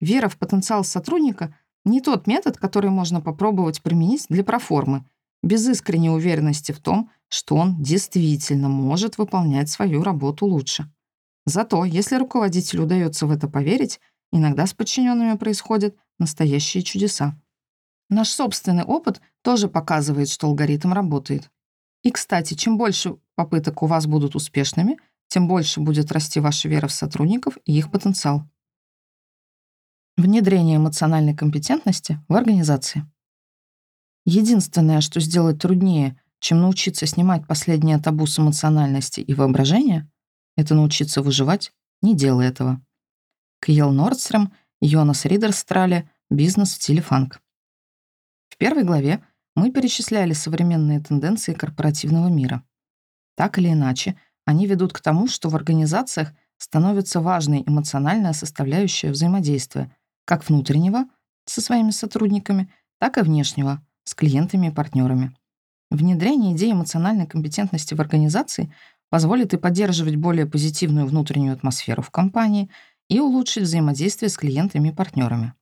Вера в потенциал сотрудника — не тот метод, который можно попробовать применить для проформы, без искренней уверенности в том, что он действительно может выполнять свою работу лучше. Зато, если руководителю удается в это поверить, иногда с подчиненными происходят настоящие чудеса. Наш собственный опыт тоже показывает, что алгоритм работает. И, кстати, чем больше попыток у вас будут успешными, тем больше будет расти ваша вера в сотрудников и их потенциал. Внедрение эмоциональной компетентности в организации. Единственное, что сделать труднее, чем научиться снимать последнее табу с эмоциональности и воображения, это научиться выживать, не делая этого. Кьел Нордстром, Йонас Ридерстрале, бизнес в стиле фанк. В первой главе мы перечисляли современные тенденции корпоративного мира. Так или иначе, они ведут к тому, что в организациях становится важной эмоциональная составляющая взаимодействия как внутреннего со своими сотрудниками, так и внешнего с клиентами и партнерами. Внедрение идеи эмоциональной компетентности в организации позволит и поддерживать более позитивную внутреннюю атмосферу в компании и улучшить взаимодействие с клиентами и партнерами.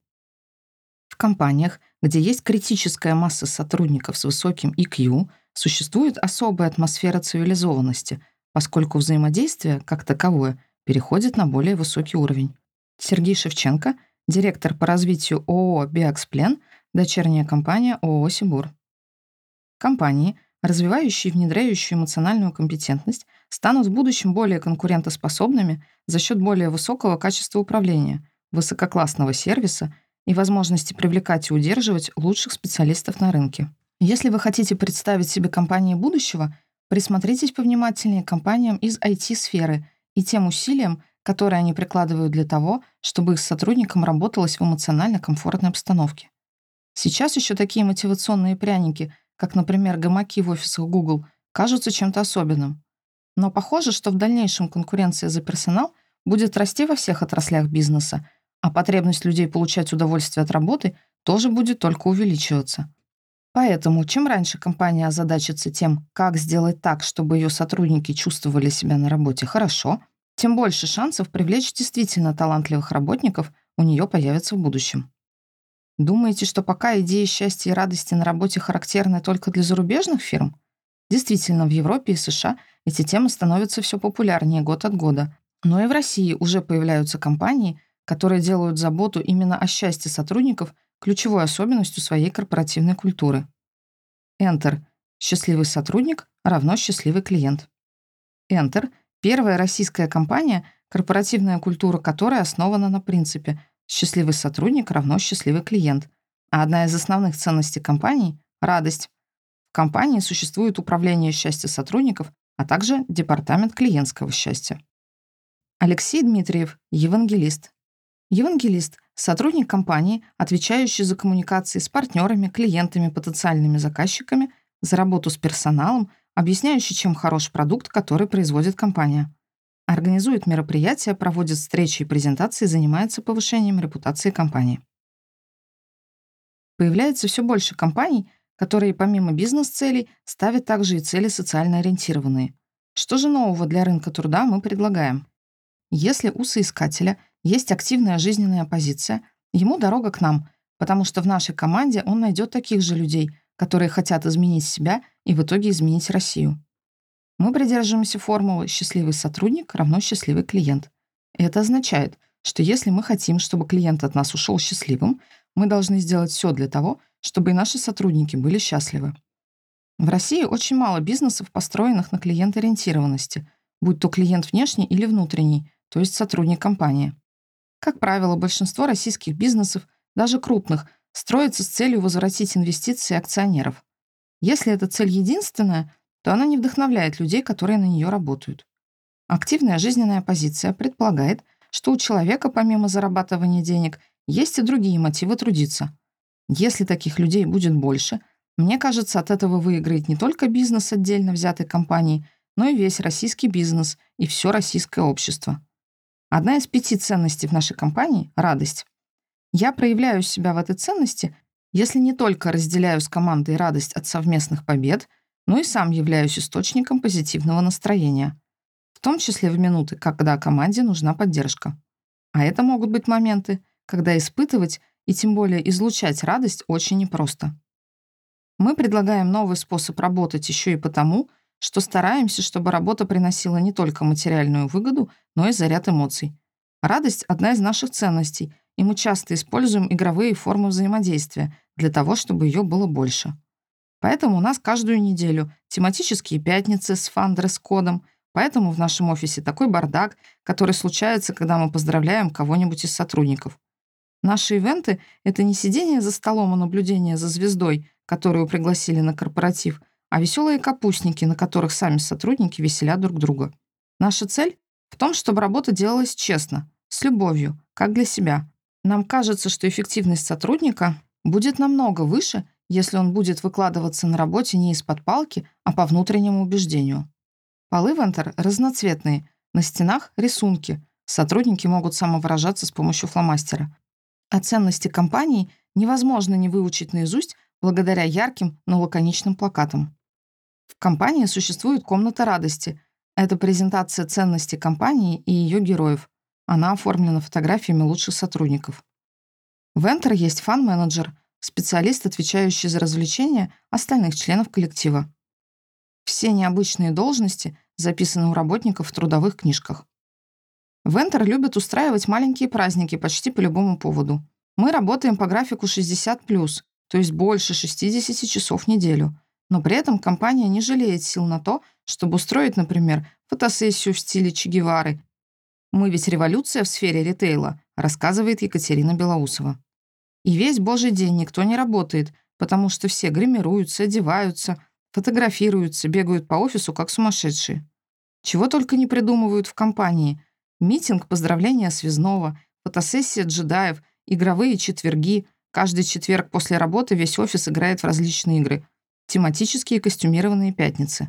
В компаниях, где есть критическая масса сотрудников с высоким IQ, существует особая атмосфера цивилизованности, поскольку взаимодействие, как таковое, переходит на более высокий уровень. Сергей Шевченко, директор по развитию ООО «Биаксплен», дочерняя компания ООО «Сибур». Компании, развивающие и внедряющие эмоциональную компетентность, станут в будущем более конкурентоспособными за счет более высокого качества управления, высококлассного сервиса и возможности привлекать и удерживать лучших специалистов на рынке. Если вы хотите представить себе компании будущего, присмотритесь повнимательнее к компаниям из IT-сферы и тем усилиям, которые они прикладывают для того, чтобы их сотрудникам работалось в эмоционально комфортной обстановке. Сейчас еще такие мотивационные пряники, как, например, гамаки в офисах Google, кажутся чем-то особенным. Но похоже, что в дальнейшем конкуренция за персонал будет расти во всех отраслях бизнеса, а потребность людей получать удовольствие от работы тоже будет только увеличиваться. Поэтому, чем раньше компания озадачится тем, как сделать так, чтобы ее сотрудники чувствовали себя на работе хорошо, тем больше шансов привлечь действительно талантливых работников у нее появится в будущем. Думаете, что пока идеи счастья и радости на работе характерны только для зарубежных фирм? Действительно, в Европе и США эти темы становятся все популярнее год от года. Но и в России уже появляются компании, которые делают заботу именно о счастье сотрудников ключевой особенностью своей корпоративной культуры. Enter. Счастливый сотрудник равно счастливый клиент. Enter — первая российская компания, корпоративная культура которой основана на принципе «счастливый сотрудник равно счастливый клиент», а одна из основных ценностей компании — радость. В компании существует управление счастья сотрудников, а также департамент клиентского счастья. Алексей Дмитриев, евангелист. Евангелист — сотрудник компании, отвечающий за коммуникации с партнерами, клиентами, потенциальными заказчиками, за работу с персоналом, объясняющий, чем хорош продукт, который производит компания. Организует мероприятия, проводит встречи и презентации, занимается повышением репутации компании. Появляется все больше компаний, которые помимо бизнес-целей ставят также и цели социально ориентированные. Что же нового для рынка труда мы предлагаем? Если у соискателя есть активная жизненная позиция, ему дорога к нам, потому что в нашей команде он найдет таких же людей, которые хотят изменить себя и в итоге изменить Россию. Мы придерживаемся формулы «счастливый сотрудник равно счастливый клиент». это означает, что если мы хотим, чтобы клиент от нас ушел счастливым, мы должны сделать все для того, чтобы и наши сотрудники были счастливы. В России очень мало бизнесов, построенных на клиент-ориентированности, будь то клиент внешний или внутренний, то есть сотрудник компании. Как правило, большинство российских бизнесов, даже крупных, строится с целью возвратить инвестиции акционеров. Если эта цель единственная, то она не вдохновляет людей, которые на нее работают. Активная жизненная позиция предполагает, что у человека, помимо зарабатывания денег, есть и другие мотивы трудиться. Если таких людей будет больше, мне кажется, от этого выиграет не только бизнес отдельно взятой компании, но и весь российский бизнес и все российское общество. Одна из пяти ценностей в нашей компании — радость. Я проявляю себя в этой ценности, если не только разделяю с командой радость от совместных побед, но и сам являюсь источником позитивного настроения, в том числе в минуты, когда команде нужна поддержка. А это могут быть моменты, когда испытывать и тем более излучать радость очень непросто. Мы предлагаем новый способ работать еще и потому, что стараемся, чтобы работа приносила не только материальную выгоду, но и заряд эмоций. Радость — одна из наших ценностей, и мы часто используем игровые формы взаимодействия для того, чтобы ее было больше. Поэтому у нас каждую неделю тематические пятницы с фан-дресс-кодом, поэтому в нашем офисе такой бардак, который случается, когда мы поздравляем кого-нибудь из сотрудников. Наши ивенты — это не сидение за столом и наблюдение за звездой, которую пригласили на корпоратив, а веселые капустники, на которых сами сотрудники веселят друг друга. Наша цель в том, чтобы работа делалась честно, с любовью, как для себя. Нам кажется, что эффективность сотрудника будет намного выше, если он будет выкладываться на работе не из-под палки, а по внутреннему убеждению. Полы Вентер разноцветные, на стенах — рисунки. Сотрудники могут самовыражаться с помощью фломастера. О ценности компании невозможно не выучить наизусть благодаря ярким, но лаконичным плакатам. В компании существует комната радости. Это презентация ценностей компании и ее героев. Она оформлена фотографиями лучших сотрудников. В Enter есть фан-менеджер, специалист, отвечающий за развлечения остальных членов коллектива. Все необычные должности записаны у работников в трудовых книжках. Вентер любит устраивать маленькие праздники почти по любому поводу. Мы работаем по графику 60+, то есть больше 60 часов в неделю. Но при этом компания не жалеет сил на то, чтобы устроить, например, фотосессию в стиле Че Гевары. «Мы ведь революция в сфере ритейла», рассказывает Екатерина Белоусова. И весь божий день никто не работает, потому что все гримируются, одеваются, фотографируются, бегают по офису как сумасшедшие. Чего только не придумывают в компании. Митинг поздравления связного, фотосессия джедаев, игровые четверги. Каждый четверг после работы весь офис играет в различные игры. Тематические костюмированные пятницы.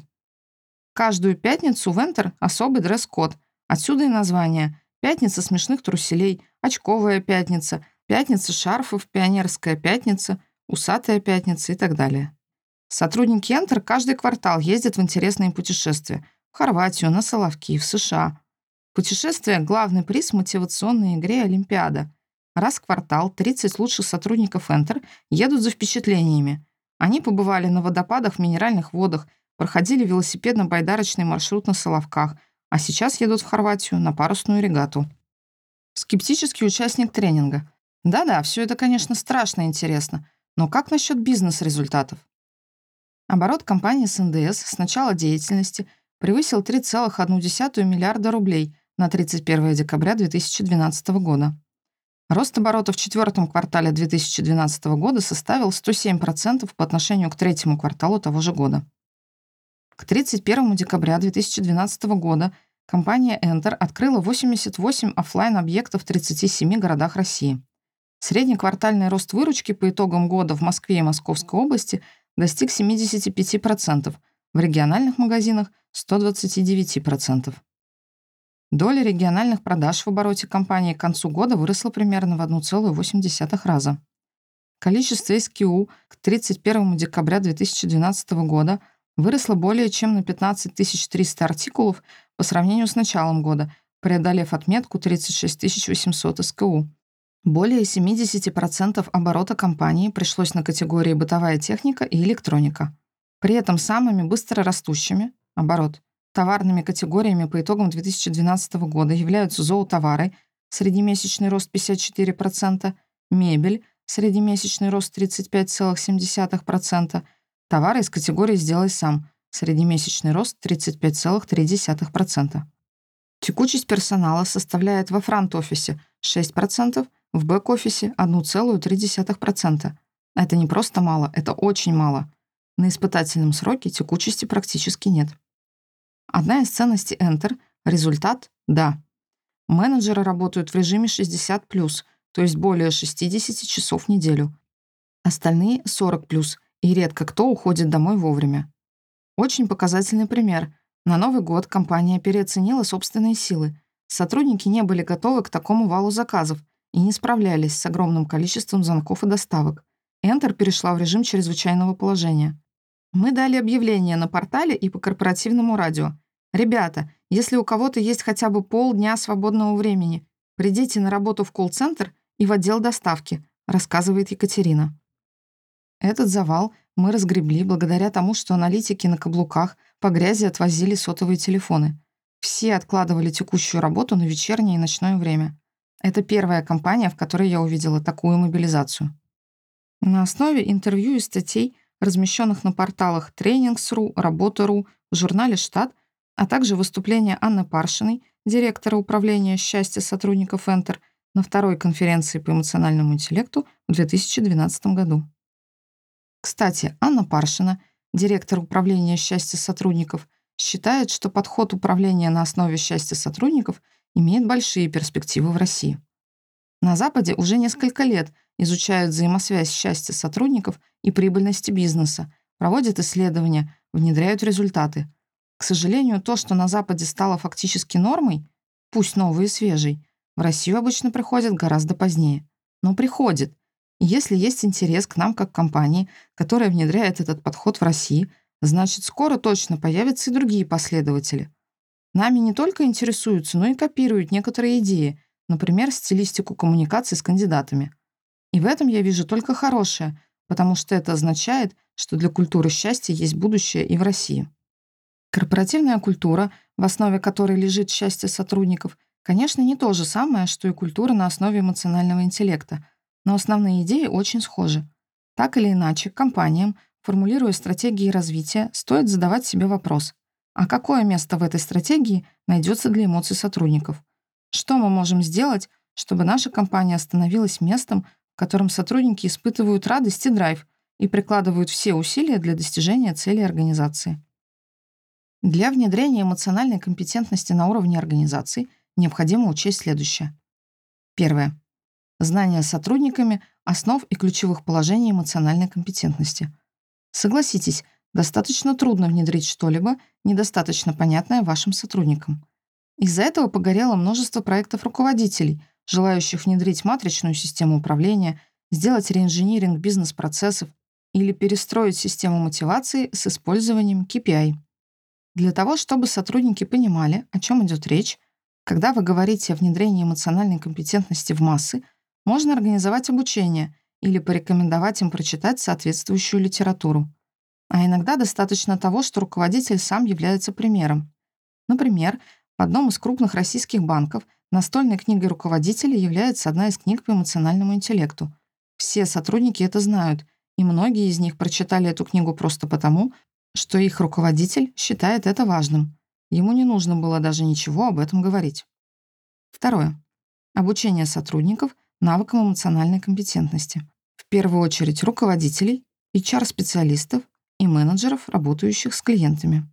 Каждую пятницу в Enter особый дресс-код. Отсюда и название. Пятница смешных труселей, очковая пятница, пятница шарфов, пионерская пятница, усатая пятница и так далее. Сотрудники Enter каждый квартал ездят в интересные путешествия. В Хорватию, на Соловки, в США. Путешествие — главный приз в мотивационной игре «Олимпиада». Раз в квартал 30 лучших сотрудников Enter едут за впечатлениями. Они побывали на водопадах в минеральных водах, проходили велосипедно-байдарочный маршрут на Соловках, а сейчас едут в Хорватию на парусную регату. Скептический участник тренинга. Да-да, все это, конечно, страшно интересно, но как насчет бизнес-результатов? Оборот компании с НДС с начала деятельности превысил 3,1 миллиарда рублей – на 31 декабря 2012 года. Рост оборотов в четвертом квартале 2012 года составил 107% по отношению к третьему кварталу того же года. К 31 декабря 2012 года компания Enter открыла 88 офлайн объектов в 37 городах России. Средний квартальный рост выручки по итогам года в Москве и Московской области достиг 75%, в региональных магазинах — 129%. Доля региональных продаж в обороте компании к концу года выросла примерно в 1,8 раза. Количество СКУ к 31 декабря 2012 года выросло более чем на 15 300 артикулов по сравнению с началом года, преодолев отметку 36 800 СКУ. Более 70% оборота компании пришлось на категории бытовая техника и электроника. При этом самыми быстро растущими, оборот, Товарными категориями по итогам 2012 года являются зоотовары, среднемесячный рост 54%, мебель, среднемесячный рост 35,7%, Товары из категории «Сделай сам». Среднемесячный рост 35,3%. Текучесть персонала составляет во фронт-офисе 6%, в бэк-офисе 1,3%. Это не просто мало, это очень мало. На испытательном сроке текучести практически нет. Одна из ценностей Enter — результат — да. Менеджеры работают в режиме 60+, то есть более 60 часов в неделю. Остальные — 40+, и редко кто уходит домой вовремя. Очень показательный пример. На Новый год компания переоценила собственные силы. Сотрудники не были готовы к такому валу заказов и не справлялись с огромным количеством звонков и доставок. Enter перешла в режим чрезвычайного положения. Мы дали объявление на портале и по корпоративному радио. «Ребята, если у кого-то есть хотя бы полдня свободного времени, придите на работу в колл-центр и в отдел доставки», рассказывает Екатерина. Этот завал мы разгребли благодаря тому, что аналитики на каблуках по грязи отвозили сотовые телефоны. Все откладывали текущую работу на вечернее и ночное время. Это первая компания, в которой я увидела такую мобилизацию. На основе интервью и статей, размещенных на порталах Trainings.ru, Работа.ру, в журнале «Штат», а также выступления Анны Паршиной, директора управления счастья сотрудников Enter, на второй конференции по эмоциональному интеллекту в 2012 году. Кстати, Анна Паршина, директор управления счастья сотрудников, считает, что подход управления на основе счастья сотрудников имеет большие перспективы в России. На Западе уже несколько лет изучают взаимосвязь счастья сотрудников и прибыльности бизнеса, проводят исследования, внедряют результаты. К сожалению, то, что на Западе стало фактически нормой, пусть новый и свежий, в Россию обычно приходит гораздо позднее. Но приходит. И если есть интерес к нам как компании, которая внедряет этот подход в России, значит, скоро точно появятся и другие последователи. Нами не только интересуются, но и копируют некоторые идеи, например, стилистику коммуникации с кандидатами. И в этом я вижу только хорошее, потому что это означает, что для культуры счастья есть будущее и в России. Корпоративная культура, в основе которой лежит счастье сотрудников, конечно, не то же самое, что и культура на основе эмоционального интеллекта, но основные идеи очень схожи. Так или иначе, компаниям, формулируя стратегии развития, стоит задавать себе вопрос, а какое место в этой стратегии найдется для эмоций сотрудников? Что мы можем сделать, чтобы наша компания становилась местом, в котором сотрудники испытывают радость и драйв и прикладывают все усилия для достижения целей организации? Для внедрения эмоциональной компетентности на уровне организации необходимо учесть следующее. Первое. Знание сотрудниками основ и ключевых положений эмоциональной компетентности. Согласитесь, достаточно трудно внедрить что-либо, недостаточно понятное вашим сотрудникам. Из-за этого погорело множество проектов руководителей, желающих внедрить матричную систему управления, сделать реинжиниринг бизнес-процессов или перестроить систему мотивации с использованием KPI. Для того, чтобы сотрудники понимали, о чем идет речь, когда вы говорите о внедрении эмоциональной компетентности в массы, можно организовать обучение или порекомендовать им прочитать соответствующую литературу. А иногда достаточно того, что руководитель сам является примером. Например, в одном из крупных российских банков настольной книгой руководителя является одна из книг по эмоциональному интеллекту. Все сотрудники это знают, и многие из них прочитали эту книгу просто потому, что их руководитель считает это важным. Ему не нужно было даже ничего об этом говорить. Второе. Обучение сотрудников навыкам эмоциональной компетентности. В первую очередь руководителей, HR-специалистов и менеджеров, работающих с клиентами.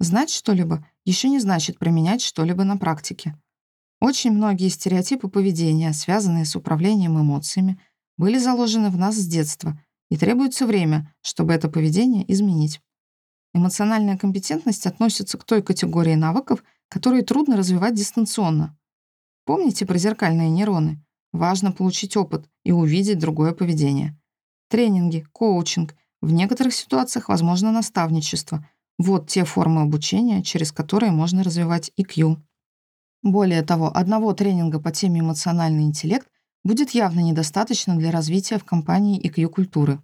Знать что-либо еще не значит применять что-либо на практике. Очень многие стереотипы поведения, связанные с управлением эмоциями, были заложены в нас с детства, и требуется время, чтобы это поведение изменить. Эмоциональная компетентность относится к той категории навыков, которые трудно развивать дистанционно. Помните про зеркальные нейроны? Важно получить опыт и увидеть другое поведение. Тренинги, коучинг, в некоторых ситуациях возможно наставничество. Вот те формы обучения, через которые можно развивать IQ. Более того, одного тренинга по теме эмоциональный интеллект будет явно недостаточно для развития в компании IQ-культуры.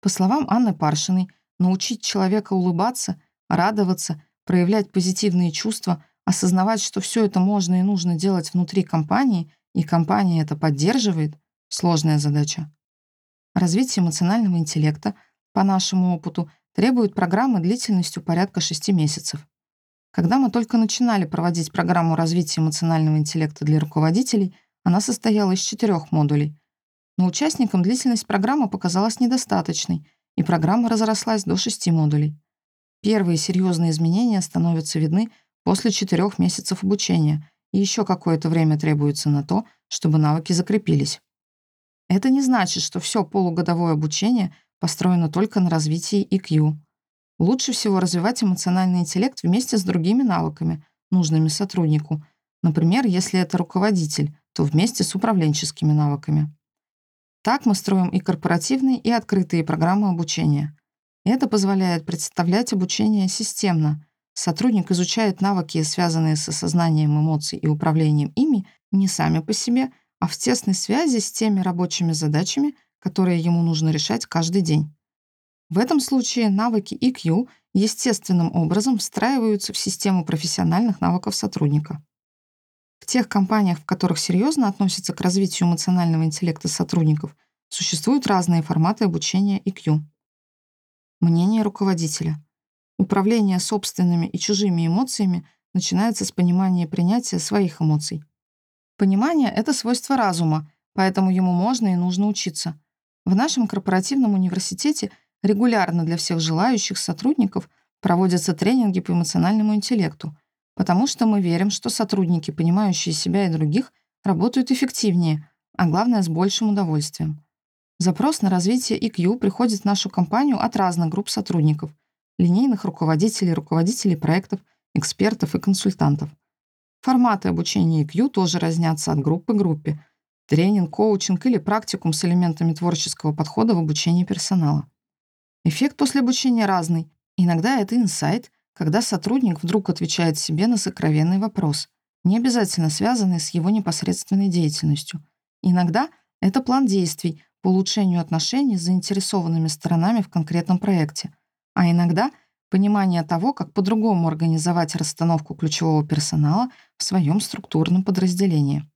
По словам Анны Паршиной, научить человека улыбаться, радоваться, проявлять позитивные чувства, осознавать, что все это можно и нужно делать внутри компании, и компания это поддерживает — сложная задача. Развитие эмоционального интеллекта по нашему опыту, требует программы длительностью порядка 6 месяцев. Когда мы только начинали проводить программу развития эмоционального интеллекта для руководителей, она состояла из четырех модулей. Но участникам длительность программы показалась недостаточной, и программа разрослась до шести модулей. Первые серьезные изменения становятся видны после четырех месяцев обучения, и еще какое-то время требуется на то, чтобы навыки закрепились. Это не значит, что все полугодовое обучение построено только на развитии EQ. Лучше всего развивать эмоциональный интеллект вместе с другими навыками, нужными сотруднику. Например, если это руководитель, то вместе с управленческими навыками. Так мы строим и корпоративные, и открытые программы обучения. Это позволяет представлять обучение системно. Сотрудник изучает навыки, связанные с осознанием эмоций и управлением ими, не сами по себе, а в тесной связи с теми рабочими задачами, которые ему нужно решать каждый день. В этом случае навыки EQ естественным образом встраиваются в систему профессиональных навыков сотрудника. В тех компаниях, в которых серьезно относятся к развитию эмоционального интеллекта сотрудников, существуют разные форматы обучения EQ. Мнение руководителя. Управление собственными и чужими эмоциями начинается с понимания и принятия своих эмоций. Понимание — это свойство разума, поэтому ему можно и нужно учиться. В нашем корпоративном университете регулярно для всех желающих сотрудников проводятся тренинги по эмоциональному интеллекту, потому что мы верим, что сотрудники, понимающие себя и других, работают эффективнее, а главное, с большим удовольствием. Запрос на развитие EQ приходит в нашу компанию от разных групп сотрудников — линейных руководителей, руководителей проектов, экспертов и консультантов. Форматы обучения EQ тоже разнятся от группы к группе. Тренинг, коучинг или практикум с элементами творческого подхода в обучении персонала. Эффект после обучения разный. Иногда это инсайт — когда сотрудник вдруг отвечает себе на сокровенный вопрос, не обязательно связанный с его непосредственной деятельностью. Иногда это план действий по улучшению отношений с заинтересованными сторонами в конкретном проекте, а иногда понимание того, как по-другому организовать расстановку ключевого персонала в своем структурном подразделении.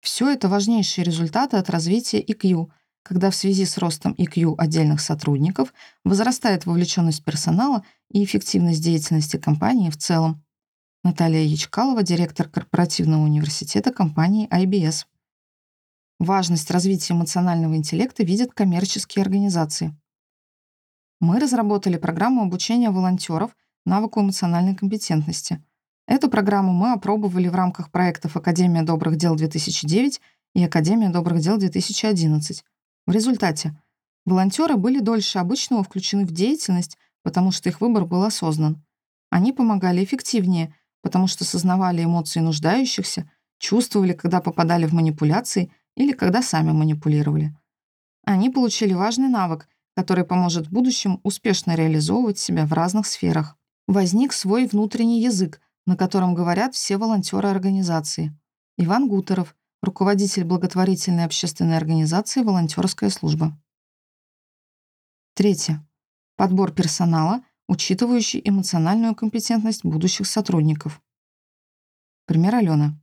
Все это важнейшие результаты от развития EQ — когда в связи с ростом EQ отдельных сотрудников возрастает вовлеченность персонала и эффективность деятельности компании в целом. Наталья Ячкалова, директор корпоративного университета компании IBS. Важность развития эмоционального интеллекта видят коммерческие организации. Мы разработали программу обучения волонтеров навыку эмоциональной компетентности. Эту программу мы опробовали в рамках проектов Академия добрых дел 2009 и Академия добрых дел 2011. В результате волонтеры были дольше обычного включены в деятельность, потому что их выбор был осознан. Они помогали эффективнее, потому что сознавали эмоции нуждающихся, чувствовали, когда попадали в манипуляции или когда сами манипулировали. Они получили важный навык, который поможет в будущем успешно реализовывать себя в разных сферах. Возник свой внутренний язык, на котором говорят все волонтеры организации. Иван Гутеров, руководитель благотворительной общественной организации «Волонтерская служба». Третье. Подбор персонала, учитывающий эмоциональную компетентность будущих сотрудников. Пример Алены.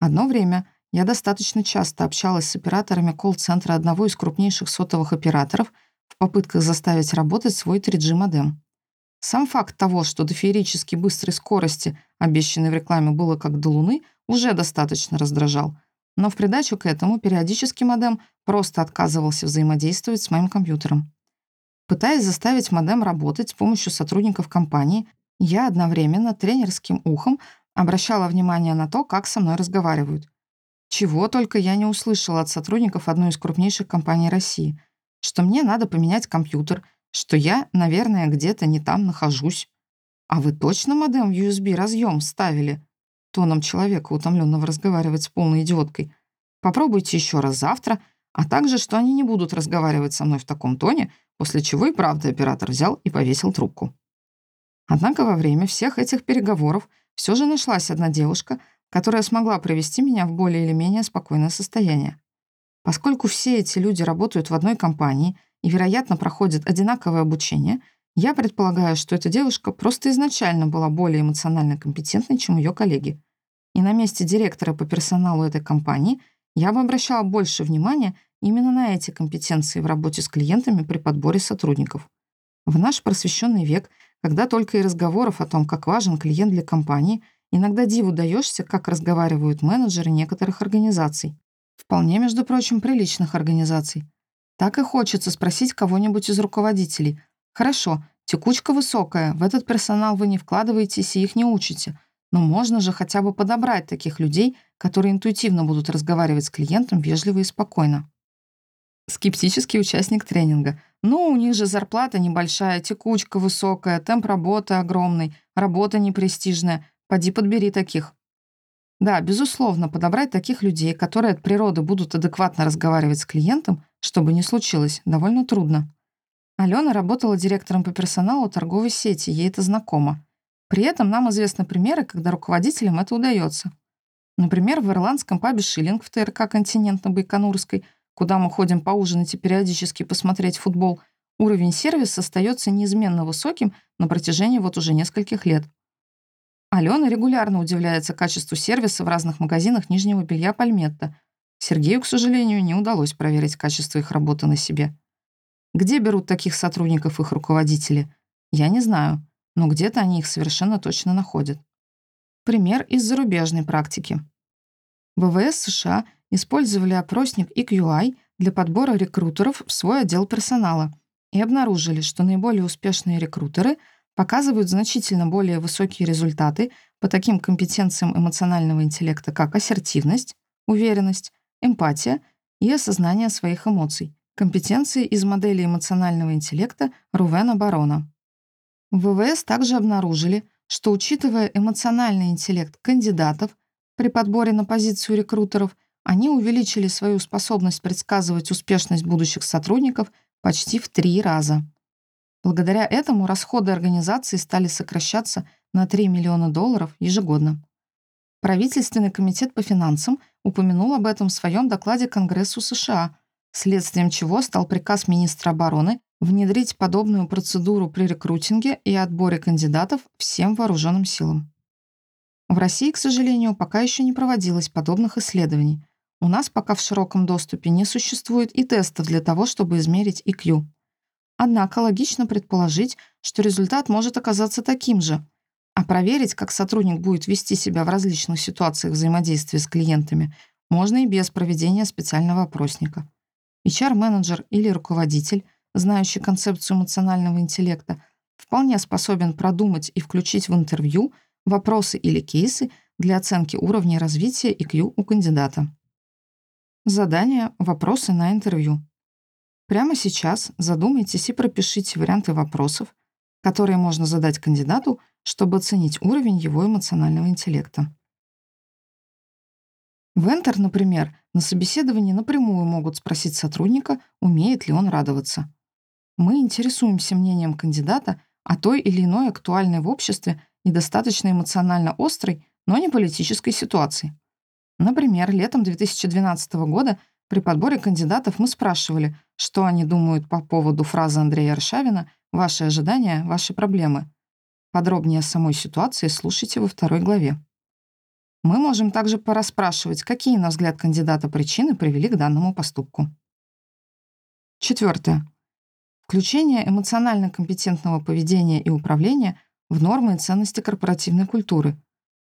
Одно время я достаточно часто общалась с операторами колл-центра одного из крупнейших сотовых операторов в попытках заставить работать свой 3G-модем. Сам факт того, что до феерически быстрой скорости, обещанной в рекламе, было как до Луны, уже достаточно раздражал, но в придачу к этому периодически модем просто отказывался взаимодействовать с моим компьютером. Пытаясь заставить модем работать с помощью сотрудников компании, я одновременно тренерским ухом обращала внимание на то, как со мной разговаривают. Чего только я не услышала от сотрудников одной из крупнейших компаний России, что мне надо поменять компьютер, что я, наверное, где-то не там нахожусь. А вы точно модем в USB разъем ставили? Тоном человека, утомленного разговаривать с полной идиоткой. Попробуйте еще раз завтра, а также, что они не будут разговаривать со мной в таком тоне, после чего и правда оператор взял и повесил трубку. Однако во время всех этих переговоров все же нашлась одна девушка, которая смогла привести меня в более или менее спокойное состояние. Поскольку все эти люди работают в одной компании и, вероятно, проходят одинаковое обучение — я предполагаю, что эта девушка просто изначально была более эмоционально компетентной, чем ее коллеги. И на месте директора по персоналу этой компании я бы обращала больше внимания именно на эти компетенции в работе с клиентами при подборе сотрудников. В наш просвещенный век, когда только и разговоров о том, как важен клиент для компании, иногда диву даешься, как разговаривают менеджеры некоторых организаций. Вполне, между прочим, приличных организаций. Так и хочется спросить кого-нибудь из руководителей. «Хорошо, текучка высокая, в этот персонал вы не вкладываетесь и их не учите, но можно же хотя бы подобрать таких людей, которые интуитивно будут разговаривать с клиентом вежливо и спокойно». Скептический участник тренинга. Ну, у них же зарплата небольшая, текучка высокая, темп работы огромный, работа непрестижная. Поди подбери таких. Да, безусловно, подобрать таких людей, которые от природы будут адекватно разговаривать с клиентом, чтобы не случилось, довольно трудно. Алена работала директором по персоналу торговой сети, ей это знакомо. При этом нам известны примеры, когда руководителям это удается. Например, в ирландском пабе «Шиллинг» в ТРК «Континент» на Байконурской куда мы ходим поужинать и периодически посмотреть футбол, уровень сервиса остается неизменно высоким на протяжении вот уже нескольких лет. Алена регулярно удивляется качеству сервиса в разных магазинах нижнего белья Пальметта. Сергею, к сожалению, не удалось проверить качество их работы на себе. Где берут таких сотрудников их руководители? Я не знаю, но где-то они их совершенно точно находят. Пример из зарубежной практики. ВВС США использовали опросник EQI для подбора рекрутеров в свой отдел персонала и обнаружили, что наиболее успешные рекрутеры показывают значительно более высокие результаты по таким компетенциям эмоционального интеллекта, как ассертивность, уверенность, эмпатия и осознание своих эмоций, компетенции из модели эмоционального интеллекта Рувена Барона. В ВВС также обнаружили, что, учитывая эмоциональный интеллект кандидатов при подборе на позицию рекрутеров, они увеличили свою способность предсказывать успешность будущих сотрудников почти в три раза. Благодаря этому расходы организации стали сокращаться на 3 миллиона долларов ежегодно. Правительственный комитет по финансам упомянул об этом в своем докладе Конгрессу США, следствием чего стал приказ министра обороны внедрить подобную процедуру при рекрутинге и отборе кандидатов всем вооруженным силам. В России, к сожалению, пока еще не проводилось подобных исследований, у нас пока в широком доступе не существует и тестов для того, чтобы измерить IQ. Однако логично предположить, что результат может оказаться таким же. А проверить, как сотрудник будет вести себя в различных ситуациях взаимодействия с клиентами, можно и без проведения специального опросника. HR-менеджер или руководитель, знающий концепцию эмоционального интеллекта, вполне способен продумать и включить в интервью вопросы или кейсы для оценки уровня развития IQ у кандидата. Задание «Вопросы на интервью». Прямо сейчас задумайтесь и пропишите варианты вопросов, которые можно задать кандидату, чтобы оценить уровень его эмоционального интеллекта. В Enter, например, на собеседовании напрямую могут спросить сотрудника, умеет ли он радоваться. Мы интересуемся мнением кандидата о той или иной актуальной в обществе и достаточно эмоционально острой, но не политической ситуации. Например, летом 2012 года при подборе кандидатов мы спрашивали, что они думают по поводу фразы Андрея Аршавина «Ваши ожидания, ваши проблемы». Подробнее о самой ситуации слушайте во второй главе. Мы можем также порасспрашивать, какие, на взгляд кандидата, причины привели к данному поступку. Четвертое. Включение эмоционально компетентного поведения и управления в нормы и ценности корпоративной культуры.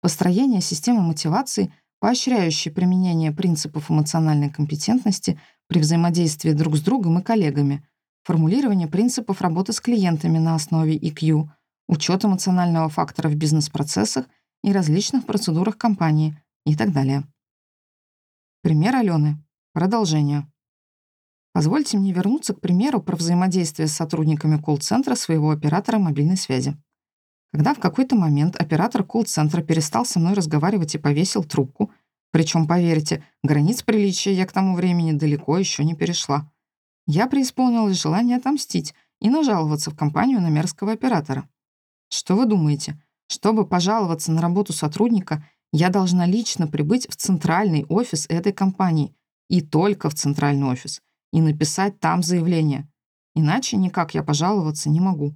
Построение системы мотивации – поощряющий применение принципов эмоциональной компетентности при взаимодействии друг с другом и коллегами, формулирование принципов работы с клиентами на основе EQ, учет эмоционального фактора в бизнес-процессах и различных процедурах компании и так далее. Пример Алены. Продолжение. Позвольте мне вернуться к примеру про взаимодействие с сотрудниками колл-центра своего оператора мобильной связи. Когда в какой-то момент оператор колл-центра перестал со мной разговаривать и повесил трубку, причем, поверьте, границ приличия я к тому времени далеко еще не перешла, я преисполнилась желание отомстить и нажаловаться в компанию на мерзкого оператора. Что вы думаете? Чтобы пожаловаться на работу сотрудника, я должна лично прибыть в центральный офис этой компании, и только в центральный офис, и написать там заявление. Иначе никак я пожаловаться не могу.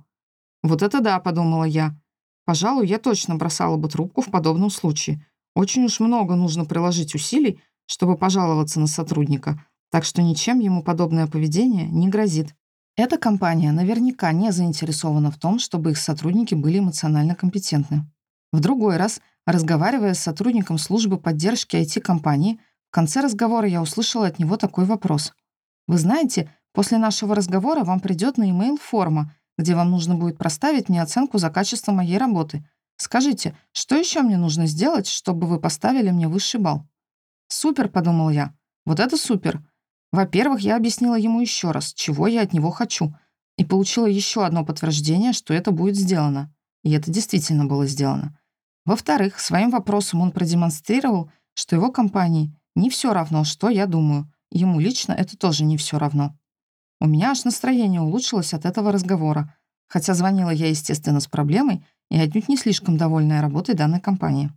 «Вот это да», — подумала я. «Пожалуй, я точно бросала бы трубку в подобном случае. Очень уж много нужно приложить усилий, чтобы пожаловаться на сотрудника, Так что ничем ему подобное поведение не грозит. Эта компания наверняка не заинтересована в том, чтобы их сотрудники были эмоционально компетентны. В другой раз, разговаривая с сотрудником службы поддержки IT-компании, в конце разговора я услышала от него такой вопрос. «Вы знаете, после нашего разговора вам придет на e-mail форма, где вам нужно будет проставить мне оценку за качество моей работы. Скажите, что еще мне нужно сделать, чтобы вы поставили мне высший балл?» «Супер», — подумал я. «Вот это супер. Во-первых, я объяснила ему еще раз, чего я от него хочу, и получила еще одно подтверждение, что это будет сделано. И это действительно было сделано. Во-вторых, своим вопросом он продемонстрировал, что его компании не все равно, что я думаю. Ему лично это тоже не все равно. У меня аж настроение улучшилось от этого разговора, хотя звонила я, естественно, с проблемой и отнюдь не слишком довольная работой данной компании.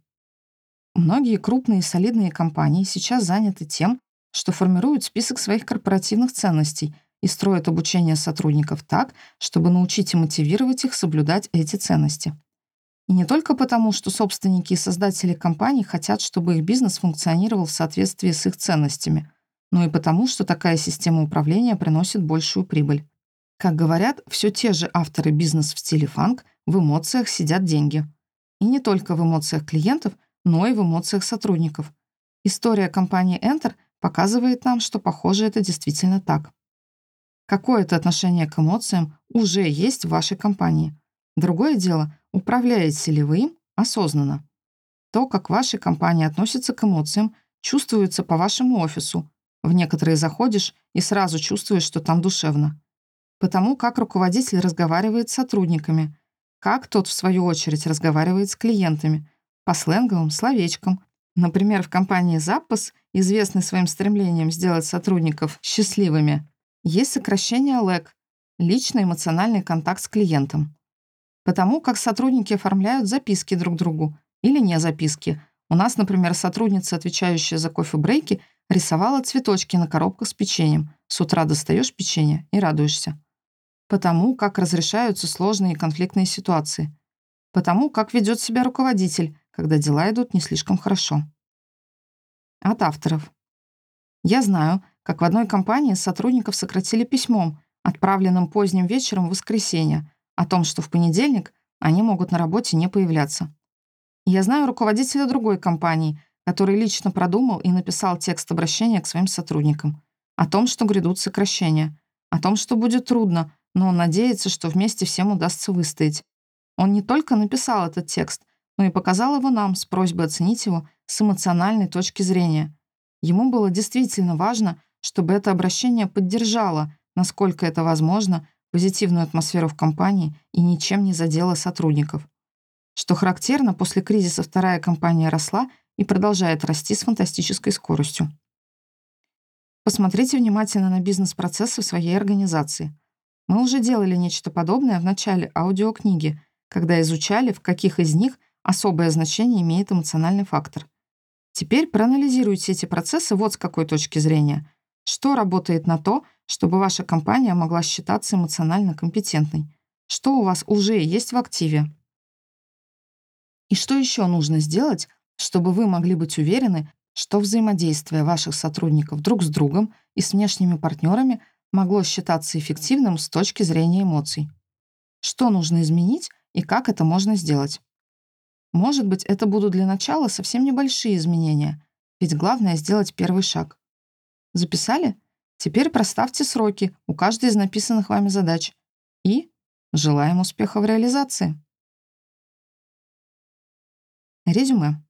Многие крупные солидные компании сейчас заняты тем, что формируют список своих корпоративных ценностей и строят обучение сотрудников так, чтобы научить и мотивировать их соблюдать эти ценности. И не только потому, что собственники и создатели компаний хотят, чтобы их бизнес функционировал в соответствии с их ценностями, но и потому, что такая система управления приносит большую прибыль. Как говорят, все те же авторы бизнес в стиле фанк, в эмоциях сидят деньги. И не только в эмоциях клиентов, но и в эмоциях сотрудников. История компании Enter показывает нам, что, похоже, это действительно так. Какое-то отношение к эмоциям уже есть в вашей компании. Другое дело, управляете ли вы им осознанно. То, как ваша компания относится к эмоциям, чувствуется по вашему офису. В некоторые заходишь и сразу чувствуешь, что там душевно. Потому как руководитель разговаривает с сотрудниками, как тот, в свою очередь, разговаривает с клиентами, по сленговым словечкам, Например, в компании «Запас», известной своим стремлением сделать сотрудников счастливыми, есть сокращение ЛЭК — личный эмоциональный контакт с клиентом. Потому как сотрудники оформляют записки друг другу или не записки. У нас, например, сотрудница, отвечающая за кофе-брейки, рисовала цветочки на коробках с печеньем. С утра достаешь печенье и радуешься. Потому как разрешаются сложные и конфликтные ситуации. Потому как ведет себя руководитель, когда дела идут не слишком хорошо. От авторов. Я знаю, как в одной компании сотрудников сократили письмом, отправленным поздним вечером в воскресенье, о том, что в понедельник они могут на работе не появляться. Я знаю руководителя другой компании, который лично продумал и написал текст обращения к своим сотрудникам. О том, что грядут сокращения. О том, что будет трудно, но он надеется, что вместе всем удастся выстоять. Он не только написал этот текст, но и показал его нам с просьбой оценить его с эмоциональной точки зрения. Ему было действительно важно, чтобы это обращение поддержало, насколько это возможно, позитивную атмосферу в компании и ничем не задело сотрудников. Что характерно, после кризиса вторая компания росла и продолжает расти с фантастической скоростью. Посмотрите внимательно на бизнес-процессы в своей организации. Мы уже делали нечто подобное в начале аудиокниги, когда изучали, в каких из них Особое значение имеет эмоциональный фактор. Теперь проанализируйте эти процессы вот с какой точки зрения. Что работает на то, чтобы ваша компания могла считаться эмоционально компетентной? Что у вас уже есть в активе? И что еще нужно сделать, чтобы вы могли быть уверены, что взаимодействие ваших сотрудников друг с другом и с внешними партнерами могло считаться эффективным с точки зрения эмоций? Что нужно изменить и как это можно сделать? Может быть, это будут для начала совсем небольшие изменения, ведь главное — сделать первый шаг. Записали? Теперь проставьте сроки у каждой из написанных вами задач и желаем успеха в реализации. Резюме.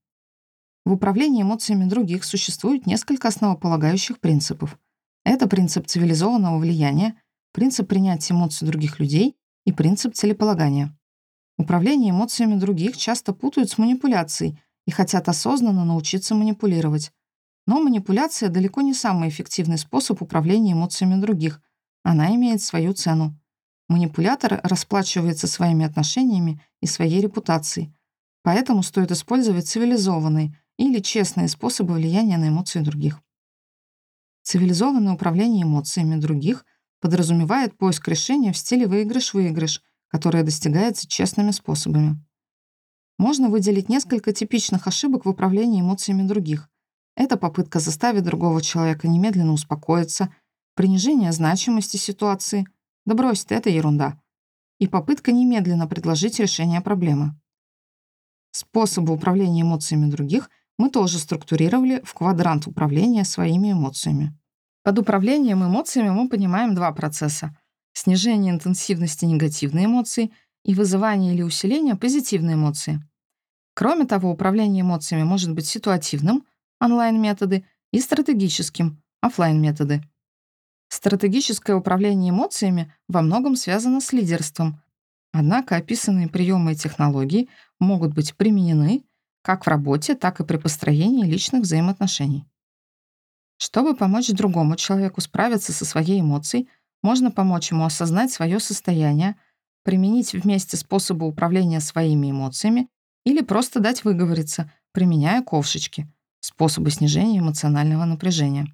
В управлении эмоциями других существует несколько основополагающих принципов. Это принцип цивилизованного влияния, принцип принятия эмоций других людей и принцип целеполагания. Управление эмоциями других часто путают с манипуляцией и хотят осознанно научиться манипулировать. Но манипуляция далеко не самый эффективный способ управления эмоциями других. Она имеет свою цену. Манипулятор расплачивается своими отношениями и своей репутацией. Поэтому стоит использовать цивилизованные или честные способы влияния на эмоции других. Цивилизованное управление эмоциями других подразумевает поиск решения в стиле выигрыш-выигрыш — которая достигается честными способами. Можно выделить несколько типичных ошибок в управлении эмоциями других. Это попытка заставить другого человека немедленно успокоиться, принижение значимости ситуации. Да брось ты, это ерунда. И попытка немедленно предложить решение проблемы. Способы управления эмоциями других мы тоже структурировали в квадрант управления своими эмоциями. Под управлением эмоциями мы понимаем два процесса — снижение интенсивности негативной эмоции и вызывание или усиление позитивной эмоции. Кроме того, управление эмоциями может быть ситуативным — онлайн-методы и стратегическим — офлайн методы Стратегическое управление эмоциями во многом связано с лидерством, однако описанные приемы и технологии могут быть применены как в работе, так и при построении личных взаимоотношений. Чтобы помочь другому человеку справиться со своей эмоцией, можно помочь ему осознать свое состояние, применить вместе способы управления своими эмоциями или просто дать выговориться, применяя ковшечки, способы снижения эмоционального напряжения.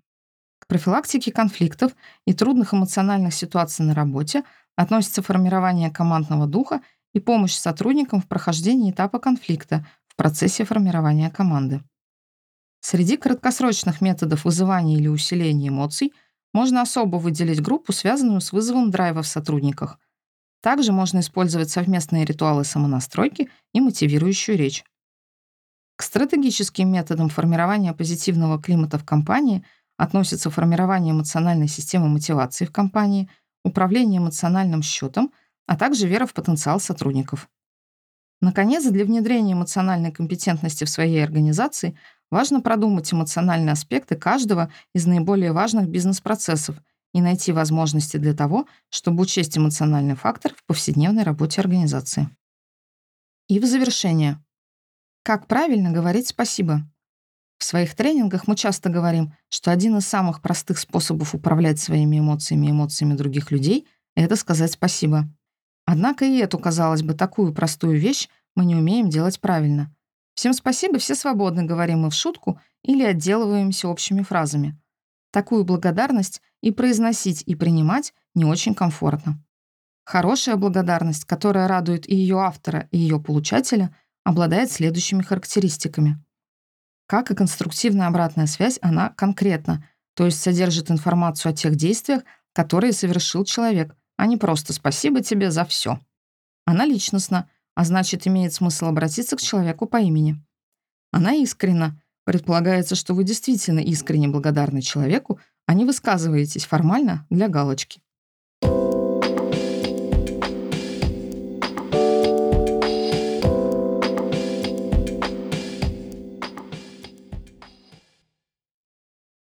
К профилактике конфликтов и трудных эмоциональных ситуаций на работе относится формирование командного духа и помощь сотрудникам в прохождении этапа конфликта в процессе формирования команды. Среди краткосрочных методов вызывания или усиления эмоций можно особо выделить группу, связанную с вызовом драйва в сотрудниках. Также можно использовать совместные ритуалы самонастройки и мотивирующую речь. К стратегическим методам формирования позитивного климата в компании относятся формирование эмоциональной системы мотивации в компании, управление эмоциональным счетом, а также вера в потенциал сотрудников. Наконец, для внедрения эмоциональной компетентности в своей организации важно продумать эмоциональные аспекты каждого из наиболее важных бизнес-процессов и найти возможности для того, чтобы учесть эмоциональный фактор в повседневной работе организации. И в завершение. Как правильно говорить спасибо? В своих тренингах мы часто говорим, что один из самых простых способов управлять своими эмоциями и эмоциями других людей — это сказать спасибо. Однако и эту, казалось бы, такую простую вещь мы не умеем делать правильно. Всем спасибо, все свободны, говорим мы в шутку или отделываемся общими фразами. Такую благодарность и произносить, и принимать не очень комфортно. Хорошая благодарность, которая радует и ее автора, и ее получателя, обладает следующими характеристиками. Как и конструктивная обратная связь, она конкретна, то есть содержит информацию о тех действиях, которые совершил человек, а не просто «спасибо тебе за все». Она личностна, а значит, имеет смысл обратиться к человеку по имени. Она искренна. Предполагается, что вы действительно искренне благодарны человеку, а не высказываетесь формально для галочки.